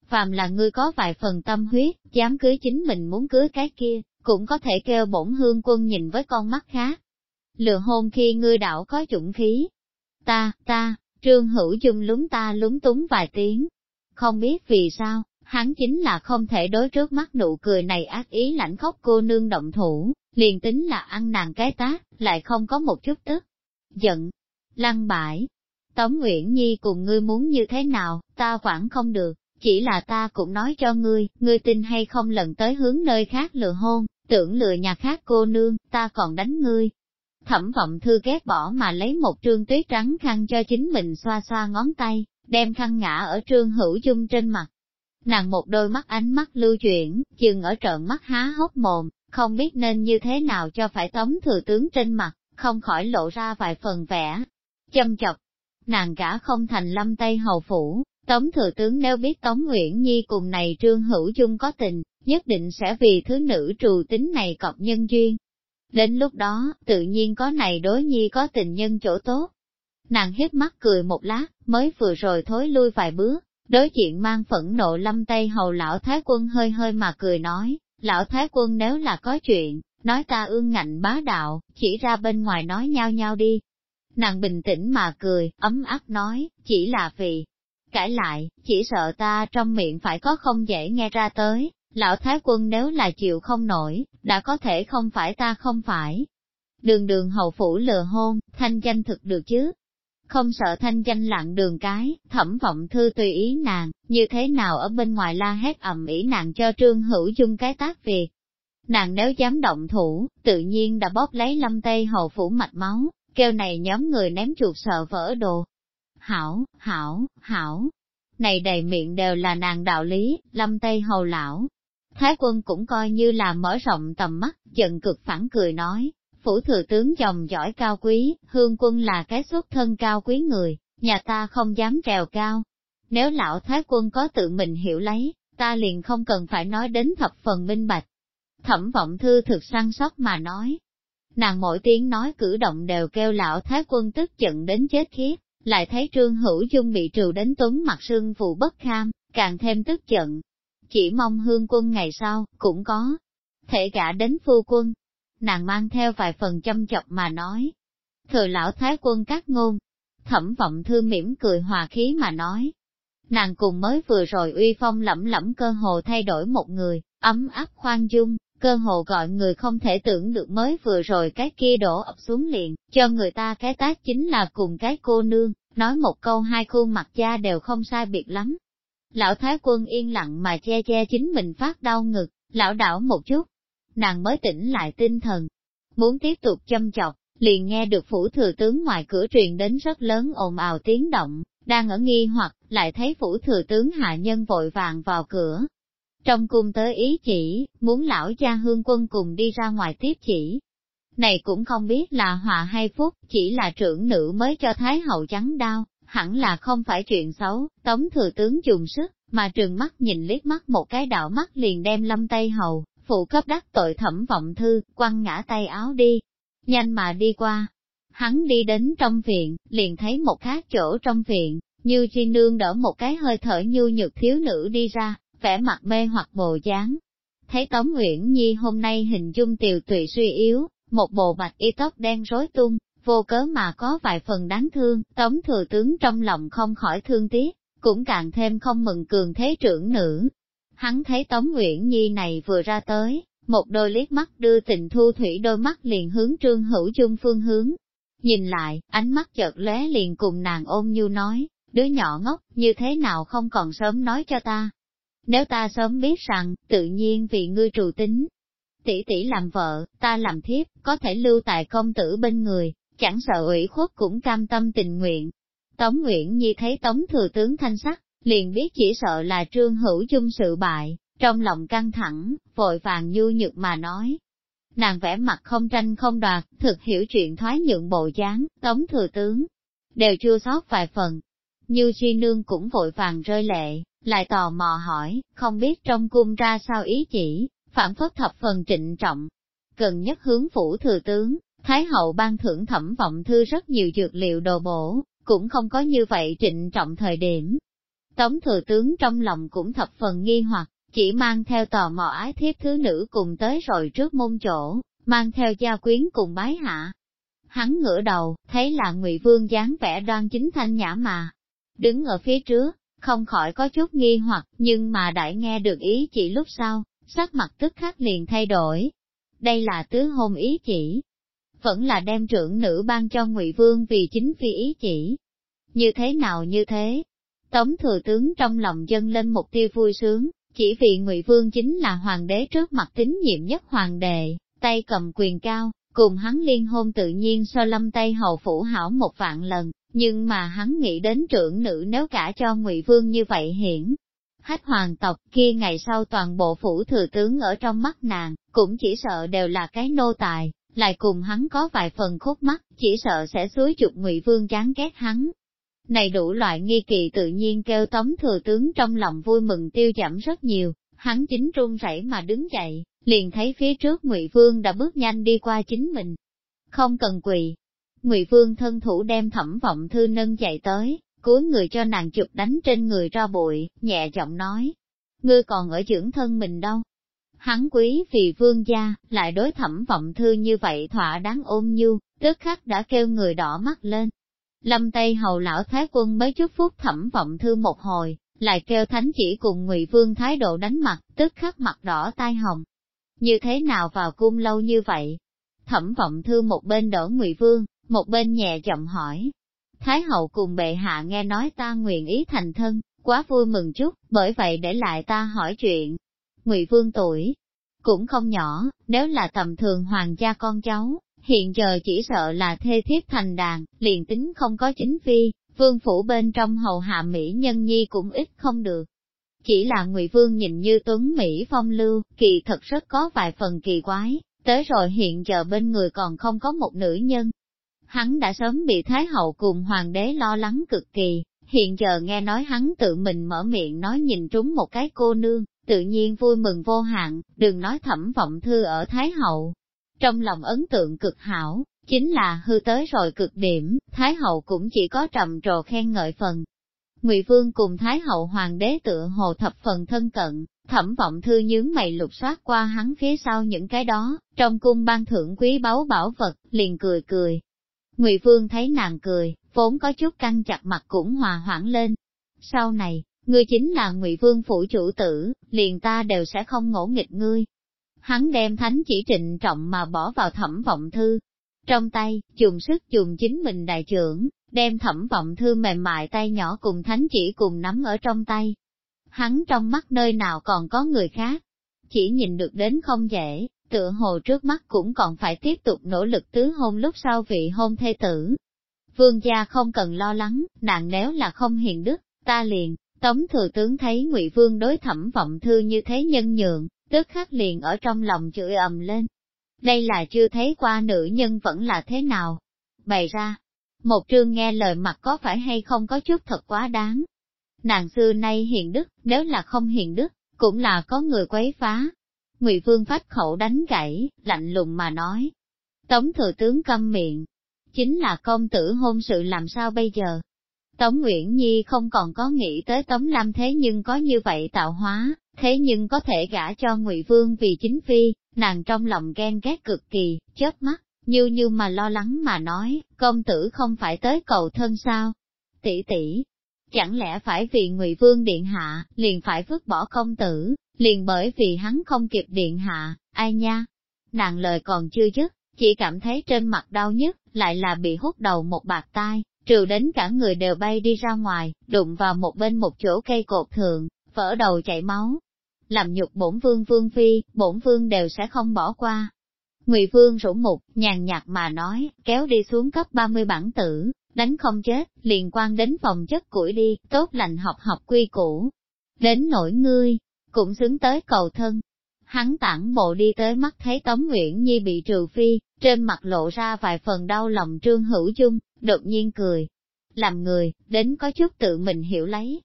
Phàm là ngươi có vài phần tâm huyết, dám cưới chính mình muốn cưới cái kia, cũng có thể kêu bổn hương quân nhìn với con mắt khác. Lừa hôn khi ngươi đảo có chủng khí. Ta, ta, trương hữu dung lúng ta lúng túng vài tiếng. Không biết vì sao, hắn chính là không thể đối trước mắt nụ cười này ác ý lãnh khóc cô nương động thủ, liền tính là ăn nàng cái tác, lại không có một chút tức. Giận, lăng bãi. Tống Nguyễn Nhi cùng ngươi muốn như thế nào, ta quản không được. Chỉ là ta cũng nói cho ngươi, ngươi tin hay không lần tới hướng nơi khác lừa hôn, tưởng lừa nhà khác cô nương, ta còn đánh ngươi. Thẩm vọng thư ghét bỏ mà lấy một trương tuyết trắng khăn cho chính mình xoa xoa ngón tay, đem khăn ngã ở trương hữu dung trên mặt. Nàng một đôi mắt ánh mắt lưu chuyển, chừng ở trợn mắt há hốc mồm, không biết nên như thế nào cho phải tống thừa tướng trên mặt, không khỏi lộ ra vài phần vẻ. Châm chọc, nàng cả không thành lâm tây hầu phủ, Tống thừa tướng nếu biết Tống Nguyễn Nhi cùng này Trương Hữu Dung có tình, nhất định sẽ vì thứ nữ trù tính này cọc nhân duyên. Đến lúc đó, tự nhiên có này đối nhi có tình nhân chỗ tốt. Nàng hiếp mắt cười một lát, mới vừa rồi thối lui vài bước, đối diện mang phẫn nộ lâm tây hầu lão thái quân hơi hơi mà cười nói, lão thái quân nếu là có chuyện, nói ta ương ngạnh bá đạo, chỉ ra bên ngoài nói nhau nhau đi. Nàng bình tĩnh mà cười, ấm áp nói, chỉ là vì, Cãi lại, chỉ sợ ta trong miệng phải có không dễ nghe ra tới, lão thái quân nếu là chịu không nổi, đã có thể không phải ta không phải. Đường đường hậu phủ lừa hôn, thanh danh thực được chứ. Không sợ thanh danh lặng đường cái, thẩm vọng thư tùy ý nàng, như thế nào ở bên ngoài la hét ầm ĩ nàng cho trương hữu dung cái tác việc. Nàng nếu dám động thủ, tự nhiên đã bóp lấy lâm tây hậu phủ mạch máu, kêu này nhóm người ném chuột sợ vỡ đồ, hảo, hảo, hảo. Này đầy miệng đều là nàng đạo lý, lâm tây hầu lão. Thái quân cũng coi như là mở rộng tầm mắt, giận cực phản cười nói, phủ thừa tướng dòng giỏi cao quý, hương quân là cái xuất thân cao quý người, nhà ta không dám trèo cao. Nếu lão thái quân có tự mình hiểu lấy, ta liền không cần phải nói đến thập phần minh bạch. Thẩm vọng thư thực săn sóc mà nói, Nàng mỗi tiếng nói cử động đều kêu lão thái quân tức giận đến chết khiếp, lại thấy trương hữu dung bị trừ đến tuấn mặt sưng phụ bất kham, càng thêm tức giận. Chỉ mong hương quân ngày sau, cũng có thể gả đến phu quân. Nàng mang theo vài phần châm chọc mà nói. Thừa lão thái quân các ngôn, thẩm vọng thư mỉm cười hòa khí mà nói. Nàng cùng mới vừa rồi uy phong lẫm lẫm cơ hồ thay đổi một người, ấm áp khoan dung, cơ hồ gọi người không thể tưởng được mới vừa rồi cái kia đổ ập xuống liền, cho người ta cái tác chính là cùng cái cô nương, nói một câu hai khuôn mặt da đều không sai biệt lắm. Lão Thái quân yên lặng mà che che chính mình phát đau ngực, lão đảo một chút, nàng mới tỉnh lại tinh thần. Muốn tiếp tục châm chọc, liền nghe được phủ thừa tướng ngoài cửa truyền đến rất lớn ồn ào tiếng động, đang ở nghi hoặc, lại thấy phủ thừa tướng hạ nhân vội vàng vào cửa, trong cung tới ý chỉ, muốn lão cha hương quân cùng đi ra ngoài tiếp chỉ. Này cũng không biết là họa hay phúc, chỉ là trưởng nữ mới cho Thái hậu trắng đau, hẳn là không phải chuyện xấu, tống thừa tướng dùng sức, mà trường mắt nhìn liếc mắt một cái đạo mắt liền đem lâm tay hầu, phụ cấp đắc tội thẩm vọng thư, quăng ngã tay áo đi, nhanh mà đi qua. Hắn đi đến trong viện, liền thấy một khác chỗ trong viện, như chi nương đỡ một cái hơi thở nhu nhược thiếu nữ đi ra, vẻ mặt mê hoặc bộ dáng. Thấy Tống Nguyễn Nhi hôm nay hình dung tiều tụy suy yếu, một bộ bạch y tóc đen rối tung, vô cớ mà có vài phần đáng thương, Tống Thừa Tướng trong lòng không khỏi thương tiếc, cũng càng thêm không mừng cường thế trưởng nữ. Hắn thấy Tống Nguyễn Nhi này vừa ra tới, một đôi liếc mắt đưa tình thu thủy đôi mắt liền hướng trương hữu dung phương hướng. Nhìn lại, ánh mắt chợt lóe liền cùng nàng ôm nhu nói, đứa nhỏ ngốc, như thế nào không còn sớm nói cho ta, nếu ta sớm biết rằng, tự nhiên vì ngươi trù tính, tỷ tỷ làm vợ, ta làm thiếp, có thể lưu tại công tử bên người, chẳng sợ ủy khuất cũng cam tâm tình nguyện. Tống Nguyễn Nhi thấy Tống Thừa Tướng thanh sắc, liền biết chỉ sợ là trương hữu chung sự bại, trong lòng căng thẳng, vội vàng nhu nhược mà nói. Nàng vẽ mặt không tranh không đoạt, thực hiểu chuyện thoái nhượng bộ dáng, Tống Thừa Tướng, đều chưa sót vài phần. Như Chi Nương cũng vội vàng rơi lệ, lại tò mò hỏi, không biết trong cung ra sao ý chỉ, phản phất thập phần trịnh trọng. Cần nhất hướng phủ thừa tướng, Thái hậu ban thưởng thẩm vọng thư rất nhiều dược liệu đồ bổ, cũng không có như vậy trịnh trọng thời điểm. Tống thừa tướng trong lòng cũng thập phần nghi hoặc, chỉ mang theo tò mò ái thiếp thứ nữ cùng tới rồi trước môn chỗ, mang theo gia quyến cùng bái hạ. Hắn ngửa đầu, thấy là ngụy Vương dáng vẻ đoan chính thanh nhã mà, đứng ở phía trước, không khỏi có chút nghi hoặc, nhưng mà đại nghe được ý chỉ lúc sau, sắc mặt tức khắc liền thay đổi. Đây là tứ hôn ý chỉ, vẫn là đem trưởng nữ ban cho ngụy Vương vì chính phi ý chỉ. Như thế nào như thế? Tống thừa tướng trong lòng dân lên một tia vui sướng, chỉ vì ngụy Vương chính là hoàng đế trước mặt tín nhiệm nhất hoàng đệ, tay cầm quyền cao, cùng hắn liên hôn tự nhiên so lâm tay hầu phủ hảo một vạn lần, nhưng mà hắn nghĩ đến trưởng nữ nếu cả cho ngụy Vương như vậy hiển. Hách hoàng tộc kia ngày sau toàn bộ phủ thừa tướng ở trong mắt nàng, cũng chỉ sợ đều là cái nô tài, lại cùng hắn có vài phần khúc mắt, chỉ sợ sẽ suối chụp ngụy Vương chán ghét hắn. Này đủ loại nghi kỳ tự nhiên kêu tống thừa tướng trong lòng vui mừng tiêu giảm rất nhiều, hắn chính run rẩy mà đứng dậy, liền thấy phía trước ngụy Vương đã bước nhanh đi qua chính mình. Không cần quỳ, Ngụy Vương thân thủ đem thẩm vọng thư nâng dậy tới, cuối người cho nàng chụp đánh trên người ra bụi, nhẹ giọng nói. Ngươi còn ở dưỡng thân mình đâu? Hắn quý vì vương gia, lại đối thẩm vọng thư như vậy thỏa đáng ôm nhu, tức khắc đã kêu người đỏ mắt lên. Lâm Tây Hầu lão Thái quân mấy chút phút thẩm vọng thư một hồi, lại kêu thánh chỉ cùng ngụy Vương thái độ đánh mặt, tức khắc mặt đỏ tai hồng. Như thế nào vào cung lâu như vậy? Thẩm vọng thư một bên đỡ ngụy Vương, một bên nhẹ giọng hỏi. Thái hậu cùng bệ hạ nghe nói ta nguyện ý thành thân, quá vui mừng chút, bởi vậy để lại ta hỏi chuyện. Ngụy vương tuổi cũng không nhỏ, nếu là tầm thường hoàng gia con cháu, hiện giờ chỉ sợ là thê thiếp thành đàn, liền tính không có chính phi, vương phủ bên trong hầu hạ mỹ nhân nhi cũng ít không được. Chỉ là Ngụy Vương nhìn như tuấn Mỹ phong lưu, kỳ thật rất có vài phần kỳ quái, tới rồi hiện giờ bên người còn không có một nữ nhân, hắn đã sớm bị Thái Hậu cùng Hoàng đế lo lắng cực kỳ, hiện giờ nghe nói hắn tự mình mở miệng nói nhìn trúng một cái cô nương, tự nhiên vui mừng vô hạn, đừng nói thẩm vọng thư ở Thái Hậu. trong lòng ấn tượng cực hảo, chính là hư tới rồi cực điểm, Thái Hậu cũng chỉ có trầm trồ khen ngợi phần. Ngụy Vương cùng Thái Hậu Hoàng đế tựa hồ thập phần thân cận, thẩm vọng thư nhướng mày lục soát qua hắn phía sau những cái đó, trong cung ban thưởng quý báu bảo vật, liền cười cười. Ngụy Vương thấy nàng cười, vốn có chút căng chặt mặt cũng hòa hoãn lên. Sau này, ngươi chính là Ngụy Vương phủ chủ tử, liền ta đều sẽ không ngỗ nghịch ngươi. Hắn đem thánh chỉ trịnh trọng mà bỏ vào thẩm vọng thư. Trong tay, dùng sức dùng chính mình đại trưởng, đem thẩm vọng thư mềm mại tay nhỏ cùng thánh chỉ cùng nắm ở trong tay. Hắn trong mắt nơi nào còn có người khác, chỉ nhìn được đến không dễ, tựa hồ trước mắt cũng còn phải tiếp tục nỗ lực tứ hôn lúc sau vị hôn thê tử. Vương gia không cần lo lắng, nàng nếu là không hiền đức, ta liền, tống thừa tướng thấy ngụy Vương đối thẩm vọng thư như thế nhân nhượng, tức khắc liền ở trong lòng chửi ầm lên. Đây là chưa thấy qua nữ nhân vẫn là thế nào? Bày ra, một trương nghe lời mặt có phải hay không có chút thật quá đáng. Nàng xưa nay hiền đức, nếu là không hiền đức, cũng là có người quấy phá. Ngụy Vương phát khẩu đánh gãy, lạnh lùng mà nói. Tống thừa tướng câm miệng, chính là công tử hôn sự làm sao bây giờ? Tống Nguyễn Nhi không còn có nghĩ tới Tống Lam thế nhưng có như vậy tạo hóa, thế nhưng có thể gả cho Ngụy Vương vì chính phi, nàng trong lòng ghen ghét cực kỳ, chớp mắt, như như mà lo lắng mà nói, công tử không phải tới cầu thân sao? Tỷ tỷ, chẳng lẽ phải vì Ngụy Vương điện hạ, liền phải vứt bỏ công tử, liền bởi vì hắn không kịp điện hạ, ai nha? Nàng lời còn chưa dứt, chỉ cảm thấy trên mặt đau nhất, lại là bị hút đầu một bạc tai, trừ đến cả người đều bay đi ra ngoài, đụng vào một bên một chỗ cây cột thượng vỡ đầu chảy máu. Làm nhục bổn vương vương phi, bổn vương đều sẽ không bỏ qua. Ngụy vương rủ mục, nhàn nhạt mà nói, kéo đi xuống cấp 30 bản tử, đánh không chết, liền quan đến phòng chất củi đi, tốt lành học học quy củ. Đến nỗi ngươi, cũng xứng tới cầu thân. Hắn tản bộ đi tới mắt thấy Tống Nguyễn Nhi bị trừ phi, trên mặt lộ ra vài phần đau lòng trương hữu dung, đột nhiên cười. Làm người, đến có chút tự mình hiểu lấy.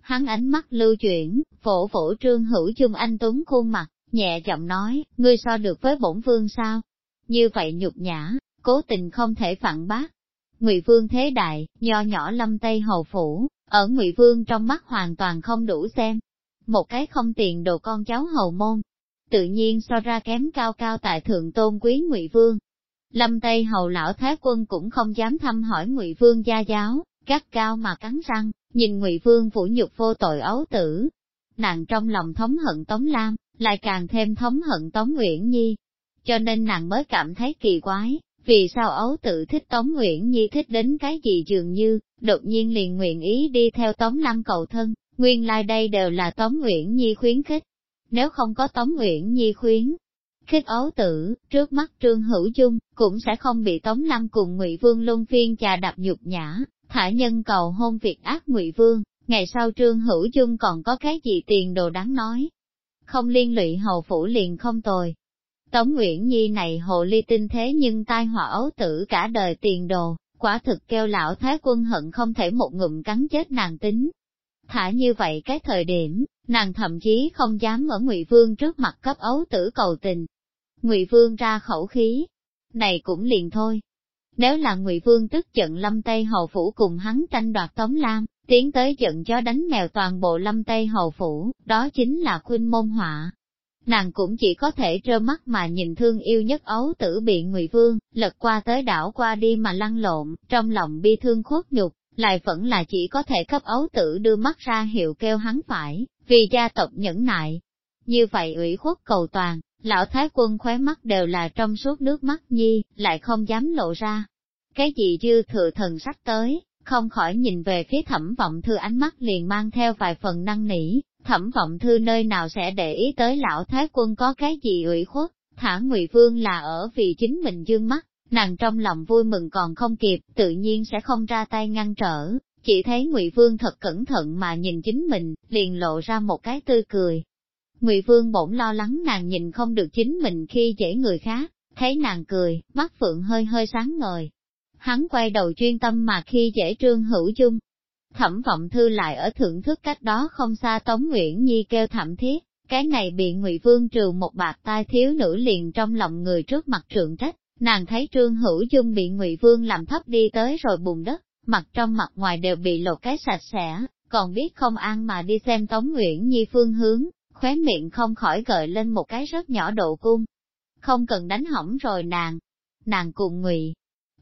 Hắn ánh mắt lưu chuyển, phổ phổ trương hữu dung anh tuấn khuôn mặt, nhẹ giọng nói, ngươi so được với bổn vương sao? Như vậy nhục nhã, cố tình không thể phản bác. Ngụy vương thế đại, nho nhỏ lâm tây hầu phủ, ở Ngụy vương trong mắt hoàn toàn không đủ xem. Một cái không tiền đồ con cháu hầu môn, tự nhiên so ra kém cao cao tại thượng tôn quý Ngụy vương, Lâm Tây Hầu lão Thái quân cũng không dám thăm hỏi Ngụy Vương gia giáo, gắt cao mà cắn răng, nhìn Ngụy Vương phủ nhục vô tội ấu tử. Nàng trong lòng thống hận Tống Lam, lại càng thêm thống hận Tống Nguyễn Nhi. Cho nên nàng mới cảm thấy kỳ quái, vì sao ấu tử thích Tống Nguyễn Nhi thích đến cái gì dường như, đột nhiên liền nguyện ý đi theo Tống Lam cầu thân, nguyên lai like đây đều là Tống Nguyễn Nhi khuyến khích. Nếu không có Tống Nguyễn Nhi khuyến, Khích ấu tử, trước mắt trương hữu dung, cũng sẽ không bị Tống Lâm cùng ngụy Vương luân phiên trà đạp nhục nhã, thả nhân cầu hôn việc ác ngụy Vương, ngày sau trương hữu dung còn có cái gì tiền đồ đáng nói. Không liên lụy hầu phủ liền không tồi. Tống Nguyễn Nhi này hồ ly tinh thế nhưng tai họa ấu tử cả đời tiền đồ, quả thực kêu lão thái quân hận không thể một ngụm cắn chết nàng tính. Thả như vậy cái thời điểm, nàng thậm chí không dám ở ngụy Vương trước mặt cấp ấu tử cầu tình, Ngụy Vương ra khẩu khí, này cũng liền thôi. Nếu là Ngụy Vương tức giận Lâm Tây Hầu Phủ cùng hắn tranh đoạt Tống Lam, tiến tới giận cho đánh mèo toàn bộ Lâm Tây Hầu Phủ, đó chính là khuynh môn họa. Nàng cũng chỉ có thể trơ mắt mà nhìn thương yêu nhất ấu tử bị Ngụy Vương, lật qua tới đảo qua đi mà lăn lộn, trong lòng bi thương khuất nhục, lại vẫn là chỉ có thể cấp ấu tử đưa mắt ra hiệu kêu hắn phải, vì gia tộc nhẫn nại. Như vậy ủy khuất cầu toàn, Lão Thái quân khóe mắt đều là trong suốt nước mắt nhi, lại không dám lộ ra. Cái gì dư thừa thần sắc tới, không khỏi nhìn về phía thẩm vọng thư ánh mắt liền mang theo vài phần năng nỉ, thẩm vọng thư nơi nào sẽ để ý tới lão thái quân có cái gì ủy khuất, thả ngụy vương là ở vì chính mình dương mắt, nàng trong lòng vui mừng còn không kịp, tự nhiên sẽ không ra tay ngăn trở, chỉ thấy ngụy vương thật cẩn thận mà nhìn chính mình, liền lộ ra một cái tươi cười, Ngụy Vương bỗng lo lắng nàng nhìn không được chính mình khi dễ người khác, thấy nàng cười, mắt phượng hơi hơi sáng ngời. Hắn quay đầu chuyên tâm mà khi dễ trương hữu chung. Thẩm vọng thư lại ở thưởng thức cách đó không xa Tống Nguyễn Nhi kêu thảm thiết, Cái này bị Ngụy Vương trừ một bạc tai thiếu nữ liền trong lòng người trước mặt trượng trách, nàng thấy Trương Hữu Dung bị Ngụy Vương làm thấp đi tới rồi bùn đất, mặt trong mặt ngoài đều bị lột cái sạch sẽ, còn biết không ăn mà đi xem Tống Nguyễn Nhi phương hướng, khóe miệng không khỏi gợi lên một cái rất nhỏ độ cung. Không cần đánh hỏng rồi nàng. Nàng cùng Ngụy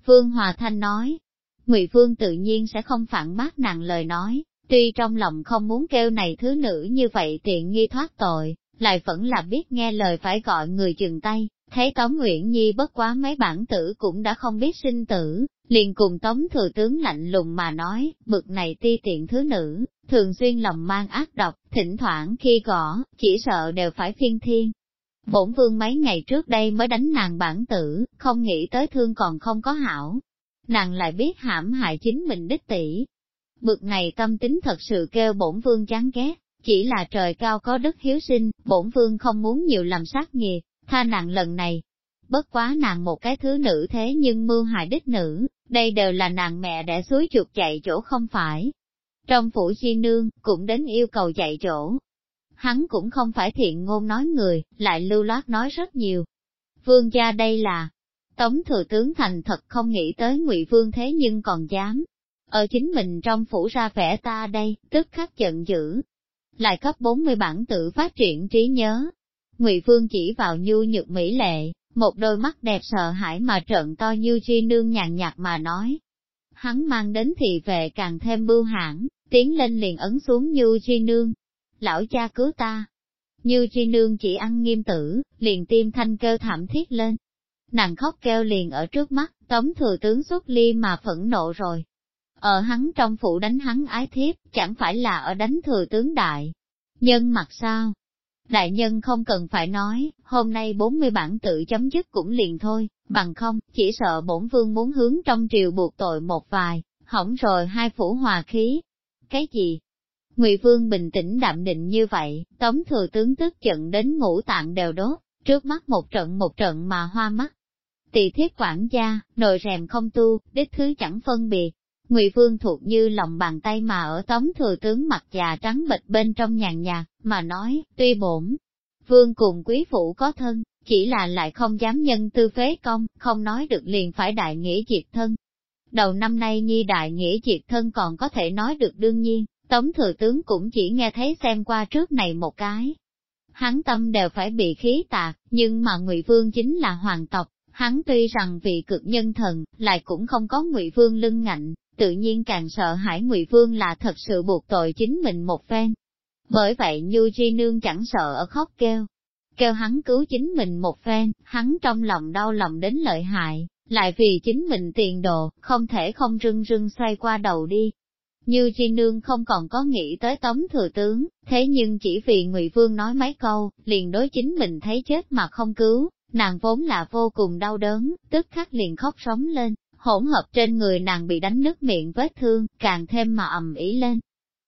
Vương Hòa Thanh nói. Ngụy Vương tự nhiên sẽ không phản bác nàng lời nói, tuy trong lòng không muốn kêu này thứ nữ như vậy tiện nghi thoát tội, lại vẫn là biết nghe lời phải gọi người dừng tay, thấy Tống Nguyễn Nhi bất quá mấy bản tử cũng đã không biết sinh tử, liền cùng Tống Thừa Tướng lạnh lùng mà nói, bực này ti tiện thứ nữ, thường xuyên lòng mang ác độc, thỉnh thoảng khi gõ, chỉ sợ đều phải phiên thiên. Bổn vương mấy ngày trước đây mới đánh nàng bản tử, không nghĩ tới thương còn không có hảo. Nàng lại biết hãm hại chính mình đích tỷ. Bực này tâm tính thật sự kêu bổn vương chán ghét, chỉ là trời cao có đức hiếu sinh, bổn vương không muốn nhiều làm sát nghiệp tha nàng lần này. Bất quá nàng một cái thứ nữ thế nhưng mưu hại đích nữ, đây đều là nàng mẹ đã suối chuột chạy chỗ không phải. Trong phủ chi nương, cũng đến yêu cầu chạy chỗ. Hắn cũng không phải thiện ngôn nói người, lại lưu loát nói rất nhiều. Vương gia đây là, Tống thừa tướng thành thật không nghĩ tới ngụy Vương thế nhưng còn dám. Ở chính mình trong phủ ra vẻ ta đây, tức khắc giận dữ. Lại cấp 40 bản tự phát triển trí nhớ ngụy Vương chỉ vào nhu nhược mỹ lệ, một đôi mắt đẹp sợ hãi mà trợn to như chi nương nhàn nhạt mà nói. Hắn mang đến thị vệ càng thêm bưu hãn, tiến lên liền ấn xuống như chi nương. Lão cha cứu ta. Như chi nương chỉ ăn nghiêm tử, liền tim thanh kêu thảm thiết lên. Nàng khóc kêu liền ở trước mắt, tống thừa tướng xuất ly mà phẫn nộ rồi. Ở hắn trong phủ đánh hắn ái thiếp, chẳng phải là ở đánh thừa tướng đại. Nhân mặt sao, Đại nhân không cần phải nói, hôm nay 40 bản tự chấm dứt cũng liền thôi, bằng không, chỉ sợ bổn vương muốn hướng trong triều buộc tội một vài, hỏng rồi hai phủ hòa khí. Cái gì? Ngụy Vương bình tĩnh đạm định như vậy, tống thừa tướng tức giận đến ngũ tạng đều đốt, trước mắt một trận một trận mà hoa mắt. Tỳ thiết quản gia, nội rèm không tu, đích thứ chẳng phân biệt. Ngụy Vương thuộc như lòng bàn tay mà ở tống thừa tướng mặt già trắng bệch bên trong nhàn nhạt, mà nói, tuy bổn, vương cùng quý phụ có thân, chỉ là lại không dám nhân tư phế công, không nói được liền phải đại nghĩa diệt thân. Đầu năm nay nhi đại nghĩa diệt thân còn có thể nói được đương nhiên, tống thừa tướng cũng chỉ nghe thấy xem qua trước này một cái. Hắn tâm đều phải bị khí tạc, nhưng mà ngụy Vương chính là hoàng tộc, hắn tuy rằng vị cực nhân thần, lại cũng không có ngụy Vương lưng ngạnh, tự nhiên càng sợ hãi ngụy Vương là thật sự buộc tội chính mình một phen. Bởi vậy Nhu Chi Nương chẳng sợ ở khóc kêu. Kêu hắn cứu chính mình một phen, hắn trong lòng đau lòng đến lợi hại, lại vì chính mình tiền đồ, không thể không rưng rưng xoay qua đầu đi. Như Chi Nương không còn có nghĩ tới tống thừa tướng, thế nhưng chỉ vì Ngụy Vương nói mấy câu, liền đối chính mình thấy chết mà không cứu, nàng vốn là vô cùng đau đớn, tức khắc liền khóc sống lên, hỗn hợp trên người nàng bị đánh nứt miệng vết thương, càng thêm mà ầm ý lên.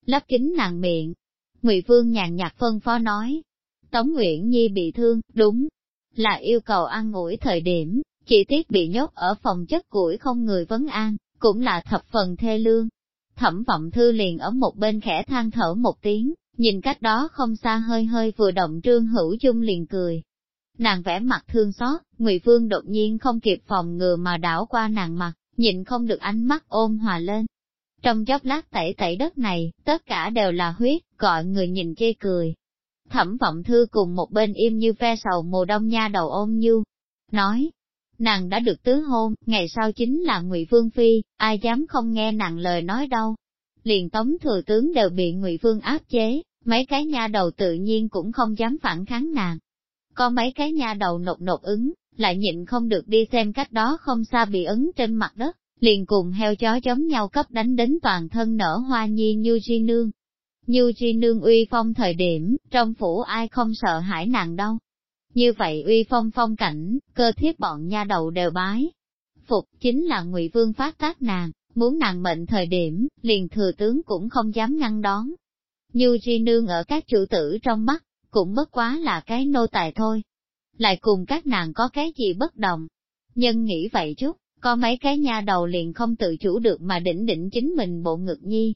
Lắp kính nàng miệng, Ngụy Vương nhàn nhạt phân phó nói, Tống Nguyễn Nhi bị thương, đúng, là yêu cầu ăn ủi thời điểm, chỉ tiếc bị nhốt ở phòng chất củi không người vấn an, cũng là thập phần thê lương. Thẩm vọng thư liền ở một bên khẽ than thở một tiếng, nhìn cách đó không xa hơi hơi vừa động trương hữu dung liền cười. Nàng vẽ mặt thương xót, Ngụy Vương đột nhiên không kịp phòng ngừa mà đảo qua nàng mặt, nhìn không được ánh mắt ôm hòa lên, trong chốc lát tẩy tẩy đất này, tất cả đều là huyết, gọi người nhìn chê cười. Thẩm vọng thư cùng một bên im như ve sầu mùa đông nha đầu ôm như, nói, nàng đã được tứ hôn, ngày sau chính là ngụy Vương Phi, ai dám không nghe nàng lời nói đâu. Liền tống thừa tướng đều bị ngụy Vương áp chế, mấy cái nha đầu tự nhiên cũng không dám phản kháng nàng. Có mấy cái nha đầu nộp nộp ứng, lại nhịn không được đi xem cách đó không xa bị ứng trên mặt đất, liền cùng heo chó giống nhau cấp đánh đến toàn thân nở hoa nhi như di nương. Như di nương uy phong thời điểm, trong phủ ai không sợ hãi nàng đâu. Như vậy uy phong phong cảnh, cơ thiết bọn nha đầu đều bái. Phục chính là ngụy vương phát tác nàng, muốn nàng mệnh thời điểm, liền thừa tướng cũng không dám ngăn đón. Như di nương ở các chủ tử trong mắt, cũng bất quá là cái nô tài thôi. Lại cùng các nàng có cái gì bất đồng. Nhân nghĩ vậy chút, có mấy cái nha đầu liền không tự chủ được mà đỉnh đỉnh chính mình bộ ngực nhi.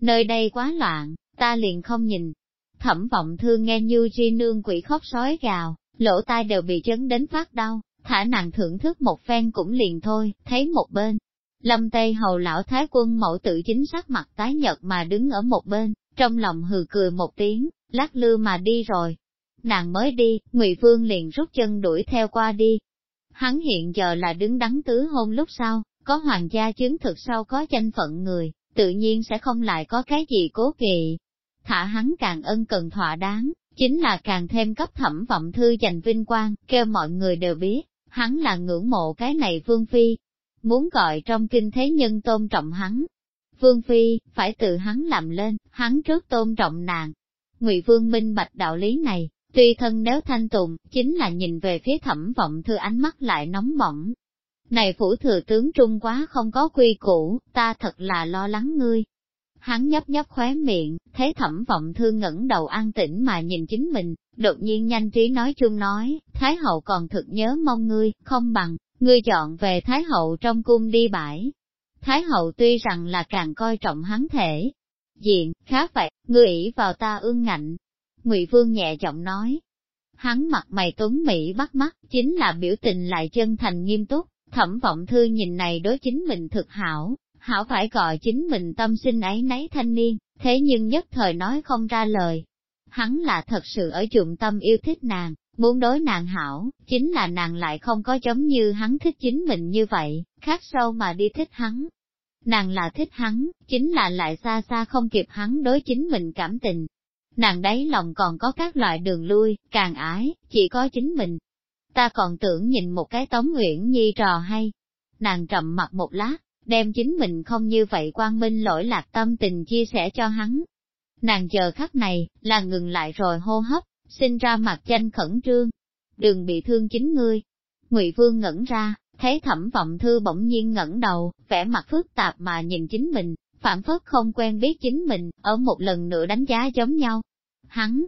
Nơi đây quá loạn, ta liền không nhìn. Thẩm vọng thương nghe như chi nương quỷ khóc sói gào, lỗ tai đều bị chấn đến phát đau, thả nàng thưởng thức một phen cũng liền thôi, thấy một bên. Lâm Tây Hầu lão thái quân mẫu tự chính sắc mặt tái nhợt mà đứng ở một bên, trong lòng hừ cười một tiếng, lắc lư mà đi rồi. Nàng mới đi, Ngụy Vương liền rút chân đuổi theo qua đi. Hắn hiện giờ là đứng đắn tứ hôn lúc sau, có hoàng gia chứng thực sau có danh phận người, tự nhiên sẽ không lại có cái gì cố kỵ. Thả hắn càng ân cần thỏa đáng, chính là càng thêm cấp thẩm vọng thư dành vinh quang, kêu mọi người đều biết, hắn là ngưỡng mộ cái này Vương Phi. Muốn gọi trong kinh thế nhân tôn trọng hắn. Vương Phi, phải tự hắn làm lên, hắn trước tôn trọng nàng. Ngụy Vương minh bạch đạo lý này, tuy thân nếu thanh tùng, chính là nhìn về phía thẩm vọng thư ánh mắt lại nóng bỏng. Này phủ thừa tướng trung quá không có quy củ, ta thật là lo lắng ngươi, Hắn nhấp nhấp khóe miệng, thấy thẩm vọng thư ngẩng đầu an tĩnh mà nhìn chính mình, đột nhiên nhanh trí nói chung nói, Thái hậu còn thực nhớ mong ngươi, không bằng, ngươi chọn về Thái hậu trong cung đi bãi. Thái hậu tuy rằng là càng coi trọng hắn thể, diện, khá vậy, ngươi ỷ vào ta ương ngạnh. Ngụy Vương nhẹ giọng nói, hắn mặt mày tuấn Mỹ bắt mắt, chính là biểu tình lại chân thành nghiêm túc, thẩm vọng thư nhìn này đối chính mình thực hảo, hảo phải gọi chính mình tâm sinh ấy nấy thanh niên, thế nhưng nhất thời nói không ra lời. Hắn là thật sự ở dụng tâm yêu thích nàng, muốn đối nàng hảo, chính là nàng lại không có giống như hắn thích chính mình như vậy, khác sâu mà đi thích hắn. Nàng là thích hắn, chính là lại xa xa không kịp hắn đối chính mình cảm tình. Nàng đấy lòng còn có các loại đường lui, càng ái, chỉ có chính mình. Ta còn tưởng nhìn một cái tống nguyện nhi trò hay. Nàng trầm mặt một lát, đem chính mình không như vậy quang minh lỗi lạc tâm tình chia sẻ cho hắn. Nàng chờ khắc này, là ngừng lại rồi hô hấp, sinh ra mặt tranh khẩn trương. Đừng bị thương chính ngươi. Ngụy Vương ngẩn ra, thấy thẩm vọng thư bỗng nhiên ngẩng đầu, vẻ mặt phức tạp mà nhìn chính mình, phản phất không quen biết chính mình, ở một lần nữa đánh giá giống nhau. Hắn,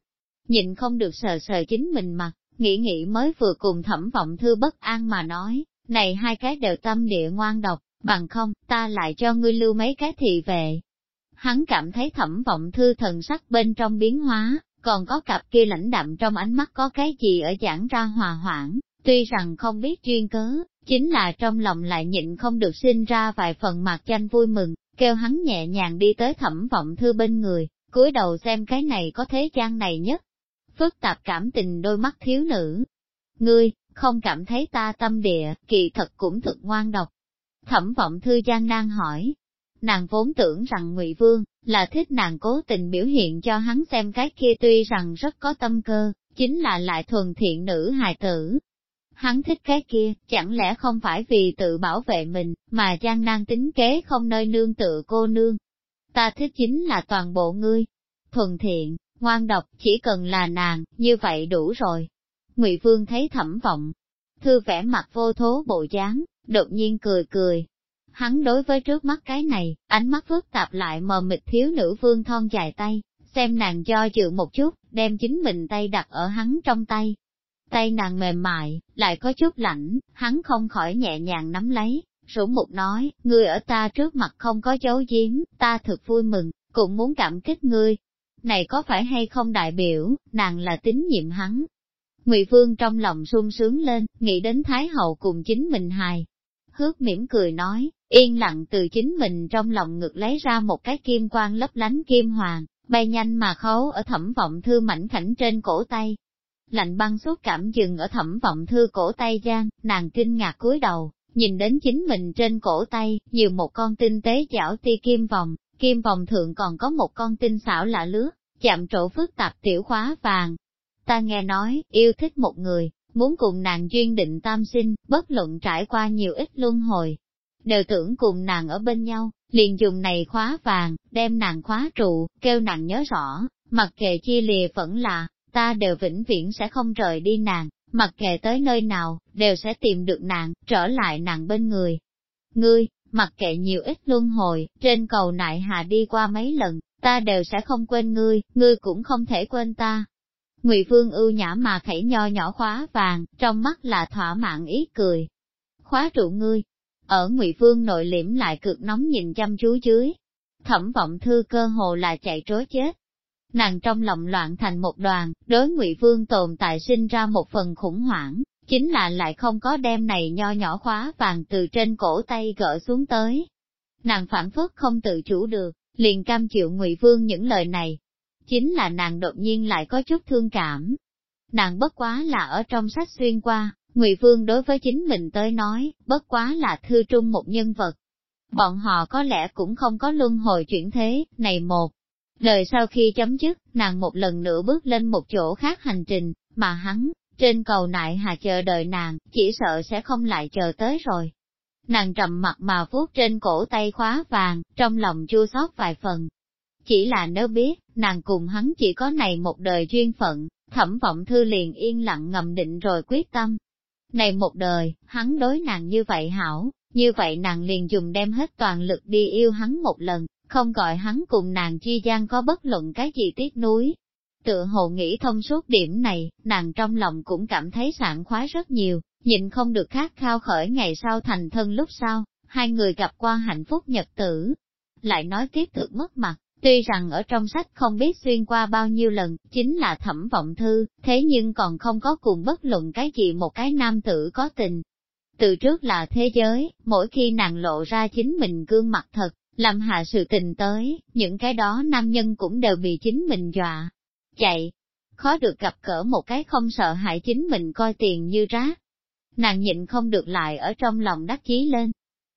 nhìn không được sờ sờ chính mình mặt, nghĩ nghĩ mới vừa cùng thẩm vọng thư bất an mà nói, này hai cái đều tâm địa ngoan độc, bằng không, ta lại cho ngươi lưu mấy cái thị về. Hắn cảm thấy thẩm vọng thư thần sắc bên trong biến hóa, còn có cặp kia lãnh đạm trong ánh mắt có cái gì ở giảng ra hòa hoãn, tuy rằng không biết chuyên cớ, chính là trong lòng lại nhịn không được sinh ra vài phần mặt danh vui mừng, kêu hắn nhẹ nhàng đi tới thẩm vọng thư bên người, cúi đầu xem cái này có thế gian này nhất. Phức tạp cảm tình đôi mắt thiếu nữ. Ngươi, không cảm thấy ta tâm địa, kỳ thật cũng thực ngoan độc, Thẩm vọng thư gian nan hỏi. Nàng vốn tưởng rằng ngụy Vương, là thích nàng cố tình biểu hiện cho hắn xem cái kia tuy rằng rất có tâm cơ, chính là lại thuần thiện nữ hài tử. Hắn thích cái kia, chẳng lẽ không phải vì tự bảo vệ mình, mà gian nan tính kế không nơi nương tự cô nương. Ta thích chính là toàn bộ ngươi. Thuần thiện, ngoan độc, chỉ cần là nàng, như vậy đủ rồi. Ngụy Vương thấy thẩm vọng, thư vẻ mặt vô thố bộ dáng, đột nhiên cười cười. Hắn đối với trước mắt cái này, ánh mắt phức tạp lại mờ mịt thiếu nữ vương thon dài tay, xem nàng do dự một chút, đem chính mình tay đặt ở hắn trong tay. Tay nàng mềm mại, lại có chút lạnh, hắn không khỏi nhẹ nhàng nắm lấy, rủ mục nói, ngươi ở ta trước mặt không có dấu giếm, ta thực vui mừng, cũng muốn cảm kích ngươi. Này có phải hay không đại biểu, nàng là tín nhiệm hắn. Ngụy Vương trong lòng sung sướng lên, nghĩ đến Thái Hậu cùng chính mình hài, hước mỉm cười nói, yên lặng từ chính mình trong lòng ngực lấy ra một cái kim quang lấp lánh kim hoàng, bay nhanh mà khấu ở thẩm vọng thư mảnh khảnh trên cổ tay. Lạnh băng suốt cảm dừng ở thẩm vọng thư cổ tay gian, nàng kinh ngạc cúi đầu, nhìn đến chính mình trên cổ tay, nhiều một con tinh tế chảo ti kim vòng, kim vòng thượng còn có một con tinh xảo lạ lứa, chạm trổ phức tạp tiểu khóa vàng. Ta nghe nói, yêu thích một người, muốn cùng nàng duyên định tam sinh, bất luận trải qua nhiều ít luân hồi. Đều tưởng cùng nàng ở bên nhau, liền dùng này khóa vàng, đem nàng khóa trụ, kêu nàng nhớ rõ, mặc kệ chia lìa vẫn là, ta đều vĩnh viễn sẽ không rời đi nàng, mặc kệ tới nơi nào, đều sẽ tìm được nàng, trở lại nàng bên người. Ngươi, mặc kệ nhiều ít luân hồi, trên cầu nại hà đi qua mấy lần, ta đều sẽ không quên ngươi, ngươi cũng không thể quên ta, Ngụy Vương ưu nhã mà khẩy nho nhỏ khóa vàng, trong mắt là thỏa mãn ý cười. Khóa trụ ngươi, ở Ngụy Vương nội liễm lại cực nóng nhìn chăm chú dưới. Thẩm vọng thư cơ hồ là chạy trối chết nàng trong lòng loạn thành một đoàn, đối ngụy Vương tồn tại sinh ra một phần khủng hoảng, chính là lại không có đem này nho nhỏ khóa vàng từ trên cổ tay gỡ xuống tới. Nàng phản phất không tự chủ được, liền cam chịu ngụy Vương những lời này. Chính là nàng đột nhiên lại có chút thương cảm. Nàng bất quá là ở trong sách xuyên qua, ngụy Vương đối với chính mình tới nói, bất quá là thư trung một nhân vật. Bọn họ có lẽ cũng không có luân hồi chuyển thế, này một. Lời sau khi chấm dứt, nàng một lần nữa bước lên một chỗ khác hành trình, mà hắn, trên cầu nại hà chờ đợi nàng, chỉ sợ sẽ không lại chờ tới rồi. Nàng trầm mặt mà vuốt trên cổ tay khóa vàng, trong lòng chua xót vài phần. Chỉ là nếu biết, nàng cùng hắn chỉ có này một đời duyên phận, thẩm vọng thư liền yên lặng ngầm định rồi quyết tâm. Này một đời, hắn đối nàng như vậy hảo, như vậy nàng liền dùng đem hết toàn lực đi yêu hắn một lần, không gọi hắn cùng nàng chi gian có bất luận cái gì tiếc nuối. Tựa hồ nghĩ thông suốt điểm này, nàng trong lòng cũng cảm thấy sảng khoái rất nhiều, nhịn không được khát khao khởi ngày sau thành thân lúc sau, hai người gặp qua hạnh phúc nhật tử. Lại nói tiếp thực mất mặt, tuy rằng ở trong sách không biết xuyên qua bao nhiêu lần, chính là thẩm vọng thư, thế nhưng còn không có cùng bất luận cái gì một cái nam tử có tình. Từ trước là thế giới, mỗi khi nàng lộ ra chính mình gương mặt thật, làm hạ sự tình tới, những cái đó nam nhân cũng đều bị chính mình dọa. Chạy, khó được gặp cỡ một cái không sợ hại chính mình coi tiền như rác. Nàng nhịn không được lại ở trong lòng đắc chí lên.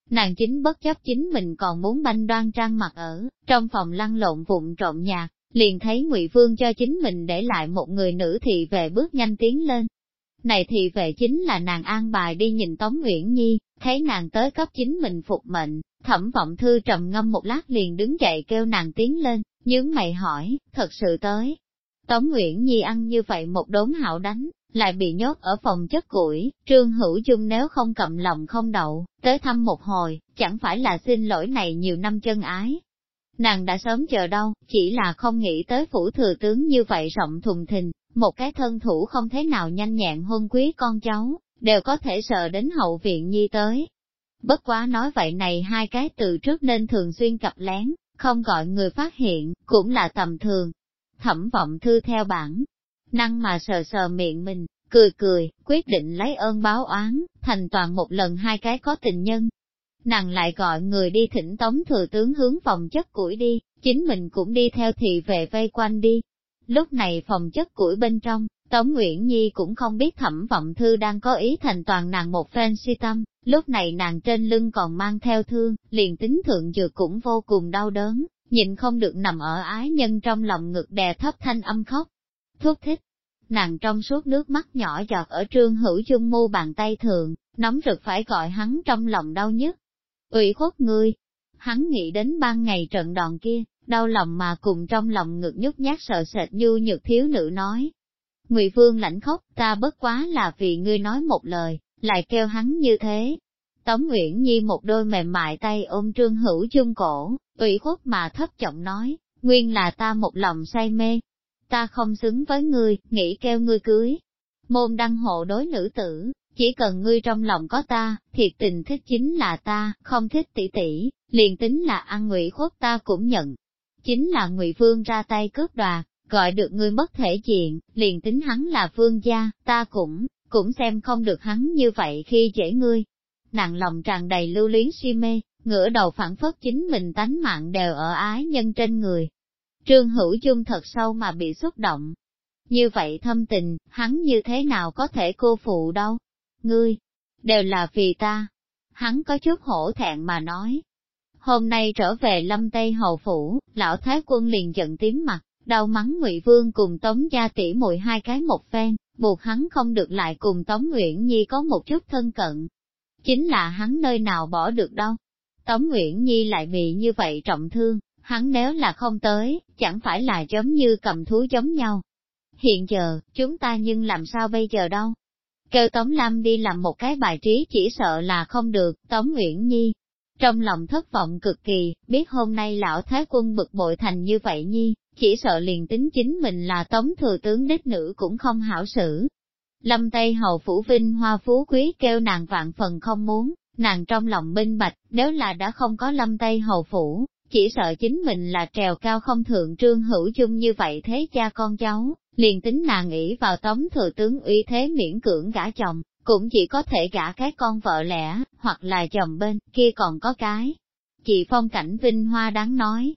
Nàng chính bất chấp chính mình còn muốn banh đoan trang mặt ở, trong phòng lăn lộn vụn trộm nhạc, liền thấy ngụy Vương cho chính mình để lại một người nữ thị về bước nhanh tiến lên. Này thì về chính là nàng an bài đi nhìn Tống Nguyễn Nhi, thấy nàng tới cấp chính mình phục mệnh, thẩm vọng thư trầm ngâm một lát liền đứng dậy kêu nàng tiến lên, nhướng mày hỏi, thật sự tới. Tống Nguyễn Nhi ăn như vậy một đốn hảo đánh, lại bị nhốt ở phòng chất củi, trương hữu dung nếu không cầm lòng không đậu, tới thăm một hồi, chẳng phải là xin lỗi này nhiều năm chân ái. Nàng đã sớm chờ đâu, chỉ là không nghĩ tới phủ thừa tướng như vậy rộng thùng thình, một cái thân thủ không thế nào nhanh nhẹn hôn quý con cháu, đều có thể sợ đến hậu viện nhi tới. Bất quá nói vậy này hai cái từ trước nên thường xuyên cặp lén, không gọi người phát hiện, cũng là tầm thường. Thẩm vọng thư theo bản, năng mà sờ sờ miệng mình, cười cười, quyết định lấy ơn báo oán, thành toàn một lần hai cái có tình nhân. Nàng lại gọi người đi thỉnh tống thừa tướng hướng phòng chất củi đi, chính mình cũng đi theo thị về vây quanh đi. Lúc này phòng chất củi bên trong, Tống Nguyễn Nhi cũng không biết thẩm vọng thư đang có ý thành toàn nàng một phen si tâm, lúc này nàng trên lưng còn mang theo thương, liền tính thượng dược cũng vô cùng đau đớn, nhịn không được nằm ở ái nhân trong lòng ngực đè thấp thanh âm khóc. Thuốc thích, nàng trong suốt nước mắt nhỏ giọt ở trương hữu dung mu bàn tay thường, nóng rực phải gọi hắn trong lòng đau nhất. ủy khuất ngươi, hắn nghĩ đến ban ngày trận đòn kia, đau lòng mà cùng trong lòng ngực nhút nhát sợ sệt như nhược thiếu nữ nói, Ngụy Vương lãnh khóc, ta bất quá là vì ngươi nói một lời, lại kêu hắn như thế. Tống Nguyễn Nhi một đôi mềm mại tay ôm trương hữu chung cổ, ủy khuất mà thấp giọng nói, nguyên là ta một lòng say mê. Ta không xứng với ngươi, nghĩ kêu ngươi cưới. Môn đăng hộ đối nữ tử, chỉ cần ngươi trong lòng có ta, thiệt tình thích chính là ta, không thích tỷ tỷ, liền tính là ăn ngụy khuất ta cũng nhận. Chính là ngụy Vương ra tay cướp đoạt, gọi được ngươi mất thể diện, liền tính hắn là vương gia, ta cũng, cũng xem không được hắn như vậy khi dễ ngươi. Nàng lòng tràn đầy lưu luyến si mê, ngửa đầu phản phất chính mình tánh mạng đều ở ái nhân trên người. Trương Hữu Dung thật sâu mà bị xúc động. Như vậy thâm tình, hắn như thế nào có thể cô phụ đâu? Ngươi, đều là vì ta. Hắn có chút hổ thẹn mà nói. Hôm nay trở về lâm Tây Hầu Phủ, lão Thái quân liền giận tím mặt, đau mắng Ngụy Vương cùng Tống gia tỷ muội hai cái một phen, buộc hắn không được lại cùng Tống Nguyễn Nhi có một chút thân cận. Chính là hắn nơi nào bỏ được đâu. Tống Nguyễn Nhi lại bị như vậy trọng thương, hắn nếu là không tới, chẳng phải là giống như cầm thú giống nhau. Hiện giờ, chúng ta nhưng làm sao bây giờ đâu? Kêu Tống Lam đi làm một cái bài trí chỉ sợ là không được, Tống Nguyễn Nhi. Trong lòng thất vọng cực kỳ, biết hôm nay lão Thái quân bực bội thành như vậy Nhi, chỉ sợ liền tính chính mình là tống thừa tướng đích nữ cũng không hảo xử. Lâm Tây Hầu Phủ Vinh Hoa Phú Quý kêu nàng vạn phần không muốn, nàng trong lòng minh bạch, nếu là đã không có Lâm Tây Hầu Phủ, chỉ sợ chính mình là trèo cao không thượng trương hữu chung như vậy thế cha con cháu, liền tính nàng nghĩ vào tống thừa tướng uy thế miễn cưỡng gả chồng, cũng chỉ có thể gả cái con vợ lẽ, hoặc là chồng bên, kia còn có cái. Chị phong cảnh vinh hoa đáng nói,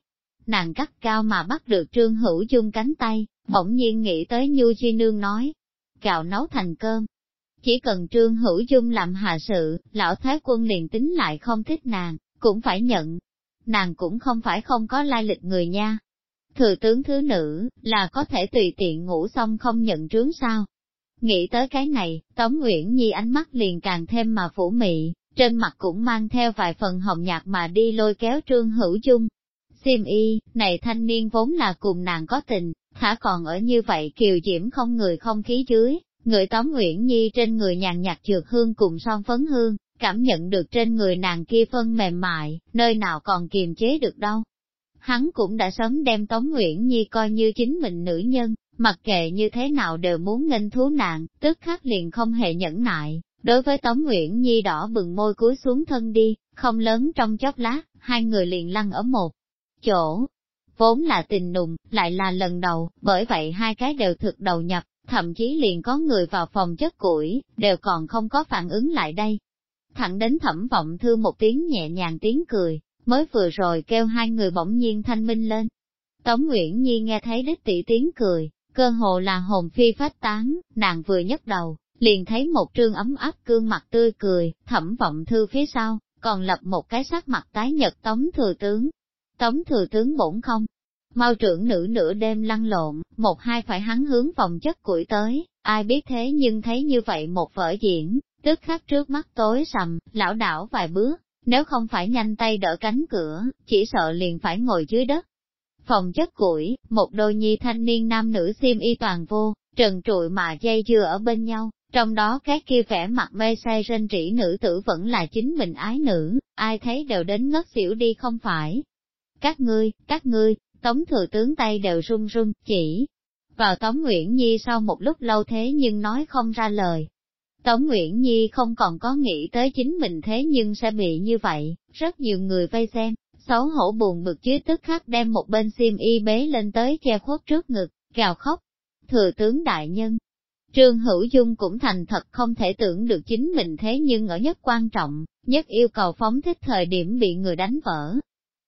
nàng cắt cao mà bắt được trương hữu chung cánh tay, bỗng nhiên nghĩ tới Nhu Chi Nương nói, gạo nấu thành cơm. Chỉ cần trương hữu chung làm hạ sự, lão thái quân liền tính lại không thích nàng, cũng phải nhận. Nàng cũng không phải không có lai lịch người nha. Thừa tướng thứ nữ, là có thể tùy tiện ngủ xong không nhận trướng sao. Nghĩ tới cái này, Tống Nguyễn Nhi ánh mắt liền càng thêm mà phủ mị, trên mặt cũng mang theo vài phần hồng nhạt mà đi lôi kéo trương hữu Dung. Sim y, này thanh niên vốn là cùng nàng có tình, thả còn ở như vậy kiều diễm không người không khí dưới, người Tống Nguyễn Nhi trên người nhàn nhạt trượt hương cùng son phấn hương, cảm nhận được trên người nàng kia phân mềm mại, nơi nào còn kiềm chế được đâu. Hắn cũng đã sớm đem Tống Nguyễn Nhi coi như chính mình nữ nhân, mặc kệ như thế nào đều muốn nghênh thú nạn tức khắc liền không hề nhẫn nại. Đối với Tống Nguyễn Nhi đỏ bừng môi cúi xuống thân đi, không lớn trong chốc lát, hai người liền lăn ở một chỗ. Vốn là tình nùng, lại là lần đầu, bởi vậy hai cái đều thực đầu nhập, thậm chí liền có người vào phòng chất củi, đều còn không có phản ứng lại đây. Thẳng đến thẩm vọng thư một tiếng nhẹ nhàng tiếng cười, mới vừa rồi kêu hai người bỗng nhiên thanh minh lên. Tống Nguyễn Nhi nghe thấy đích tỷ tiếng cười, cơ hồ là hồn phi phách tán, nàng vừa nhấc đầu, liền thấy một trương ấm áp gương mặt tươi cười, thẩm vọng thư phía sau, còn lập một cái sắc mặt tái nhật tống thừa tướng. Tống thừa tướng bổn không, mau trưởng nữ nửa đêm lăn lộn, một hai phải hắn hướng phòng chất củi tới, ai biết thế nhưng thấy như vậy một vở diễn, tức khắc trước mắt tối sầm, lão đảo vài bước, nếu không phải nhanh tay đỡ cánh cửa, chỉ sợ liền phải ngồi dưới đất. Phòng chất củi, một đôi nhi thanh niên nam nữ xiêm y toàn vô, trần trụi mà dây dưa ở bên nhau, trong đó các kia vẻ mặt mê say rên rỉ nữ tử vẫn là chính mình ái nữ, ai thấy đều đến ngất xỉu đi không phải. Các ngươi, các ngươi, tống thừa tướng tay đều run run, chỉ vào tống Nguyễn Nhi sau một lúc lâu thế nhưng nói không ra lời. Tống Nguyễn Nhi không còn có nghĩ tới chính mình thế nhưng sẽ bị như vậy, rất nhiều người vây xem, xấu hổ buồn bực chứ tức khắc đem một bên xiêm y bế lên tới che khuất trước ngực, gào khóc. Thừa tướng đại nhân, Trương Hữu Dung cũng thành thật không thể tưởng được chính mình thế nhưng ở nhất quan trọng, nhất yêu cầu phóng thích thời điểm bị người đánh vỡ.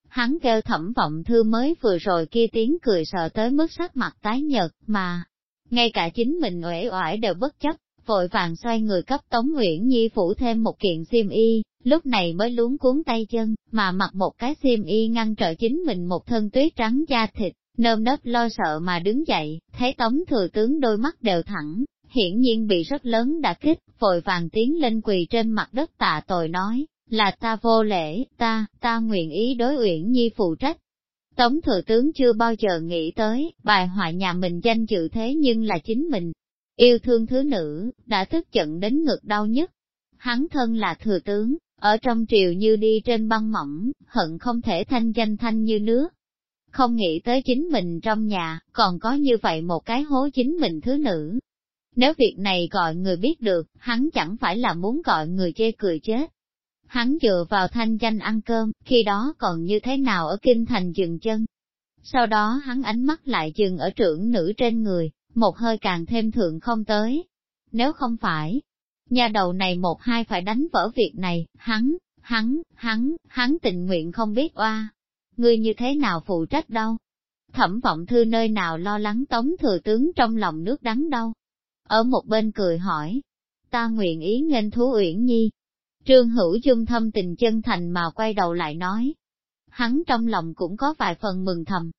Hắn kêu thẩm vọng thư mới vừa rồi kia tiếng cười sợ tới mức sắc mặt tái nhợt mà, ngay cả chính mình uể oải đều bất chấp, vội vàng xoay người cấp Tống Nguyễn Nhi phủ thêm một kiện xiêm y, lúc này mới luống cuốn tay chân, mà mặc một cái xiêm y ngăn trở chính mình một thân tuyết trắng da thịt, nơm nớp lo sợ mà đứng dậy, thấy Tống Thừa Tướng đôi mắt đều thẳng, hiển nhiên bị rất lớn đả kích, vội vàng tiến lên quỳ trên mặt đất tạ tội nói, là ta vô lễ, ta, ta nguyện ý đối Uyển Nhi phụ trách. Tống thừa tướng chưa bao giờ nghĩ tới, bài họa nhà mình danh dự thế nhưng là chính mình. Yêu thương thứ nữ, đã tức giận đến ngực đau nhất. Hắn thân là thừa tướng, ở trong triều như đi trên băng mỏng, hận không thể thanh danh thanh như nước. Không nghĩ tới chính mình trong nhà, còn có như vậy một cái hố chính mình thứ nữ, nếu việc này gọi người biết được, hắn chẳng phải là muốn gọi người chê cười chết. Hắn dựa vào thanh danh ăn cơm, khi đó còn như thế nào ở kinh thành dừng chân. Sau đó hắn ánh mắt lại dừng ở trưởng nữ trên người, một hơi càng thêm thượng không tới. Nếu không phải, nhà đầu này một hai phải đánh vỡ việc này, hắn, hắn, hắn, hắn tình nguyện không biết oa. Ngươi như thế nào phụ trách đâu? Thẩm vọng thư nơi nào lo lắng tống thừa tướng trong lòng nước đắng đâu, ở một bên cười hỏi, ta nguyện ý nghênh thú Uyển Nhi. Trương Hữu Dung thâm tình chân thành mà quay đầu lại nói. Hắn trong lòng cũng có vài phần mừng thầm.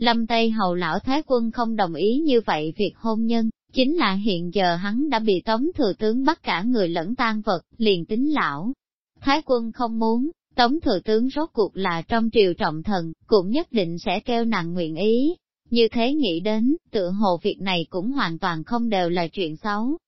Lâm Tây Hầu Lão Thái Quân không đồng ý như vậy việc hôn nhân, chính là hiện giờ hắn đã bị Tống Thừa Tướng bắt cả người lẫn tan vật, liền tính lão. Thái Quân không muốn, Tống Thừa Tướng rốt cuộc là trong triều trọng thần, cũng nhất định sẽ kêu nàng nguyện ý, như thế nghĩ đến, tự hồ việc này cũng hoàn toàn không đều là chuyện xấu.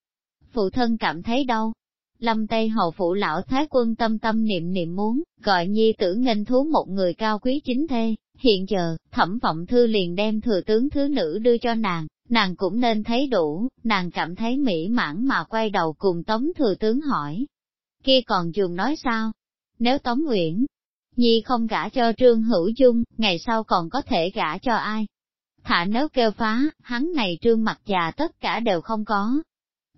Phụ thân cảm thấy đâu? Lâm Tây Hầu Phụ Lão Thái Quân tâm tâm niệm niệm muốn, gọi nhi tử nghênh thú một người cao quý chính thê. Hiện giờ, thẩm vọng thư liền đem thừa tướng thứ nữ đưa cho nàng, nàng cũng nên thấy đủ, nàng cảm thấy mỹ mãn mà quay đầu cùng Tống thừa tướng hỏi. Kia còn dùng nói sao? Nếu Tống Nguyễn Nhi không gả cho Trương Hữu Dung, ngày sau còn có thể gả cho ai? Thả nếu kêu phá, hắn này trương mặt già tất cả đều không có.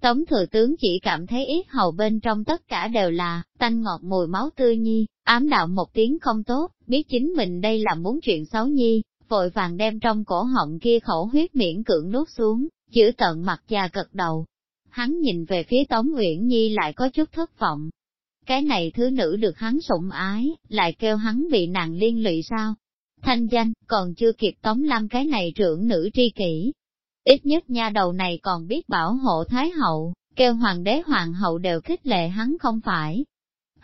Tống thừa tướng chỉ cảm thấy ít hầu bên trong tất cả đều là, tanh ngọt mùi máu tươi nhi, ám đạo một tiếng không tốt, biết chính mình đây là muốn chuyện xấu nhi, vội vàng đem trong cổ họng kia khẩu huyết miễn cưỡng nuốt xuống, giữ tận mặt già cật đầu. Hắn nhìn về phía Tống Uyển Nhi lại có chút thất vọng. Cái này thứ nữ được hắn sủng ái, lại kêu hắn bị nàng liên lụy sao? Thanh danh, còn chưa kịp Tống Lam cái này trưởng nữ tri kỷ. Ít nhất nha đầu này còn biết bảo hộ Thái Hậu, kêu Hoàng đế Hoàng hậu đều khích lệ hắn không phải.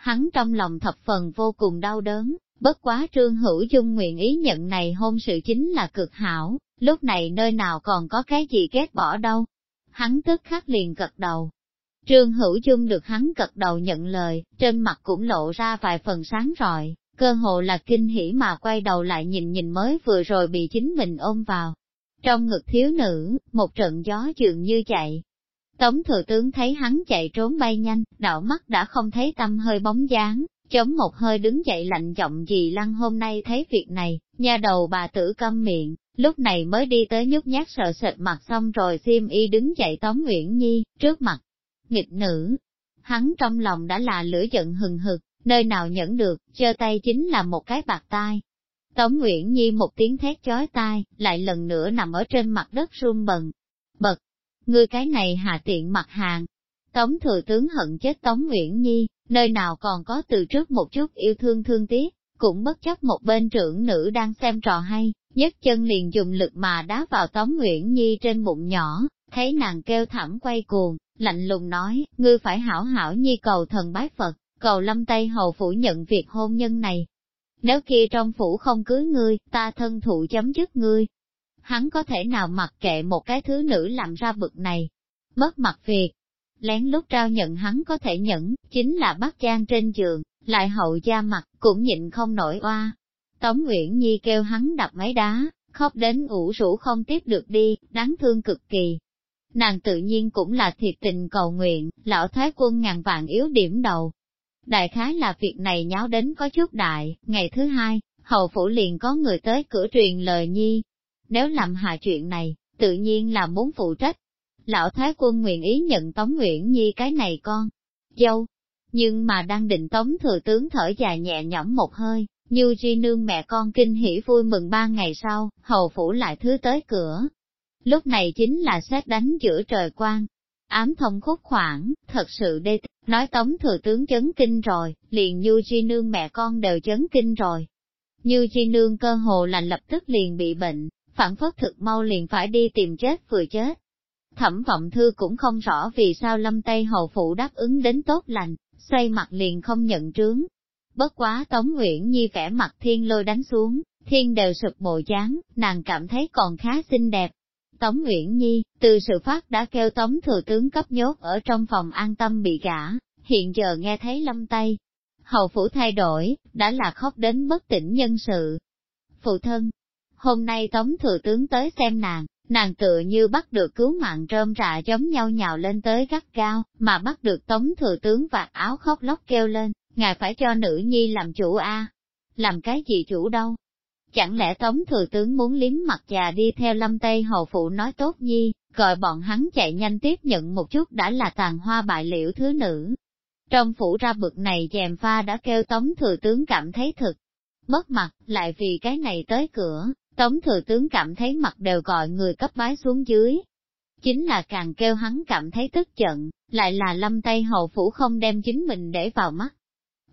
Hắn trong lòng thập phần vô cùng đau đớn, bất quá Trương Hữu Dung nguyện ý nhận này hôn sự chính là cực hảo, lúc này nơi nào còn có cái gì ghét bỏ đâu. Hắn tức khắc liền cật đầu. Trương Hữu Dung được hắn cật đầu nhận lời, trên mặt cũng lộ ra vài phần sáng rọi, cơ hồ là kinh hỉ mà quay đầu lại nhìn nhìn mới vừa rồi bị chính mình ôm vào. Trong ngực thiếu nữ, một trận gió dường như chạy. Tống thừa tướng thấy hắn chạy trốn bay nhanh, đạo mắt đã không thấy tâm hơi bóng dáng, chống một hơi đứng dậy lạnh giọng gì lăng hôm nay thấy việc này, nhà đầu bà tử câm miệng, lúc này mới đi tới nhút nhát sợ sệt mặt xong rồi xiêm y đứng dậy Tống Nguyễn Nhi, trước mặt. Nghịch nữ, hắn trong lòng đã là lửa giận hừng hực, nơi nào nhẫn được, chơ tay chính là một cái bạc tai. Tống Nguyễn Nhi một tiếng thét chói tai, lại lần nữa nằm ở trên mặt đất run bần. Ngươi cái này hạ tiện mặt hàng. Tống thừa tướng hận chết Tống Nguyễn Nhi, nơi nào còn có từ trước một chút yêu thương thương tiếc, cũng bất chấp một bên trưởng nữ đang xem trò hay, nhất chân liền dùng lực mà đá vào Tống Nguyễn Nhi trên bụng nhỏ, thấy nàng kêu thảm quay cuồng, lạnh lùng nói, ngươi phải hảo hảo nhi cầu thần bái Phật, cầu lâm Tây Hầu phủ nhận việc hôn nhân này. Nếu kia trong phủ không cưới ngươi, ta thân thụ chấm dứt ngươi. Hắn có thể nào mặc kệ một cái thứ nữ làm ra bực này, mất mặt việc. Lén lúc trao nhận hắn có thể nhẫn, chính là bắt trang trên giường, lại hậu gia mặt, cũng nhịn không nổi oa. Tống Nguyễn Nhi kêu hắn đập máy đá, khóc đến ủ rũ không tiếp được đi, đáng thương cực kỳ. Nàng tự nhiên cũng là thiệt tình cầu nguyện, lão thái quân ngàn vạn yếu điểm đầu, Đại khái là việc này nháo đến có chút đại, ngày thứ hai, hầu phủ liền có người tới cửa truyền lời nhi. Nếu làm hại chuyện này, tự nhiên là muốn phụ trách. Lão Thái quân nguyện ý nhận Tống Nguyễn Nhi cái này con, dâu. Nhưng mà đang định Tống Thừa Tướng thở dài nhẹ nhõm một hơi, như Di Nương mẹ con kinh hỉ vui mừng ba ngày sau, hầu phủ lại thứ tới cửa. Lúc này chính là xét đánh giữa trời quang, ám thông khúc khoảng, thật sự đê nói tống thừa tướng chấn kinh rồi, liền Như Di Nương mẹ con đều chấn kinh rồi. Như Chi Nương cơ hồ là lập tức liền bị bệnh, phản phất thực mau liền phải đi tìm chết vừa chết. Thẩm vọng thư cũng không rõ vì sao lâm tây hầu phụ đáp ứng đến tốt lành, xoay mặt liền không nhận trướng. Bất quá Tống Nguyễn Nhi vẻ mặt thiên lôi đánh xuống, thiên đều sụp bộ dáng, nàng cảm thấy còn khá xinh đẹp, Tống Nguyễn Nhi, từ sự phát đã kêu Tống Thừa Tướng cấp nhốt ở trong phòng an tâm bị gã, hiện giờ nghe thấy lâm tay. Hầu phủ thay đổi, đã là khóc đến bất tỉnh nhân sự. Phụ thân, hôm nay Tống Thừa Tướng tới xem nàng, nàng tựa như bắt được cứu mạng rơm rạ giống nhau nhào lên tới gắt cao, mà bắt được Tống Thừa Tướng vạt áo khóc lóc kêu lên, ngài phải cho nữ nhi làm chủ a Làm cái gì chủ đâu? Chẳng lẽ Tống Thừa Tướng muốn liếm mặt già đi theo lâm Tây Hầu Phụ nói tốt nhi, gọi bọn hắn chạy nhanh tiếp nhận một chút đã là tàn hoa bại liễu thứ nữ. Trong phủ ra bực này dèm pha đã kêu Tống Thừa Tướng cảm thấy thực, mất mặt, lại vì cái này tới cửa, Tống Thừa Tướng cảm thấy mặt đều gọi người cấp bái xuống dưới. Chính là càng kêu hắn cảm thấy tức giận, lại là lâm Tây Hầu Phủ không đem chính mình để vào mắt.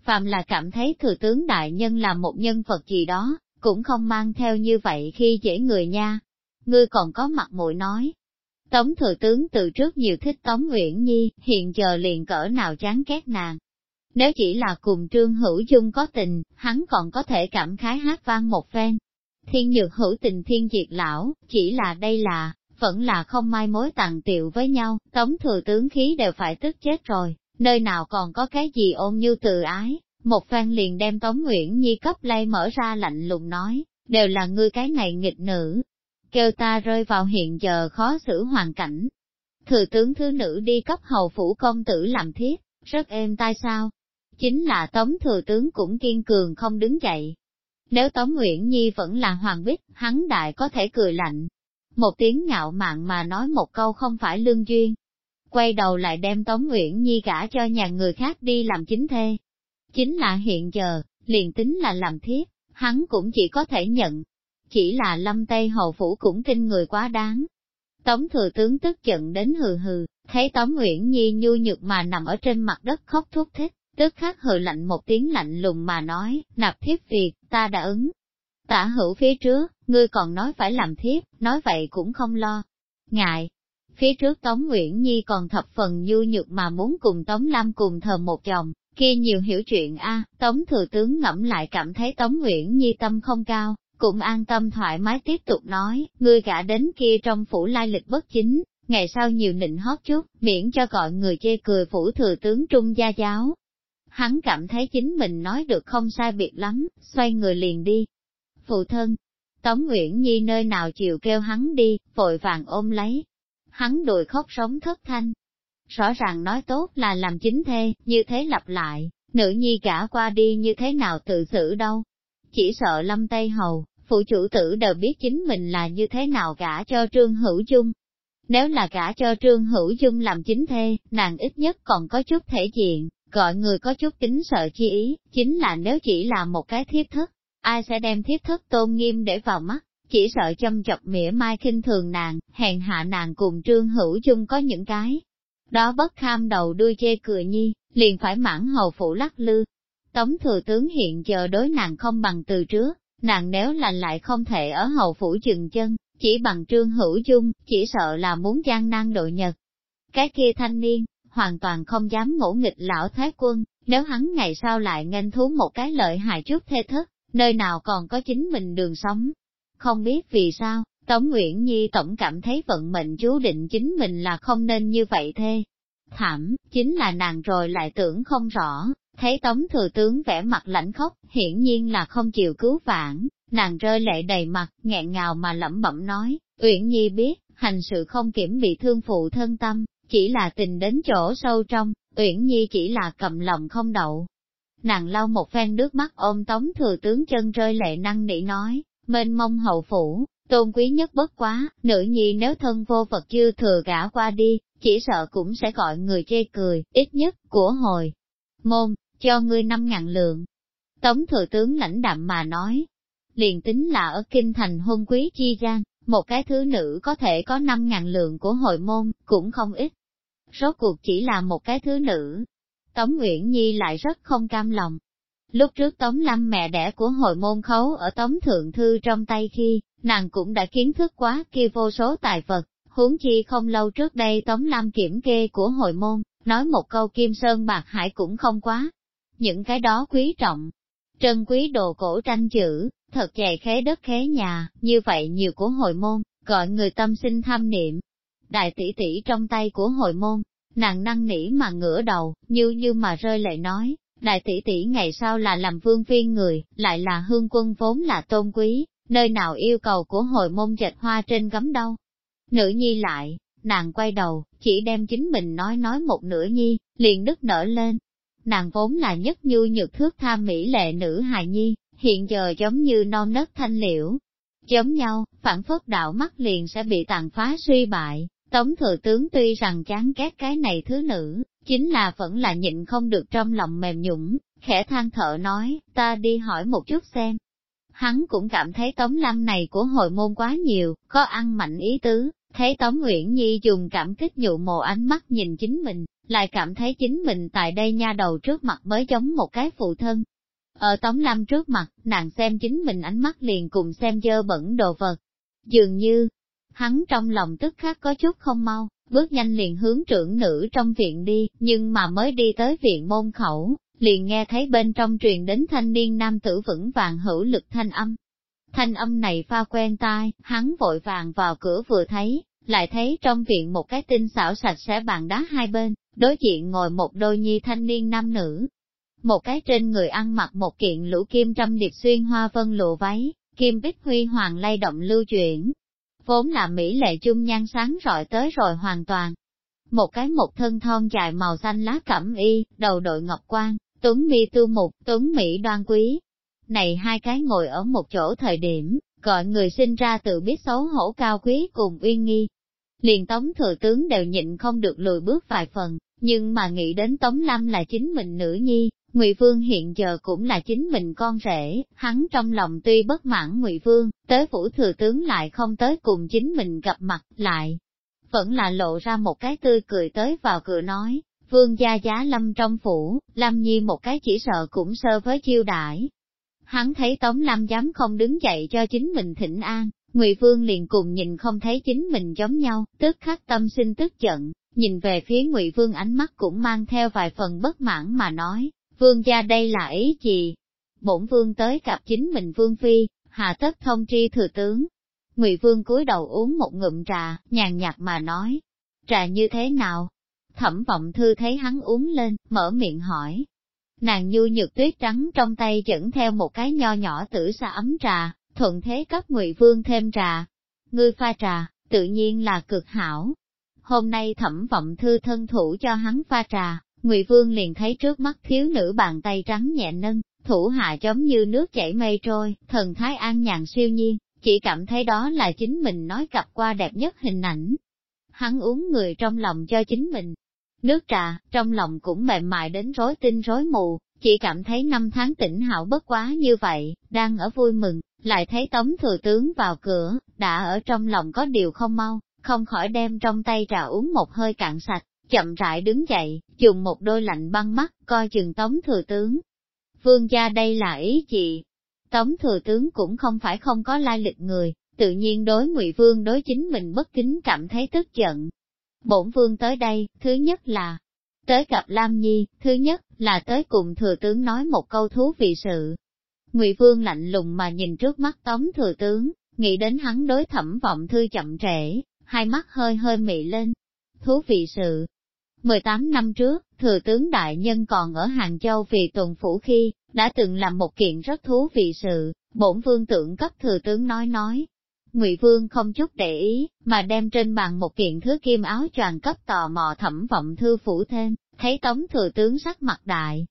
Phạm là cảm thấy Thừa Tướng Đại Nhân là một nhân vật gì đó, cũng không mang theo như vậy khi dễ người nha. Ngươi còn có mặt mũi nói. Tống thừa tướng từ trước nhiều thích Tống Nguyễn Nhi, hiện giờ liền cỡ nào chán ghét nàng. Nếu chỉ là cùng Trương Hữu Dung có tình, hắn còn có thể cảm khái hát vang một phen. Thiên nhược hữu tình thiên diệt lão, chỉ là đây là, vẫn là không mai mối tặng tiệu với nhau, tống thừa tướng khí đều phải tức chết rồi, nơi nào còn có cái gì ôn như từ ái, một phen liền đem Tống Nguyễn Nhi cấp lay mở ra lạnh lùng nói, đều là ngươi cái này nghịch nữ. Kêu ta rơi vào hiện giờ khó xử hoàn cảnh. Thừa tướng thứ nữ đi cấp hầu phủ công tử làm thiết, rất êm tai sao. chính là Tống Thừa Tướng cũng kiên cường không đứng dậy. Nếu Tống Nguyễn Nhi vẫn là Hoàng Bích, hắn đại có thể cười lạnh. Một tiếng ngạo mạn mà nói một câu không phải lương duyên. Quay đầu lại đem Tống Nguyễn Nhi gả cho nhà người khác đi làm chính thê. Chính là hiện giờ, liền tính là làm thiếp, hắn cũng chỉ có thể nhận. Chỉ là lâm tây hầu phủ cũng kinh người quá đáng. Tống thừa tướng tức giận đến hừ hừ, thấy Tống Nguyễn Nhi nhu nhược mà nằm ở trên mặt đất khóc thúc thích, tức khắc hừ lạnh một tiếng lạnh lùng mà nói, nạp thiếp việc, ta đã ứng. Tả hữu phía trước, ngươi còn nói phải làm thiếp, nói vậy cũng không lo. Ngại, phía trước Tống Nguyễn Nhi còn thập phần nhu nhược mà muốn cùng Tống Lam cùng thờ một chồng, kia nhiều hiểu chuyện a Tống Thừa Tướng ngẫm lại cảm thấy Tống Nguyễn Nhi tâm không cao, cũng an tâm thoải mái tiếp tục nói, ngươi gả đến kia trong phủ lai lịch bất chính, ngày sau nhiều nịnh hót chút, miễn cho gọi người chê cười phủ thừa tướng trung gia giáo. Hắn cảm thấy chính mình nói được không sai biệt lắm, xoay người liền đi. Phụ thân, Tống Nguyễn Nhi nơi nào chịu kêu hắn đi, vội vàng ôm lấy. Hắn đùi khóc sống thất thanh. Rõ ràng nói tốt là làm chính thê, như thế lặp lại, nữ nhi cả qua đi như thế nào tự xử đâu. Chỉ sợ lâm Tây Hầu, phụ chủ tử đều biết chính mình là như thế nào gả cho Trương Hữu Dung. Nếu là gả cho Trương Hữu Dung làm chính thê, nàng ít nhất còn có chút thể diện, gọi người có chút tính sợ chi ý, chính là nếu chỉ là một cái thiếp thức, ai sẽ đem thiếp thức tôn nghiêm để vào mắt, chỉ sợ châm chọc mỉa mai khinh thường nàng, hèn hạ nàng cùng Trương Hữu chung có những cái. Đó bất kham đầu đuôi chê cười nhi, liền phải mãn hầu phủ lắc lư. Tống thừa tướng hiện giờ đối nàng không bằng từ trước, nàng nếu lành lại không thể ở hầu phủ chừng chân, chỉ bằng trương hữu chung chỉ sợ là muốn gian nan đội nhật. Cái kia thanh niên, hoàn toàn không dám ngỗ nghịch lão thái quân, nếu hắn ngày sau lại nghênh thú một cái lợi hại chút thê thất, nơi nào còn có chính mình đường sống. Không biết vì sao, Tống Nguyễn Nhi tổng cảm thấy vận mệnh chú định chính mình là không nên như vậy thê. Thảm, chính là nàng rồi lại tưởng không rõ, Thấy tống thừa tướng vẻ mặt lãnh khóc, hiển nhiên là không chịu cứu vãn, nàng rơi lệ đầy mặt, nghẹn ngào mà lẩm bẩm nói, Uyển Nhi biết, hành sự không kiểm bị thương phụ thân tâm, chỉ là tình đến chỗ sâu trong, Uyển Nhi chỉ là cầm lòng không đậu. Nàng lau một phen nước mắt ôm tống thừa tướng chân rơi lệ năng nỉ nói, mênh mông hậu phủ, tôn quý nhất bất quá, nữ nhi nếu thân vô vật chưa thừa gã qua đi, chỉ sợ cũng sẽ gọi người chê cười, ít nhất, của hồi. Môn, cho ngươi năm ngàn lượng. Tống thừa tướng lãnh đạm mà nói, liền tính là ở kinh thành hôn quý chi gian, một cái thứ nữ có thể có năm ngàn lượng của hội môn, cũng không ít. Rốt cuộc chỉ là một cái thứ nữ. Tống Nguyễn Nhi lại rất không cam lòng. Lúc trước Tống Lâm mẹ đẻ của hội môn khấu ở Tống Thượng Thư trong tay khi, nàng cũng đã kiến thức quá kia vô số tài vật, huống chi không lâu trước đây Tống Lâm kiểm kê của hội môn, nói một câu kim sơn bạc hải cũng không quá, những cái đó quý trọng. Trân quý đồ cổ tranh chữ, thật dày khế đất khế nhà, như vậy nhiều của hội môn, gọi người tâm sinh tham niệm. Đại tỷ tỷ trong tay của hội môn, nàng năng nỉ mà ngửa đầu, như như mà rơi lệ nói, đại tỷ tỷ ngày sau là làm vương viên người, lại là hương quân vốn là tôn quý, nơi nào yêu cầu của hội môn dệt hoa trên gấm đâu. Nữ nhi lại, nàng quay đầu, chỉ đem chính mình nói nói một nửa nhi, liền đứt nở lên, nàng vốn là nhất nhu nhược thước tham mỹ lệ nữ hài nhi, hiện giờ giống như non nớt thanh liễu. Giống nhau, phản phất đạo mắt liền sẽ bị tàn phá suy bại, tống thừa tướng tuy rằng chán ghét cái này thứ nữ, chính là vẫn là nhịn không được trong lòng mềm nhũng, khẽ than thở nói, ta đi hỏi một chút xem. Hắn cũng cảm thấy tống lâm này của hội môn quá nhiều, có ăn mạnh ý tứ, thấy tống Nguyễn Nhi dùng cảm kích nhụ mồ ánh mắt nhìn chính mình, lại cảm thấy chính mình tại đây nha đầu trước mặt mới giống một cái phụ thân. Ở Tống lâm trước mặt, nàng xem chính mình ánh mắt liền cùng xem dơ bẩn đồ vật. Dường như, hắn trong lòng tức khắc có chút không mau, bước nhanh liền hướng trưởng nữ trong viện đi, nhưng mà mới đi tới viện môn khẩu, liền nghe thấy bên trong truyền đến thanh niên nam tử vững vàng hữu lực thanh âm. Thanh âm này pha quen tai, hắn vội vàng vào cửa vừa thấy, lại thấy trong viện một cái tinh xảo sạch sẽ bàn đá hai bên, đối diện ngồi một đôi nhi thanh niên nam nữ. Một cái trên người ăn mặc một kiện lũ kim trăm điệp xuyên hoa vân lộ váy, kim bích huy hoàng lay động lưu chuyển. Vốn là mỹ lệ chung nhan sáng rọi tới rồi hoàn toàn. Một cái một thân thon dài màu xanh lá cẩm y, đầu đội ngọc quan, Tuấn Mi tu mục, Tuấn Mỹ đoan quý. Này hai cái ngồi ở một chỗ thời điểm, gọi người sinh ra tự biết xấu hổ cao quý cùng uy nghi. Liền tống thừa tướng đều nhịn không được lùi bước vài phần, nhưng mà nghĩ đến tống lâm là chính mình nữ nhi, Ngụy Vương hiện giờ cũng là chính mình con rể, hắn trong lòng tuy bất mãn Ngụy Vương, tới phủ thừa tướng lại không tới cùng chính mình gặp mặt, lại vẫn là lộ ra một cái tươi cười tới vào cửa nói, vương gia giá lâm trong phủ, lâm nhi một cái chỉ sợ cũng sơ với chiêu đãi. Hắn thấy Tống Lâm dám không đứng dậy cho chính mình thỉnh an, Ngụy Vương liền cùng nhìn không thấy chính mình giống nhau, tức khắc tâm sinh tức giận, nhìn về phía Ngụy Vương ánh mắt cũng mang theo vài phần bất mãn mà nói, vương gia đây là ý gì? Bổn vương tới gặp chính mình vương phi, hạ tất thông tri thừa tướng. Ngụy Vương cúi đầu uống một ngụm trà, nhàn nhạt mà nói, trà như thế nào? Thẩm vọng thư thấy hắn uống lên, mở miệng hỏi. Nàng nhu nhược tuyết trắng trong tay dẫn theo một cái nho nhỏ tử xa ấm trà, thuận thế cấp ngụy vương thêm trà. Ngươi pha trà, tự nhiên là cực hảo. Hôm nay thẩm vọng thư thân thủ cho hắn pha trà, ngụy vương liền thấy trước mắt thiếu nữ bàn tay trắng nhẹ nâng, thủ hạ giống như nước chảy mây trôi, thần thái an nhàn siêu nhiên, chỉ cảm thấy đó là chính mình nói gặp qua đẹp nhất hình ảnh. Hắn uống người trong lòng cho chính mình, Nước trà, trong lòng cũng mềm mại đến rối tinh rối mù, chỉ cảm thấy năm tháng tỉnh hảo bất quá như vậy, đang ở vui mừng, lại thấy tống thừa tướng vào cửa, đã ở trong lòng có điều không mau, không khỏi đem trong tay trà uống một hơi cạn sạch, chậm rãi đứng dậy, dùng một đôi lạnh băng mắt, coi chừng tống thừa tướng. Vương gia đây là ý gì? Tống thừa tướng cũng không phải không có lai lịch người, tự nhiên đối ngụy vương đối chính mình bất kính cảm thấy tức giận, Bổn vương tới đây, thứ nhất là tới gặp Lam Nhi, thứ nhất là tới cùng thừa tướng nói một câu thú vị sự. Ngụy Vương lạnh lùng mà nhìn trước mắt tống thừa tướng, nghĩ đến hắn đối thẩm vọng thư chậm trễ, hai mắt hơi hơi mị lên. Thú vị sự. 18 năm trước, thừa tướng đại nhân còn ở Hàng Châu vì tuần phủ khi, đã từng làm một kiện rất thú vị sự, bổn vương tưởng cấp thừa tướng nói nói, Ngụy Vương không chút để ý, mà đem trên bàn một kiện thứ kim áo choàng cấp tò mò thẩm vọng thư phủ thêm, thấy tống thừa tướng sắc mặt đại.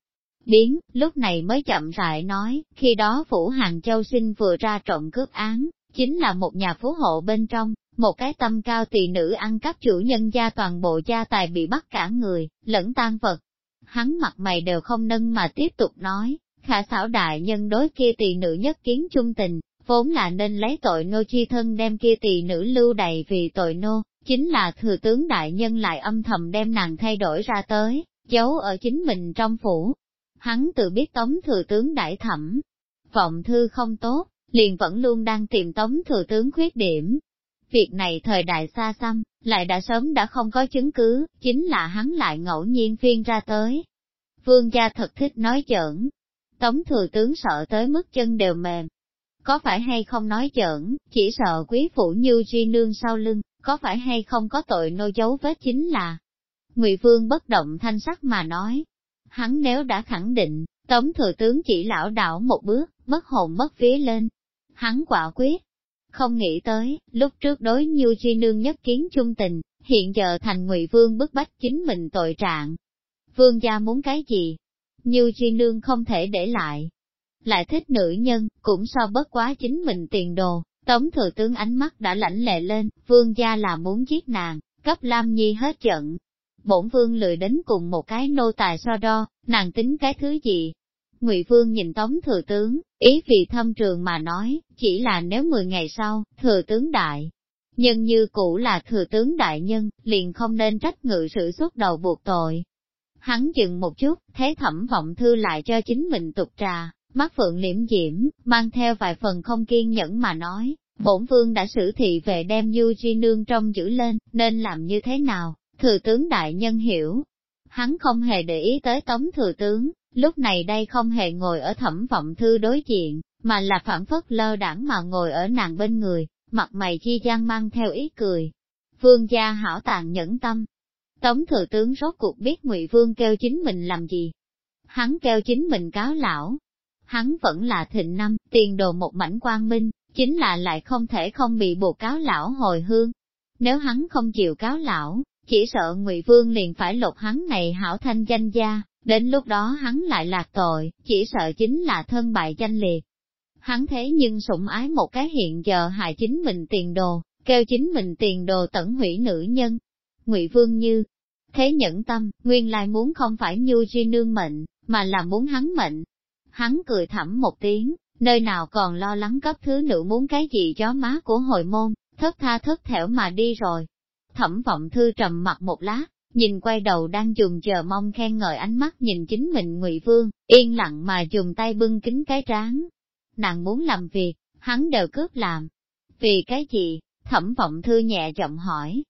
Biến, lúc này mới chậm rãi nói, khi đó Phủ Hàng Châu sinh vừa ra trộm cướp án, chính là một nhà phú hộ bên trong, một cái tâm cao tỳ nữ ăn cắp chủ nhân gia toàn bộ gia tài bị bắt cả người, lẫn tan vật. Hắn mặt mày đều không nâng mà tiếp tục nói, khả xảo đại nhân đối kia tỳ nữ nhất kiến chung tình, vốn là nên lấy tội nô chi thân đem kia tỳ nữ lưu đầy vì tội nô, chính là thừa tướng đại nhân lại âm thầm đem nàng thay đổi ra tới, giấu ở chính mình trong phủ. Hắn tự biết tống thừa tướng đại thẩm, vọng thư không tốt, liền vẫn luôn đang tìm tống thừa tướng khuyết điểm. Việc này thời đại xa xăm, lại đã sớm đã không có chứng cứ, chính là hắn lại ngẫu nhiên phiên ra tới. Vương gia thật thích nói giỡn. Tống thừa tướng sợ tới mức chân đều mềm, có phải hay không nói giỡn, chỉ sợ quý phụ như di nương sau lưng, có phải hay không có tội nô dấu vết chính là. Ngụy Vương bất động thanh sắc mà nói, hắn nếu đã khẳng định, tống thừa tướng chỉ lão đảo một bước, mất hồn mất vía lên. Hắn quả quyết, không nghĩ tới, lúc trước đối như chi nương nhất kiến chung tình, hiện giờ thành ngụy vương bức bách chính mình tội trạng. Vương gia muốn cái gì? Như chi nương không thể để lại, lại thích nữ nhân, cũng so bất quá chính mình tiền đồ. Tống thừa tướng ánh mắt đã lãnh lệ lên, vương gia là muốn giết nàng, cấp Lam Nhi hết giận. Bổn vương lười đến cùng một cái nô tài so đo, nàng tính cái thứ gì? Ngụy vương nhìn tống thừa tướng, ý vì thâm trường mà nói, chỉ là nếu 10 ngày sau, thừa tướng đại. Nhân như cũ là thừa tướng đại nhân, liền không nên trách ngự sự suốt đầu buộc tội. Hắn dừng một chút, thế thẩm vọng thư lại cho chính mình tục trà, Mắt phượng liễm diễm, mang theo vài phần không kiên nhẫn mà nói, bổn vương đã xử thị về đem Yu Di Nương trong giữ lên, nên làm như thế nào, thừa tướng đại nhân hiểu. Hắn không hề để ý tới tống thừa tướng, lúc này đây không hề ngồi ở thẩm vọng thư đối diện, mà là phản phất lơ đảng mà ngồi ở nàng bên người, mặt mày chi gian mang theo ý cười. Vương gia hảo tàn nhẫn tâm. Tống thừa tướng rốt cuộc biết ngụy Vương kêu chính mình làm gì. Hắn kêu chính mình cáo lão, hắn vẫn là thịnh năm, tiền đồ một mảnh quang minh, chính là lại không thể không bị buộc cáo lão hồi hương. Nếu hắn không chịu cáo lão, chỉ sợ ngụy Vương liền phải lột hắn này hảo thanh danh gia, Đến lúc đó hắn lại lạc tội, chỉ sợ chính là thân bại danh liệt. Hắn thế nhưng sủng ái một cái hiện giờ hại chính mình tiền đồ, kêu chính mình tiền đồ tẩn hủy nữ nhân. Ngụy Vương Như, thế nhẫn tâm, nguyên lai muốn không phải Nhu Di nương mệnh, mà là muốn hắn mệnh. Hắn cười thẳm một tiếng, nơi nào còn lo lắng cấp thứ nữ muốn cái gì chó má của hồi môn, thất tha thất thẻo mà đi rồi. Thẩm vọng thư trầm mặt một lát, nhìn quay đầu đang dùng chờ mong khen ngợi ánh mắt nhìn chính mình ngụy Vương, yên lặng mà dùng tay bưng kính cái trán. Nàng muốn làm việc, hắn đều cướp làm. Vì cái gì? Thẩm vọng thư nhẹ giọng hỏi.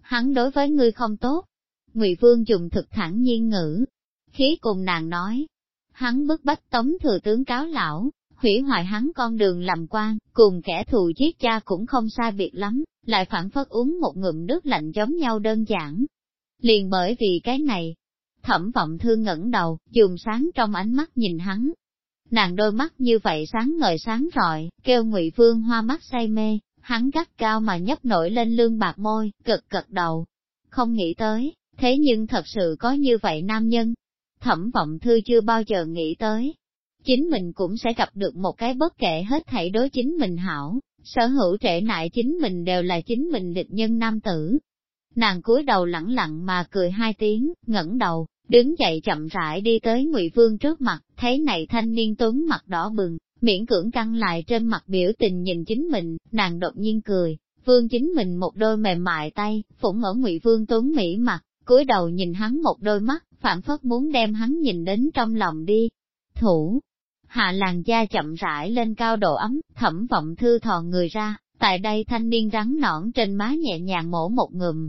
Hắn đối với ngươi không tốt. Ngụy Vương dùng thực thẳng nhiên ngữ. Khí cùng nàng nói. Hắn bức bách tống thừa tướng cáo lão, hủy hoại hắn con đường làm quan, cùng kẻ thù giết cha cũng không sai biệt lắm, lại phản phất uống một ngụm nước lạnh giống nhau đơn giản. Liền bởi vì cái này, thẩm vọng thương ngẩng đầu, dùng sáng trong ánh mắt nhìn hắn. Nàng đôi mắt như vậy sáng ngời sáng rọi, kêu ngụy Vương hoa mắt say mê, hắn gắt cao mà nhấp nổi lên lương bạc môi, cực cật đầu. Không nghĩ tới, thế nhưng thật sự có như vậy nam nhân. Thẩm vọng thư chưa bao giờ nghĩ tới. Chính mình cũng sẽ gặp được một cái bất kể hết thảy đối chính mình hảo, sở hữu trễ nại chính mình đều là chính mình địch nhân nam tử. Nàng cúi đầu lẳng lặng mà cười hai tiếng, ngẩng đầu, đứng dậy chậm rãi đi tới Ngụy Vương trước mặt, thấy này thanh niên tuấn mặt đỏ bừng, miễn cưỡng căng lại trên mặt biểu tình nhìn chính mình, nàng đột nhiên cười, vương chính mình một đôi mềm mại tay, phủng ở ngụy vương tuấn mỹ mặt, cúi đầu nhìn hắn một đôi mắt, phản phất muốn đem hắn nhìn đến trong lòng đi. Thủ, hạ làn da chậm rãi lên cao độ ấm, thẩm vọng thư thò người ra, tại đây thanh niên rắn nõn trên má nhẹ nhàng mổ một ngụm.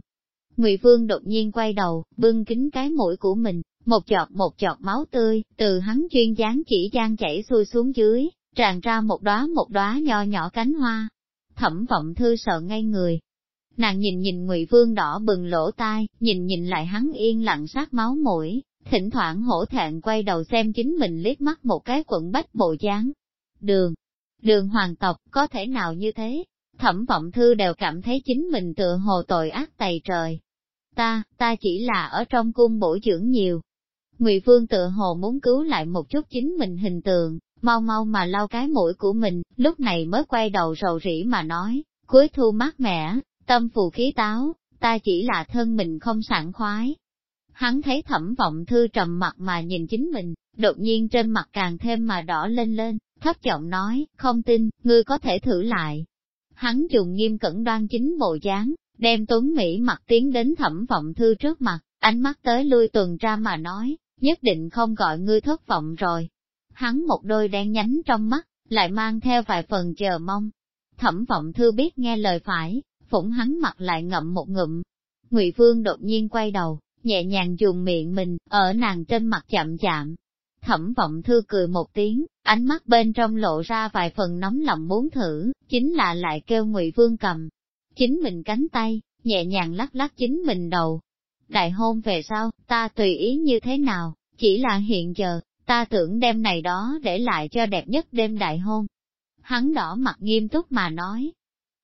Ngụy Vương đột nhiên quay đầu, bưng kính cái mũi của mình, một giọt một giọt máu tươi, từ hắn chuyên dáng chỉ gian chảy xuôi xuống dưới, tràn ra một đóa một đóa nho nhỏ cánh hoa. Thẩm vọng thư sợ ngay người. Nàng nhìn nhìn Ngụy Vương đỏ bừng lỗ tai, nhìn nhìn lại hắn yên lặng sát máu mũi, thỉnh thoảng hổ thẹn quay đầu xem chính mình liếc mắt một cái quận bách bộ dáng. Đường, đường hoàng tộc, có thể nào như thế? Thẩm vọng thư đều cảm thấy chính mình tựa hồ tội ác tày trời. Ta, ta chỉ là ở trong cung bổ dưỡng nhiều. Ngụy Vương tựa hồ muốn cứu lại một chút chính mình hình tượng, mau mau mà lau cái mũi của mình, lúc này mới quay đầu rầu rĩ mà nói, cuối thu mát mẻ, tâm phù khí táo, ta chỉ là thân mình không sảng khoái. Hắn thấy thẩm vọng thư trầm mặt mà nhìn chính mình, đột nhiên trên mặt càng thêm mà đỏ lên lên, thấp giọng nói, không tin, ngươi có thể thử lại. Hắn dùng nghiêm cẩn đoan chính bộ dáng, đem tuấn Mỹ mặt tiến đến thẩm vọng thư trước mặt, ánh mắt tới lui tuần ra mà nói, nhất định không gọi ngươi thất vọng rồi hắn một đôi đen nhánh trong mắt, lại mang theo vài phần chờ mong. Thẩm vọng thư biết nghe lời phải, phủng hắn mặt lại ngậm một ngụm. Ngụy Vương đột nhiên quay đầu, nhẹ nhàng dùng miệng mình, ở nàng trên mặt chậm chạm. Thẩm vọng thư cười một tiếng, ánh mắt bên trong lộ ra vài phần nóng lòng muốn thử, chính là lại kêu Ngụy Vương cầm. Chính mình cánh tay, nhẹ nhàng lắc lắc chính mình đầu. Đại hôn về sau, ta tùy ý như thế nào, chỉ là hiện giờ, ta tưởng đêm này đó để lại cho đẹp nhất đêm đại hôn. Hắn đỏ mặt nghiêm túc mà nói.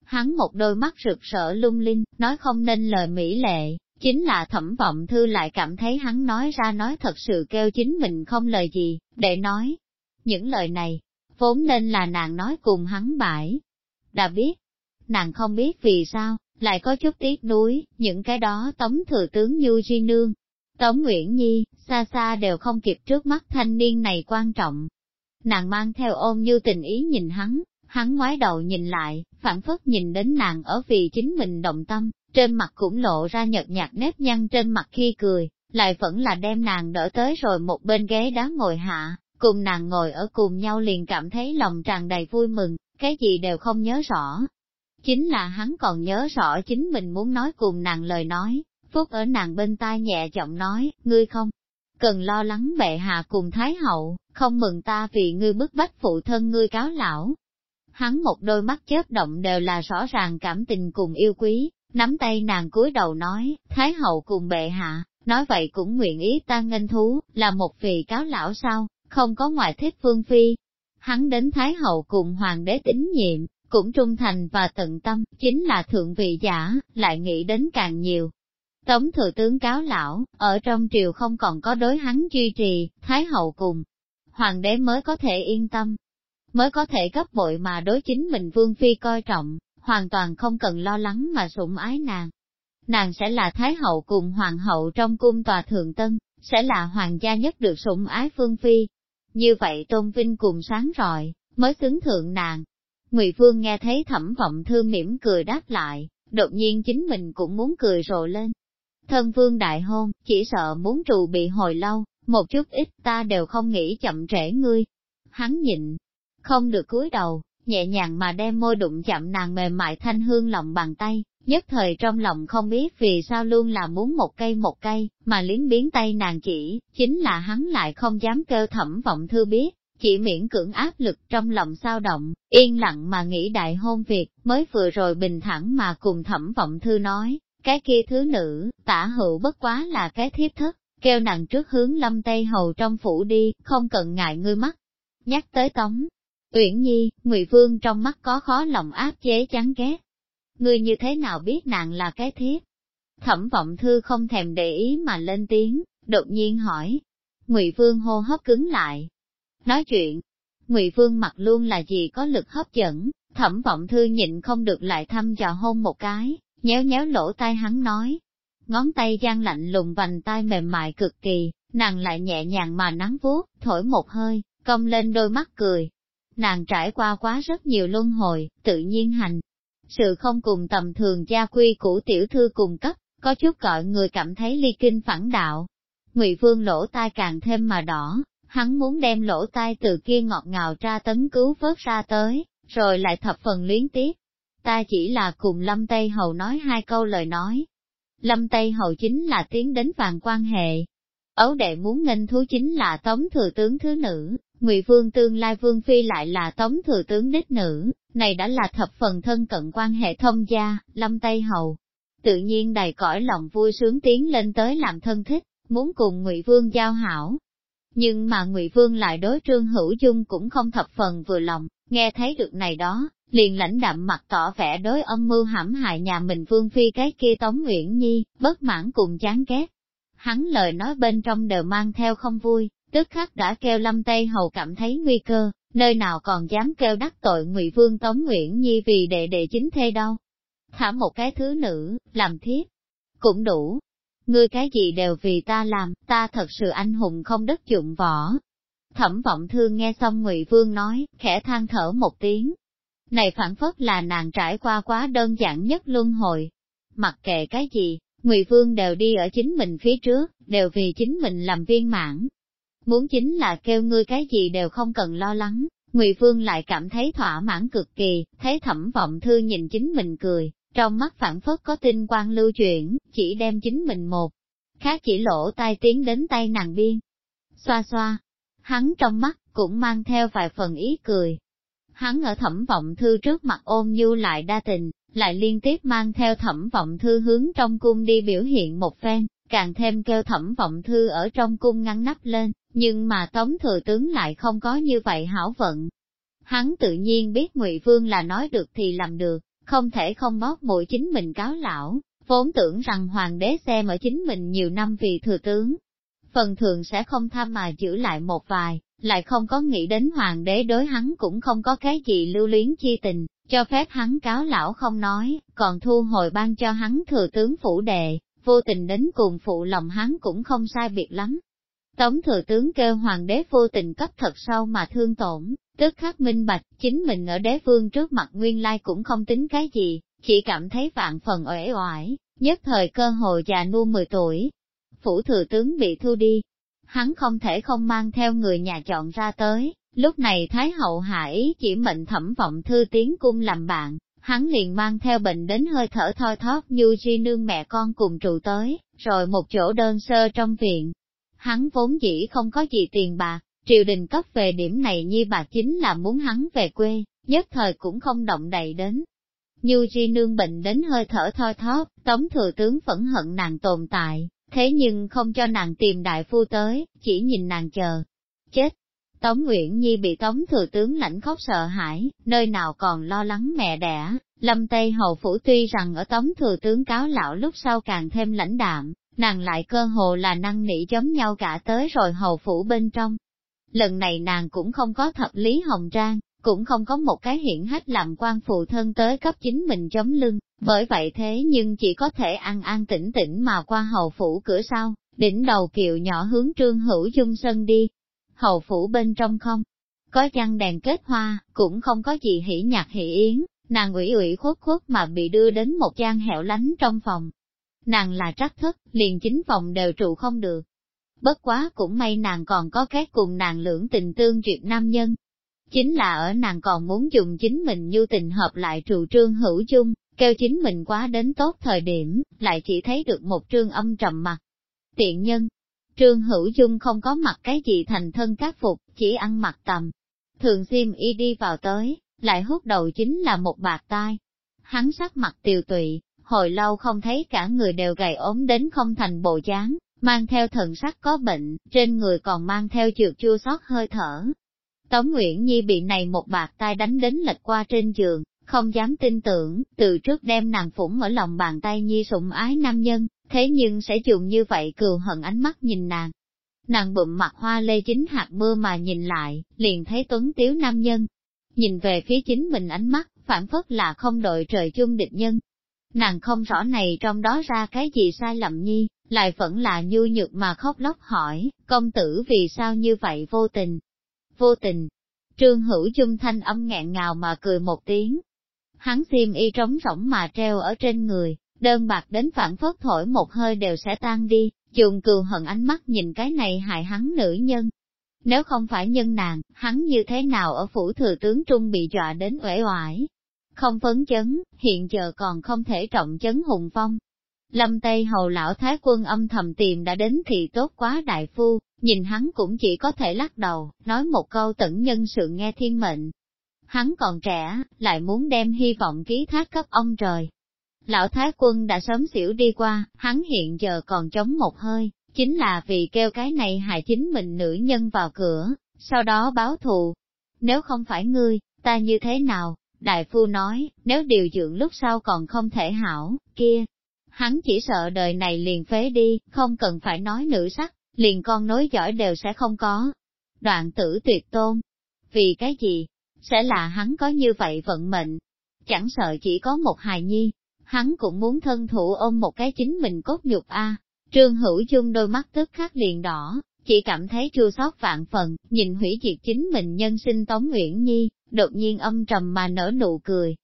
Hắn một đôi mắt rực rỡ lung linh, nói không nên lời mỹ lệ, chính là thẩm vọng thư lại cảm thấy hắn nói ra nói thật sự kêu chính mình không lời gì, để nói. Những lời này, vốn nên là nàng nói cùng hắn bãi. Đã biết, nàng không biết vì sao, lại có chút tiếc nuối, những cái đó tống thừa tướng Nhu Di Nương, Tống Nguyễn Nhi, xa xa đều không kịp trước mắt thanh niên này quan trọng. Nàng mang theo ôm như tình ý nhìn hắn, hắn ngoái đầu nhìn lại, phản phất nhìn đến nàng ở vì chính mình động tâm, trên mặt cũng lộ ra nhợt nhạt nếp nhăn trên mặt khi cười, lại vẫn là đem nàng đỡ tới rồi một bên ghế đá ngồi hạ, cùng nàng ngồi ở cùng nhau liền cảm thấy lòng tràn đầy vui mừng, cái gì đều không nhớ rõ. Chính là hắn còn nhớ rõ chính mình muốn nói cùng nàng lời nói, Phúc ở nàng bên tai nhẹ giọng nói, ngươi không cần lo lắng bệ hạ cùng Thái Hậu, không mừng ta vì ngươi bức bách phụ thân ngươi cáo lão. Hắn một đôi mắt chớp động đều là rõ ràng cảm tình cùng yêu quý, nắm tay nàng cúi đầu nói, Thái Hậu cùng bệ hạ, nói vậy cũng nguyện ý ta nghênh thú, là một vị cáo lão sao, không có ngoại thích phương phi. Hắn đến Thái Hậu cùng Hoàng đế tín nhiệm, cũng trung thành và tận tâm, chính là thượng vị giả, lại nghĩ đến càng nhiều, Tống thừa tướng cáo lão, ở trong triều không còn có đối hắn duy trì, thái hậu cùng. Hoàng đế mới có thể yên tâm, mới có thể gấp bội mà đối chính mình vương phi coi trọng, hoàn toàn không cần lo lắng mà sủng ái nàng. Nàng sẽ là thái hậu cùng hoàng hậu trong cung tòa thượng tân, sẽ là hoàng gia nhất được sủng ái phương phi. Như vậy tôn vinh cùng sáng rọi, mới xứng thượng nàng. Ngụy Vương nghe thấy thẩm vọng thư mỉm cười đáp lại, đột nhiên chính mình cũng muốn cười rộ lên. Thân vương đại hôn, chỉ sợ muốn trù bị hồi lâu, một chút ít ta đều không nghĩ chậm trễ ngươi. Hắn nhịn, không được cúi đầu, nhẹ nhàng mà đem môi đụng chạm nàng mềm mại thanh hương lòng bàn tay, nhất thời trong lòng không biết vì sao luôn là muốn một cây một cây, mà liếm biến tay nàng chỉ, chính là hắn lại không dám kêu thẩm vọng thư biết, chỉ miễn cưỡng áp lực trong lòng sao động, yên lặng mà nghĩ đại hôn việc, mới vừa rồi bình thẳng mà cùng thẩm vọng thư nói, cái kia thứ nữ, tả hữu bất quá là cái thiếp thất, kêu nàng trước hướng lâm tây hầu trong phủ đi, không cần ngại ngươi mắt. Nhắc tới tống, uyển nhi, ngụy vương trong mắt có khó lòng áp chế chán ghét. Ngươi như thế nào biết nàng là cái thiếp? Thẩm vọng thư không thèm để ý mà lên tiếng, đột nhiên hỏi. Ngụy vương hô hấp cứng lại, Nói chuyện, Ngụy Vương mặt luôn là gì có lực hấp dẫn, thẩm vọng thư nhịn không được lại thăm dò hôn một cái, nhéo nhéo lỗ tai hắn nói. Ngón tay gian lạnh lùng vành tay mềm mại cực kỳ, nàng lại nhẹ nhàng mà nắng vuốt, thổi một hơi, cong lên đôi mắt cười. Nàng trải qua quá rất nhiều luân hồi, tự nhiên hành. Sự không cùng tầm thường gia quy của tiểu thư cùng cấp, có chút gọi người cảm thấy ly kinh phản đạo. Ngụy Vương lỗ tai càng thêm mà đỏ, hắn muốn đem lỗ tai từ kia ngọt ngào tra tấn cứu vớt ra tới, rồi lại thập phần luyến tiếc. Ta chỉ là cùng Lâm Tây Hầu nói hai câu lời nói. Lâm Tây Hầu chính là tiến đến vàng quan hệ. Ấu đệ muốn nghênh thú chính là tống thừa tướng thứ nữ, Ngụy Vương tương lai Vương Phi lại là tống thừa tướng đích nữ, này đã là thập phần thân cận quan hệ thông gia, Lâm Tây Hầu. Tự nhiên đầy cõi lòng vui sướng tiến lên tới làm thân thích, muốn cùng Ngụy Vương giao hảo, nhưng mà Ngụy Vương lại đối Trương Hữu Dung cũng không thập phần vừa lòng, nghe thấy được này đó, liền lãnh đạm mặt tỏ vẻ đối âm mưu hãm hại nhà mình Vương Phi cái kia Tống Nguyễn Nhi, bất mãn cùng chán ghét. Hắn lời nói bên trong đều mang theo không vui, tức khắc đã kêu Lâm Tây Hầu cảm thấy nguy cơ, nơi nào còn dám kêu đắc tội Ngụy Vương Tống Nguyễn Nhi vì đệ đệ chính thê đâu. Thả một cái thứ nữ, làm thiếp, cũng đủ, ngươi cái gì đều vì ta làm, ta thật sự anh hùng không đất dụng võ. Thẩm vọng thương nghe xong Ngụy Vương nói, khẽ than thở một tiếng. Này phản phất là nàng trải qua quá đơn giản nhất luân hồi. Mặc kệ cái gì, Ngụy Vương đều đi ở chính mình phía trước, đều vì chính mình làm viên mãn. Muốn chính là kêu ngươi cái gì đều không cần lo lắng, Ngụy Vương lại cảm thấy thỏa mãn cực kỳ, thấy thẩm vọng thư nhìn chính mình cười, trong mắt phản phất có tinh quang lưu chuyển, chỉ đem chính mình một, khác chỉ lỗ tai tiến đến tay nàng biên. Xoa xoa, hắn trong mắt cũng mang theo vài phần ý cười. Hắn ở thẩm vọng thư trước mặt ôm như lại đa tình, lại liên tiếp mang theo thẩm vọng thư hướng trong cung đi biểu hiện một phen, càng thêm kêu thẩm vọng thư ở trong cung ngăn nắp lên, nhưng mà tống thừa tướng lại không có như vậy hảo vận. Hắn tự nhiên biết ngụy Vương là nói được thì làm được, không thể không bóp mũi chính mình cáo lão, vốn tưởng rằng hoàng đế xem ở chính mình nhiều năm vì thừa tướng. Phần thường sẽ không tham mà giữ lại một vài, lại không có nghĩ đến hoàng đế đối hắn cũng không có cái gì lưu luyến chi tình, cho phép hắn cáo lão không nói, còn thu hồi ban cho hắn thừa tướng phủ đệ, vô tình đến cùng phụ lòng hắn cũng không sai biệt lắm. Tống thừa tướng kêu hoàng đế vô tình cấp thật sâu mà thương tổn, tức khắc minh bạch, chính mình ở đế vương trước mặt nguyên lai cũng không tính cái gì, chỉ cảm thấy vạn phần uể oải, nhất thời cơ hội già nu 10 tuổi. Phủ thừa tướng bị thu đi, hắn không thể không mang theo người nhà chọn ra tới, lúc này Thái hậu hạ ý chỉ mệnh thẩm vọng thư tiến cung làm bạn, hắn liền mang theo bệnh đến hơi thở thoi thóp như di nương mẹ con cùng trụ tới, rồi một chỗ đơn sơ trong viện. Hắn vốn dĩ không có gì tiền bạc, triều đình cấp về điểm này như bà chính là muốn hắn về quê, nhất thời cũng không động đậy đến. Như Di nương bệnh đến hơi thở thoi thóp, tống thừa tướng phẫn hận nàng tồn tại, thế nhưng không cho nàng tìm đại phu tới, chỉ nhìn nàng chờ. Chết! Tống Nguyễn Nhi bị Tống Thừa Tướng lãnh khóc sợ hãi, nơi nào còn lo lắng mẹ đẻ, Lâm Tây Hầu Phủ tuy rằng ở tống thừa tướng cáo lão lúc sau càng thêm lãnh đạm, nàng lại cơ hồ là năng nỉ giống nhau cả tới rồi Hầu Phủ bên trong. Lần này nàng cũng không có thập lý hồng trang, cũng không có một cái hiển hách làm quan phụ thân tới cấp chính mình chống lưng, bởi vậy thế nhưng chỉ có thể an an tĩnh tĩnh mà qua hầu phủ cửa sau, đỉnh đầu kiệu nhỏ hướng trương hữu dung sân đi. Hầu phủ bên trong không, có chăn đèn kết hoa, cũng không có gì hỉ nhạc hỉ yến, nàng ủy ủy khuất khuất mà bị đưa đến một gian hẻo lánh trong phòng. Nàng là trắc thất, liền chính phòng đều trụ không được. Bất quá cũng may nàng còn có cái cùng nàng lưỡng tình tương duyệt nam nhân. Chính là ở nàng còn muốn dùng chính mình như tình hợp lại trụ trương hữu chung, kêu chính mình quá đến tốt thời điểm, lại chỉ thấy được một trương âm trầm mặt. Tiện nhân, trương hữu dung không có mặc cái gì thành thân các phục, chỉ ăn mặc tầm. Thường xuyên y đi vào tới, lại hút đầu chính là một bạc tai. Hắn sắc mặt tiều tụy, hồi lâu không thấy cả người đều gầy ốm đến không thành bộ dáng, mang theo thần sắc có bệnh, trên người còn mang theo trượt chua xót hơi thở. Tống Nguyễn Nhi bị này một bạc tai đánh đến lệch qua trên giường, không dám tin tưởng, từ trước đem nàng phủng ở lòng bàn tay Nhi sủng ái nam nhân, thế nhưng sẽ dùng như vậy cừu hận ánh mắt nhìn nàng. Nàng bụng mặt hoa lê chính hạt mưa mà nhìn lại, liền thấy tuấn tiếu nam nhân. Nhìn về phía chính mình ánh mắt, phản phất là không đội trời chung địch nhân. Nàng không rõ này trong đó ra cái gì sai lầm nhi, lại vẫn là nhu nhược mà khóc lóc hỏi, công tử vì sao như vậy vô tình? Vô tình. Trương hữu dung thanh âm nghẹn ngào mà cười một tiếng. Hắn xiêm y trống rỗng mà treo ở trên người, đơn bạc đến phản phất thổi một hơi đều sẽ tan đi, dùng cừu hận ánh mắt nhìn cái này hại hắn nữ nhân. Nếu không phải nhân nàng, hắn như thế nào ở phủ thừa tướng trung bị dọa đến uể oải, không phấn chấn, hiện giờ còn không thể trọng chấn hùng phong. Lâm Tây Hầu lão thái quân âm thầm tìm đã đến thì tốt quá đại phu, nhìn hắn cũng chỉ có thể lắc đầu, nói một câu tẩn nhân sự nghe thiên mệnh. Hắn còn trẻ, lại muốn đem hy vọng ký thác cấp ông trời. Lão thái quân đã sớm xỉu đi qua, hắn hiện giờ còn chống một hơi, chính là vì kêu cái này hại chính mình nữ nhân vào cửa, sau đó báo thù. Nếu không phải ngươi, ta như thế nào, Đại phu nói, nếu điều dưỡng lúc sau còn không thể hảo, kia, hắn chỉ sợ đời này liền phế đi, không cần phải nói nữ sắc, liền con nối giỏi đều sẽ không có. Đoạn tử tuyệt tôn. Vì cái gì? Sẽ là hắn có như vậy vận mệnh. Chẳng sợ chỉ có một hài nhi, hắn cũng muốn thân thủ ôm một cái chính mình cốt nhục a. Trương Hữu Chung đôi mắt tức khắc liền đỏ, chỉ cảm thấy chua xót vạn phần, nhìn hủy diệt chính mình nhân sinh Tống Nguyễn Nhi, đột nhiên âm trầm mà nở nụ cười.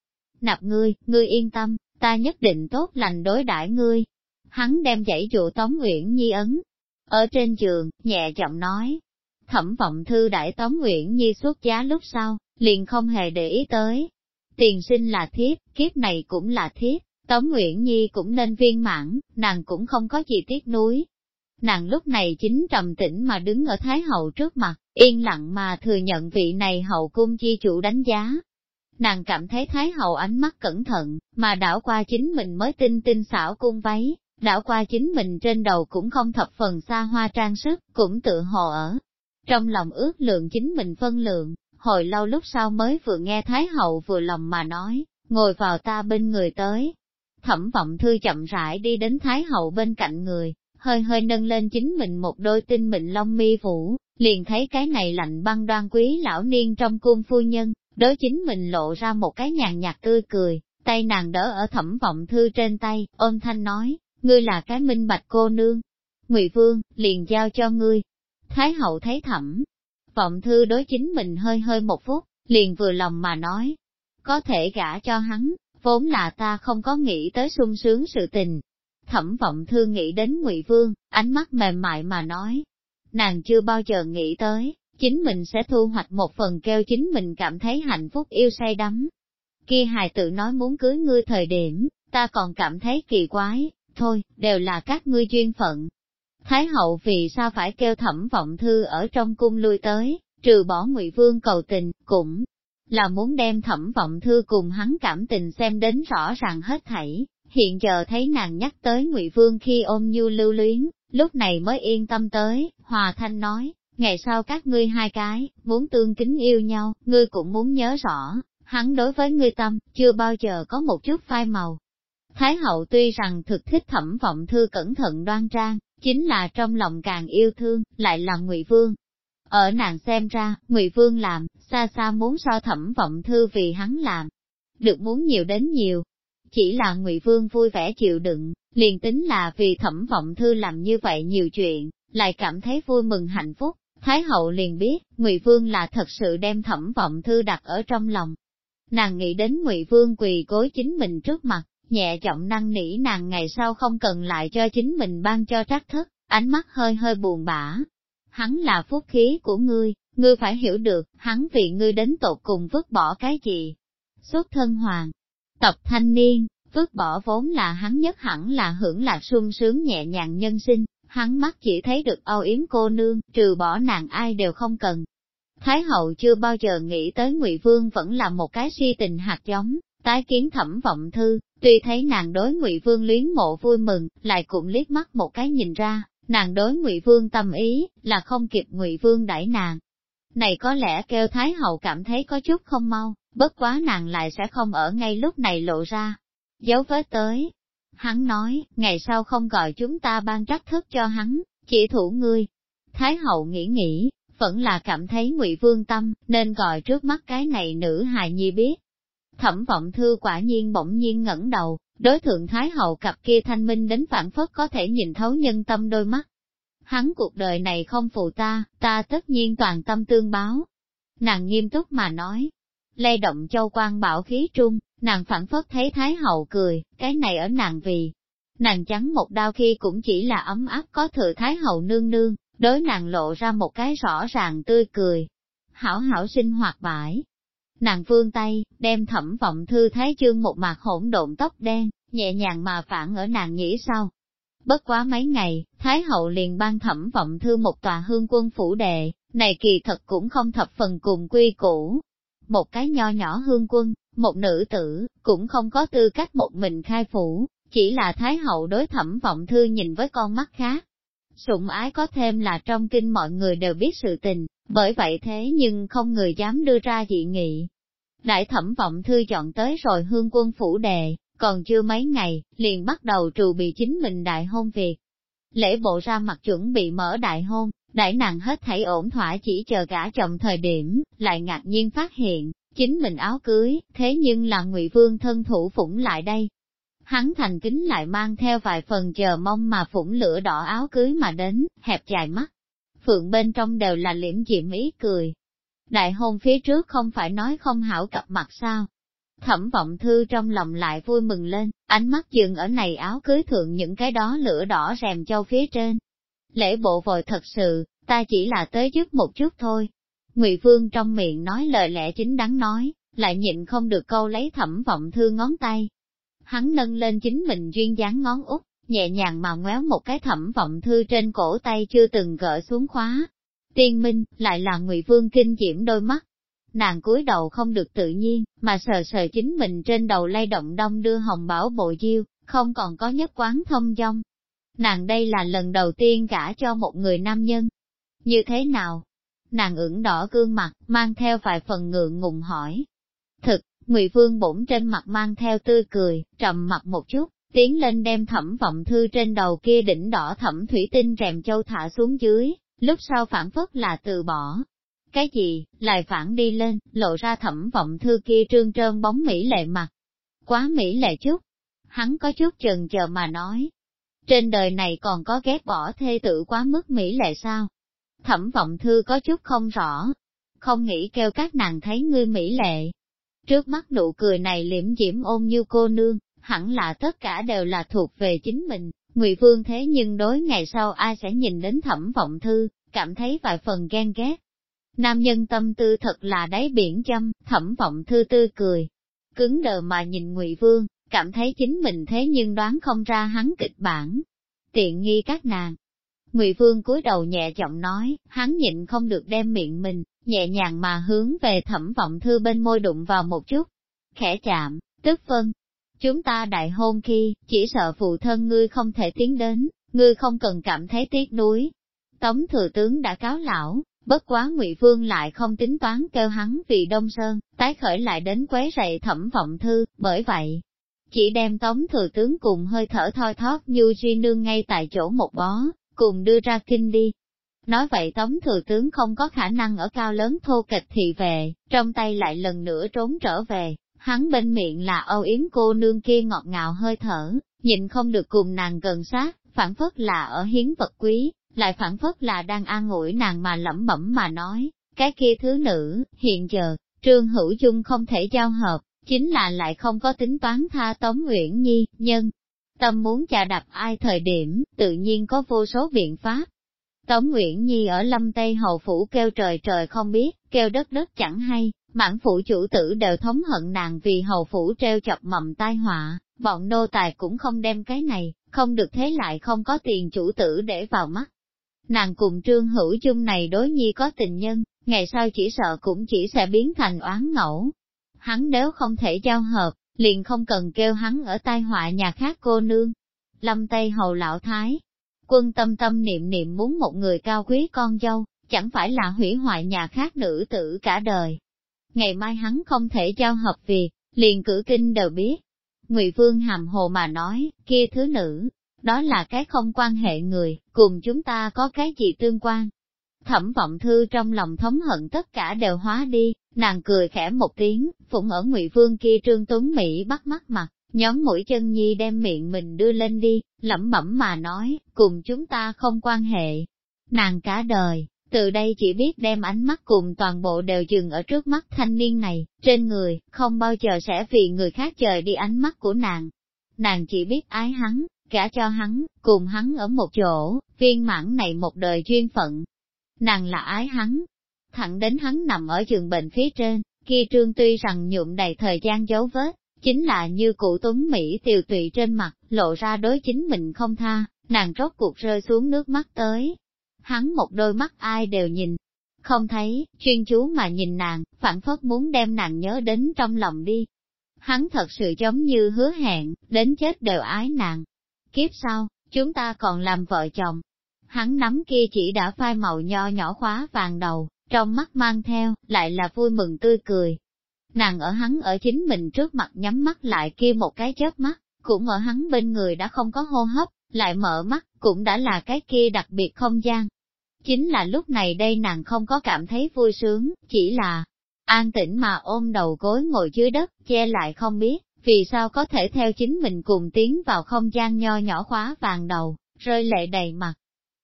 Nạp ngươi, ngươi yên tâm, ta nhất định tốt lành đối đãi ngươi. Hắn đem dãy dụ Tống Nguyễn Nhi ấn. Ở trên giường, nhẹ giọng nói. Thẩm vọng thư đại Tống Nguyễn Nhi xuất giá lúc sau, liền không hề để ý tới. Tiền sinh là thiếp, kiếp này cũng là thiếp, Tống Nguyễn Nhi cũng nên viên mãn, nàng cũng không có gì tiếc nuối, nàng lúc này chính trầm tĩnh mà đứng ở Thái Hậu trước mặt, yên lặng mà thừa nhận vị này hậu cung chi chủ đánh giá. Nàng cảm thấy Thái Hậu ánh mắt cẩn thận, mà đảo qua chính mình mới tinh tinh xảo cung váy, đảo qua chính mình trên đầu cũng không thập phần xa hoa trang sức, cũng tự hồ ở. Trong lòng ước lượng chính mình phân lượng, hồi lâu lúc sau mới vừa nghe Thái Hậu vừa lòng mà nói, ngồi vào ta bên người tới. Thẩm vọng thư chậm rãi đi đến Thái Hậu bên cạnh người, hơi hơi nâng lên chính mình một đôi tinh mịn long mi vũ, liền thấy cái này lạnh băng đoan quý lão niên trong cung phu nhân, đối chính mình lộ ra một cái nhàn nhạt tươi cười, tay nàng đỡ ở thẩm vọng thư trên tay, ôm thanh nói, ngươi là cái minh bạch cô nương. Ngụy Vương, liền giao cho ngươi. Thái hậu thấy thẩm, vọng thư đối chính mình hơi hơi một phút, liền vừa lòng mà nói, có thể gả cho hắn, vốn là ta không có nghĩ tới sung sướng sự tình, Thẩm vọng thư nghĩ đến ngụy Vương, ánh mắt mềm mại mà nói. Nàng chưa bao giờ nghĩ tới, chính mình sẽ thu hoạch một phần kêu chính mình cảm thấy hạnh phúc yêu say đắm. Khi hài tự nói muốn cưới ngươi thời điểm, ta còn cảm thấy kỳ quái, thôi, đều là các ngươi duyên phận. Thái hậu vì sao phải kêu thẩm vọng thư ở trong cung lui tới, trừ bỏ ngụy Vương cầu tình, cũng là muốn đem thẩm vọng thư cùng hắn cảm tình xem đến rõ ràng hết thảy, Hiện giờ thấy nàng nhắc tới Ngụy Vương khi ôm nhu lưu luyến, lúc này mới yên tâm tới, Hòa Thanh nói, ngày sau các ngươi hai cái, muốn tương kính yêu nhau, ngươi cũng muốn nhớ rõ, Hắn đối với ngươi tâm, chưa bao giờ có một chút phai màu. Thái hậu tuy rằng thực thích thẩm vọng thư cẩn thận đoan trang, chính là trong lòng càng yêu thương, lại là ngụy Vương. Ở nàng xem ra, ngụy Vương làm, xa xa muốn so thẩm vọng thư vì hắn làm. Được muốn nhiều đến nhiều. Chỉ là ngụy Vương vui vẻ chịu đựng, liền tính là vì thẩm vọng thư làm như vậy nhiều chuyện, lại cảm thấy vui mừng hạnh phúc. Thái hậu liền biết, Ngụy Vương là thật sự đem thẩm vọng thư đặt ở trong lòng. Nàng nghĩ đến Ngụy Vương quỳ gối chính mình trước mặt, nhẹ giọng năng nỉ nàng ngày sau không cần lại cho chính mình ban cho trách thất, ánh mắt hơi hơi buồn bã. Hắn là phúc khí của ngươi, ngươi phải hiểu được, hắn vì ngươi đến tột cùng vứt bỏ cái gì. Xuất thân hoàng, tộc thanh niên, vứt bỏ vốn là hắn nhất hẳn là hưởng lạc sung sướng nhẹ nhàng nhân sinh, hắn mắt chỉ thấy được âu yếm cô nương, trừ bỏ nàng ai đều không cần. Thái hậu chưa bao giờ nghĩ tới Ngụy Vương vẫn là một cái suy tình hạt giống, tái kiến thẩm vọng thư, tuy thấy nàng đối Ngụy Vương luyến mộ vui mừng, lại cũng liếc mắt một cái nhìn ra, nàng đối Ngụy Vương tâm ý, là không kịp Ngụy Vương đẩy nàng. Này có lẽ kêu Thái hậu cảm thấy có chút không mau, bất quá nàng lại sẽ không ở ngay lúc này lộ ra. Dấu vết tới, Hắn nói, ngày sau không gọi chúng ta ban trắc thức cho hắn, chỉ thủ ngươi. Thái hậu nghĩ nghĩ, vẫn là cảm thấy ngụy vương tâm, nên gọi trước mắt cái này nữ hài nhi biết. Thẩm vọng thư quả nhiên bỗng nhiên ngẩng đầu, đối thượng Thái hậu cặp kia thanh minh đến phản phất có thể nhìn thấu nhân tâm đôi mắt. Hắn cuộc đời này không phụ ta, ta tất nhiên toàn tâm tương báo. Nàng nghiêm túc mà nói, lay động châu quan bảo khí trung, nàng phản phất thấy Thái Hậu cười, cái này ở nàng vì. Nàng trắng một đau khi cũng chỉ là ấm áp có thừa Thái Hậu nương nương, đối nàng lộ ra một cái rõ ràng tươi cười. Hảo hảo sinh hoạt bãi. Nàng vương tay, đem thẩm vọng thư thái chương một mặt hỗn độn tóc đen, nhẹ nhàng mà phản ở nàng nghĩ sau. Bất quá mấy ngày, Thái hậu liền ban thẩm vọng thư một tòa hương quân phủ đệ, này kỳ thật cũng không thập phần cùng quy củ, một cái nho nhỏ hương quân, một nữ tử, cũng không có tư cách một mình khai phủ, chỉ là Thái hậu đối thẩm vọng thư nhìn với con mắt khác. Sủng ái có thêm là trong kinh mọi người đều biết sự tình, bởi vậy thế nhưng không người dám đưa ra dị nghị. Đại thẩm vọng thư chọn tới rồi hương quân phủ đề, còn chưa mấy ngày, liền bắt đầu trù bị chính mình đại hôn việc. Lễ bộ ra mặt chuẩn bị mở đại hôn, Đại nàng hết thảy ổn thỏa chỉ chờ gả chồng thời điểm, lại ngạc nhiên phát hiện, chính mình áo cưới, thế nhưng là ngụy Vương thân thủ phủng lại đây. Hắn thành kính lại mang theo vài phần chờ mong mà phủng lửa đỏ áo cưới mà đến, hẹp dài mắt. Phượng bên trong đều là liễm diệm ý cười. Đại hôn phía trước không phải nói không hảo cặp mặt sao. Thẩm vọng thư trong lòng lại vui mừng lên, ánh mắt dừng ở này áo cưới thượng những cái đó lửa đỏ rèm châu phía trên, lễ bộ vội thật sự, ta chỉ là tới giúp một chút thôi. Ngụy Vương trong miệng nói lời lẽ chính đáng nói, lại nhịn không được câu lấy thẩm vọng thư ngón tay. Hắn nâng lên chính mình duyên dáng ngón út, nhẹ nhàng mà ngoéo một cái thẩm vọng thư trên cổ tay chưa từng gỡ xuống khóa. Tiên minh, lại là Ngụy Vương kinh diễm đôi mắt. Nàng cúi đầu không được tự nhiên, mà sờ sờ chính mình trên đầu lay động đông đưa hồng bảo bộ diêu, không còn có nhất quán thông dong, Nàng đây là lần đầu tiên gả cho một người nam nhân. Như thế nào? Nàng ửng đỏ gương mặt, mang theo vài phần ngượng ngùng hỏi. Thực, Ngụy Vương bổn trên mặt mang theo tươi cười, trầm mặt một chút, tiến lên đem thẩm vọng thư trên đầu kia đỉnh đỏ thẩm thủy tinh rèm châu thả xuống dưới, lúc sau phản phất là từ bỏ. Cái gì, lại phản đi lên, lộ ra thẩm vọng thư kia trương trơn bóng mỹ lệ mặt. Quá mỹ lệ chút. Hắn có chút chần chờ mà nói, trên đời này còn có ghét bỏ thê tử quá mức mỹ lệ sao? Thẩm vọng thư có chút không rõ, không nghĩ kêu các nàng thấy ngươi mỹ lệ. Trước mắt nụ cười này liễm diễm ôn như cô nương, hẳn là tất cả đều là thuộc về chính mình, Ngụy Vương thế nhưng đối ngày sau ai sẽ nhìn đến thẩm vọng thư, cảm thấy vài phần ghen ghét. Nam nhân tâm tư thật là đáy biển châm, thẩm vọng thư tư cười, cứng đờ mà nhìn Ngụy Vương, cảm thấy chính mình thế nhưng đoán không ra hắn kịch bản. Tiện nghi các nàng. Ngụy Vương cúi đầu nhẹ giọng nói, hắn nhịn không được đem miệng mình, nhẹ nhàng mà hướng về thẩm vọng thư bên môi đụng vào một chút. Khẽ chạm, tức phân. Chúng ta đại hôn khi, chỉ sợ phụ thân ngươi không thể tiến đến, ngươi không cần cảm thấy tiếc nuối. Tống thừa tướng đã cáo lão, Bất quá Ngụy Vương lại không tính toán kêu hắn vì Đông Sơn, tái khởi lại đến quấy rầy thẩm vọng thư, bởi vậy, chỉ đem tống thừa tướng cùng hơi thở thoi thóp như Duy Nương ngay tại chỗ một bó, cùng đưa ra kinh đi. Nói vậy tống thừa tướng không có khả năng ở cao lớn thô kịch thị về, trong tay lại lần nữa trốn trở về, hắn bên miệng là âu yếm cô nương kia ngọt ngào hơi thở, nhìn không được cùng nàng gần sát, phản phất là ở hiến vật quý, lại phản phất là đang an ủi nàng mà lẩm bẩm mà nói, cái kia thứ nữ, hiện giờ, trương hữu dung không thể giao hợp, chính là lại không có tính toán tha Tống Nguyễn Nhi, nhân. Tâm muốn chà đập ai thời điểm, tự nhiên có vô số biện pháp. Tống Nguyễn Nhi ở lâm Tây Hầu Phủ kêu trời trời không biết, kêu đất đất chẳng hay, mãn phủ chủ tử đều thống hận nàng vì Hầu Phủ treo chọc mầm tai họa, bọn nô tài cũng không đem cái này, không được thế lại không có tiền chủ tử để vào mắt. Nàng cùng trương hữu chung này đối nhi có tình nhân, ngày sau chỉ sợ cũng chỉ sẽ biến thành oán ngẫu, hắn nếu không thể giao hợp, liền không cần kêu hắn ở tai họa nhà khác cô nương. Lâm Tây Hầu Lão Thái, quân tâm tâm niệm niệm muốn một người cao quý con dâu, chẳng phải là hủy hoại nhà khác nữ tử cả đời. Ngày mai hắn không thể giao hợp việc, liền cử kinh đều biết. Ngụy Vương hàm hồ mà nói, kia thứ nữ, đó là cái không quan hệ người, cùng chúng ta có cái gì tương quan. Thẩm vọng thư trong lòng thống hận tất cả đều hóa đi, nàng cười khẽ một tiếng, phụng ở ngụy vương kia trương tuấn Mỹ bắt mắt mặt, nhóm mũi chân nhi đem miệng mình đưa lên đi, lẩm bẩm mà nói, cùng chúng ta không quan hệ. Nàng cả đời, từ đây chỉ biết đem ánh mắt cùng toàn bộ đều dừng ở trước mắt thanh niên này, trên người, không bao giờ sẽ vì người khác chờ đi ánh mắt của nàng. Nàng chỉ biết ái hắn, cả cho hắn, cùng hắn ở một chỗ, viên mãn này một đời duyên phận, nàng là ái hắn. Thẳng đến hắn nằm ở giường bệnh phía trên, kia trương tuy rằng nhuộm đầy thời gian dấu vết, chính là như cụ tuấn Mỹ tiều tụy trên mặt, lộ ra đối chính mình không tha, nàng rốt cuộc rơi xuống nước mắt tới. Hắn một đôi mắt ai đều nhìn, không thấy, chuyên chú mà nhìn nàng, phản phất muốn đem nàng nhớ đến trong lòng đi. Hắn thật sự giống như hứa hẹn, đến chết đều ái nàng. Kiếp sau, chúng ta còn làm vợ chồng, hắn nắm kia chỉ đã phai màu nho nhỏ khóa vàng đầu, trong mắt mang theo, lại là vui mừng tươi cười. Nàng ở hắn ở chính mình trước mặt nhắm mắt lại kia một cái chớp mắt, cũng ở hắn bên người đã không có hô hấp, lại mở mắt, cũng đã là cái kia đặc biệt không gian. Chính là lúc này đây nàng không có cảm thấy vui sướng, chỉ là an tĩnh mà ôm đầu gối ngồi dưới đất, che lại không biết, vì sao có thể theo chính mình cùng tiến vào không gian nho nhỏ khóa vàng đầu, rơi lệ đầy mặt.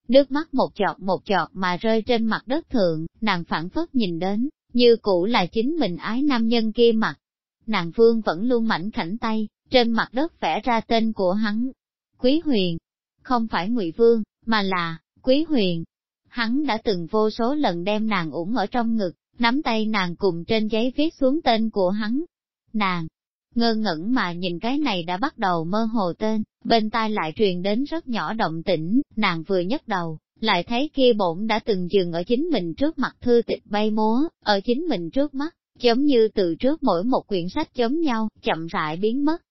Nước mắt một chọt một chọt mà rơi trên mặt đất thượng, nàng phản phất nhìn đến, như cũ là chính mình ái nam nhân kia mặt. Nàng vương vẫn luôn mảnh khảnh tay, trên mặt đất vẽ ra tên của hắn. Quý huyền, không phải ngụy Vương, mà là, Quý huyền. Hắn đã từng vô số lần đem nàng ủng ở trong ngực, nắm tay nàng cùng trên giấy viết xuống tên của hắn. Nàng, ngơ ngẩn mà nhìn cái này đã bắt đầu mơ hồ tên, bên tai lại truyền đến rất nhỏ động tĩnh, nàng vừa nhấc đầu, lại thấy kia bổn đã từng dừng ở chính mình trước mặt thư tịch bay múa, ở chính mình trước mắt, giống như từ trước mỗi một quyển sách giống nhau, chậm rãi biến mất.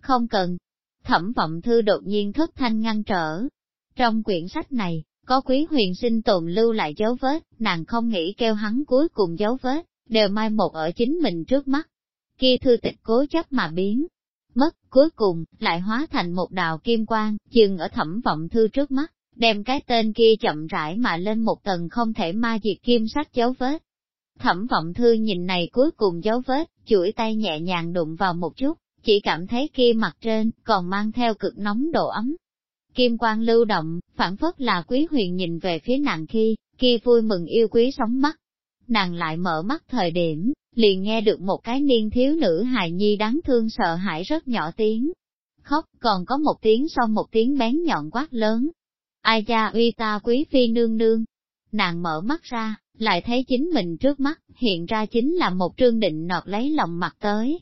Không cần. Thẩm vọng thư đột nhiên thất thanh ngăn trở. Trong quyển sách này, có quý huyền sinh tồn lưu lại dấu vết, nàng không nghĩ kêu hắn cuối cùng dấu vết, đều mai một ở chính mình trước mắt kia thư tịch cố chấp mà biến. Mất, cuối cùng, lại hóa thành một đạo kim quang, dừng ở thẩm vọng thư trước mắt, đem cái tên kia chậm rãi mà lên một tầng không thể ma diệt kim sắc dấu vết. Thẩm vọng thư nhìn này cuối cùng dấu vết, chuỗi tay nhẹ nhàng đụng vào một chút, chỉ cảm thấy kia mặt trên, còn mang theo cực nóng độ ấm. Kim quang lưu động, phản phất là quý huyền nhìn về phía nàng khi, kia vui mừng yêu quý sóng mắt. Nàng lại mở mắt thời điểm, liền nghe được một cái niên thiếu nữ hài nhi đáng thương sợ hãi rất nhỏ tiếng. Khóc, còn có một tiếng sau một tiếng bén nhọn quát lớn. Ai cha uy ta quý phi nương nương. Nàng mở mắt ra, lại thấy chính mình trước mắt, hiện ra chính là một trương định nọt lấy lòng mặt tới.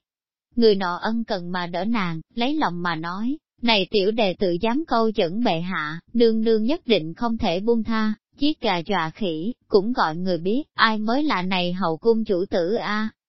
Người nọ ân cần mà đỡ nàng, lấy lòng mà nói, này tiểu đệ tự dám câu dẫn bệ hạ, nương nương nhất định không thể buông tha, Chiếc gà dọa khỉ, cũng gọi người biết, ai mới là này hậu cung chủ tử a?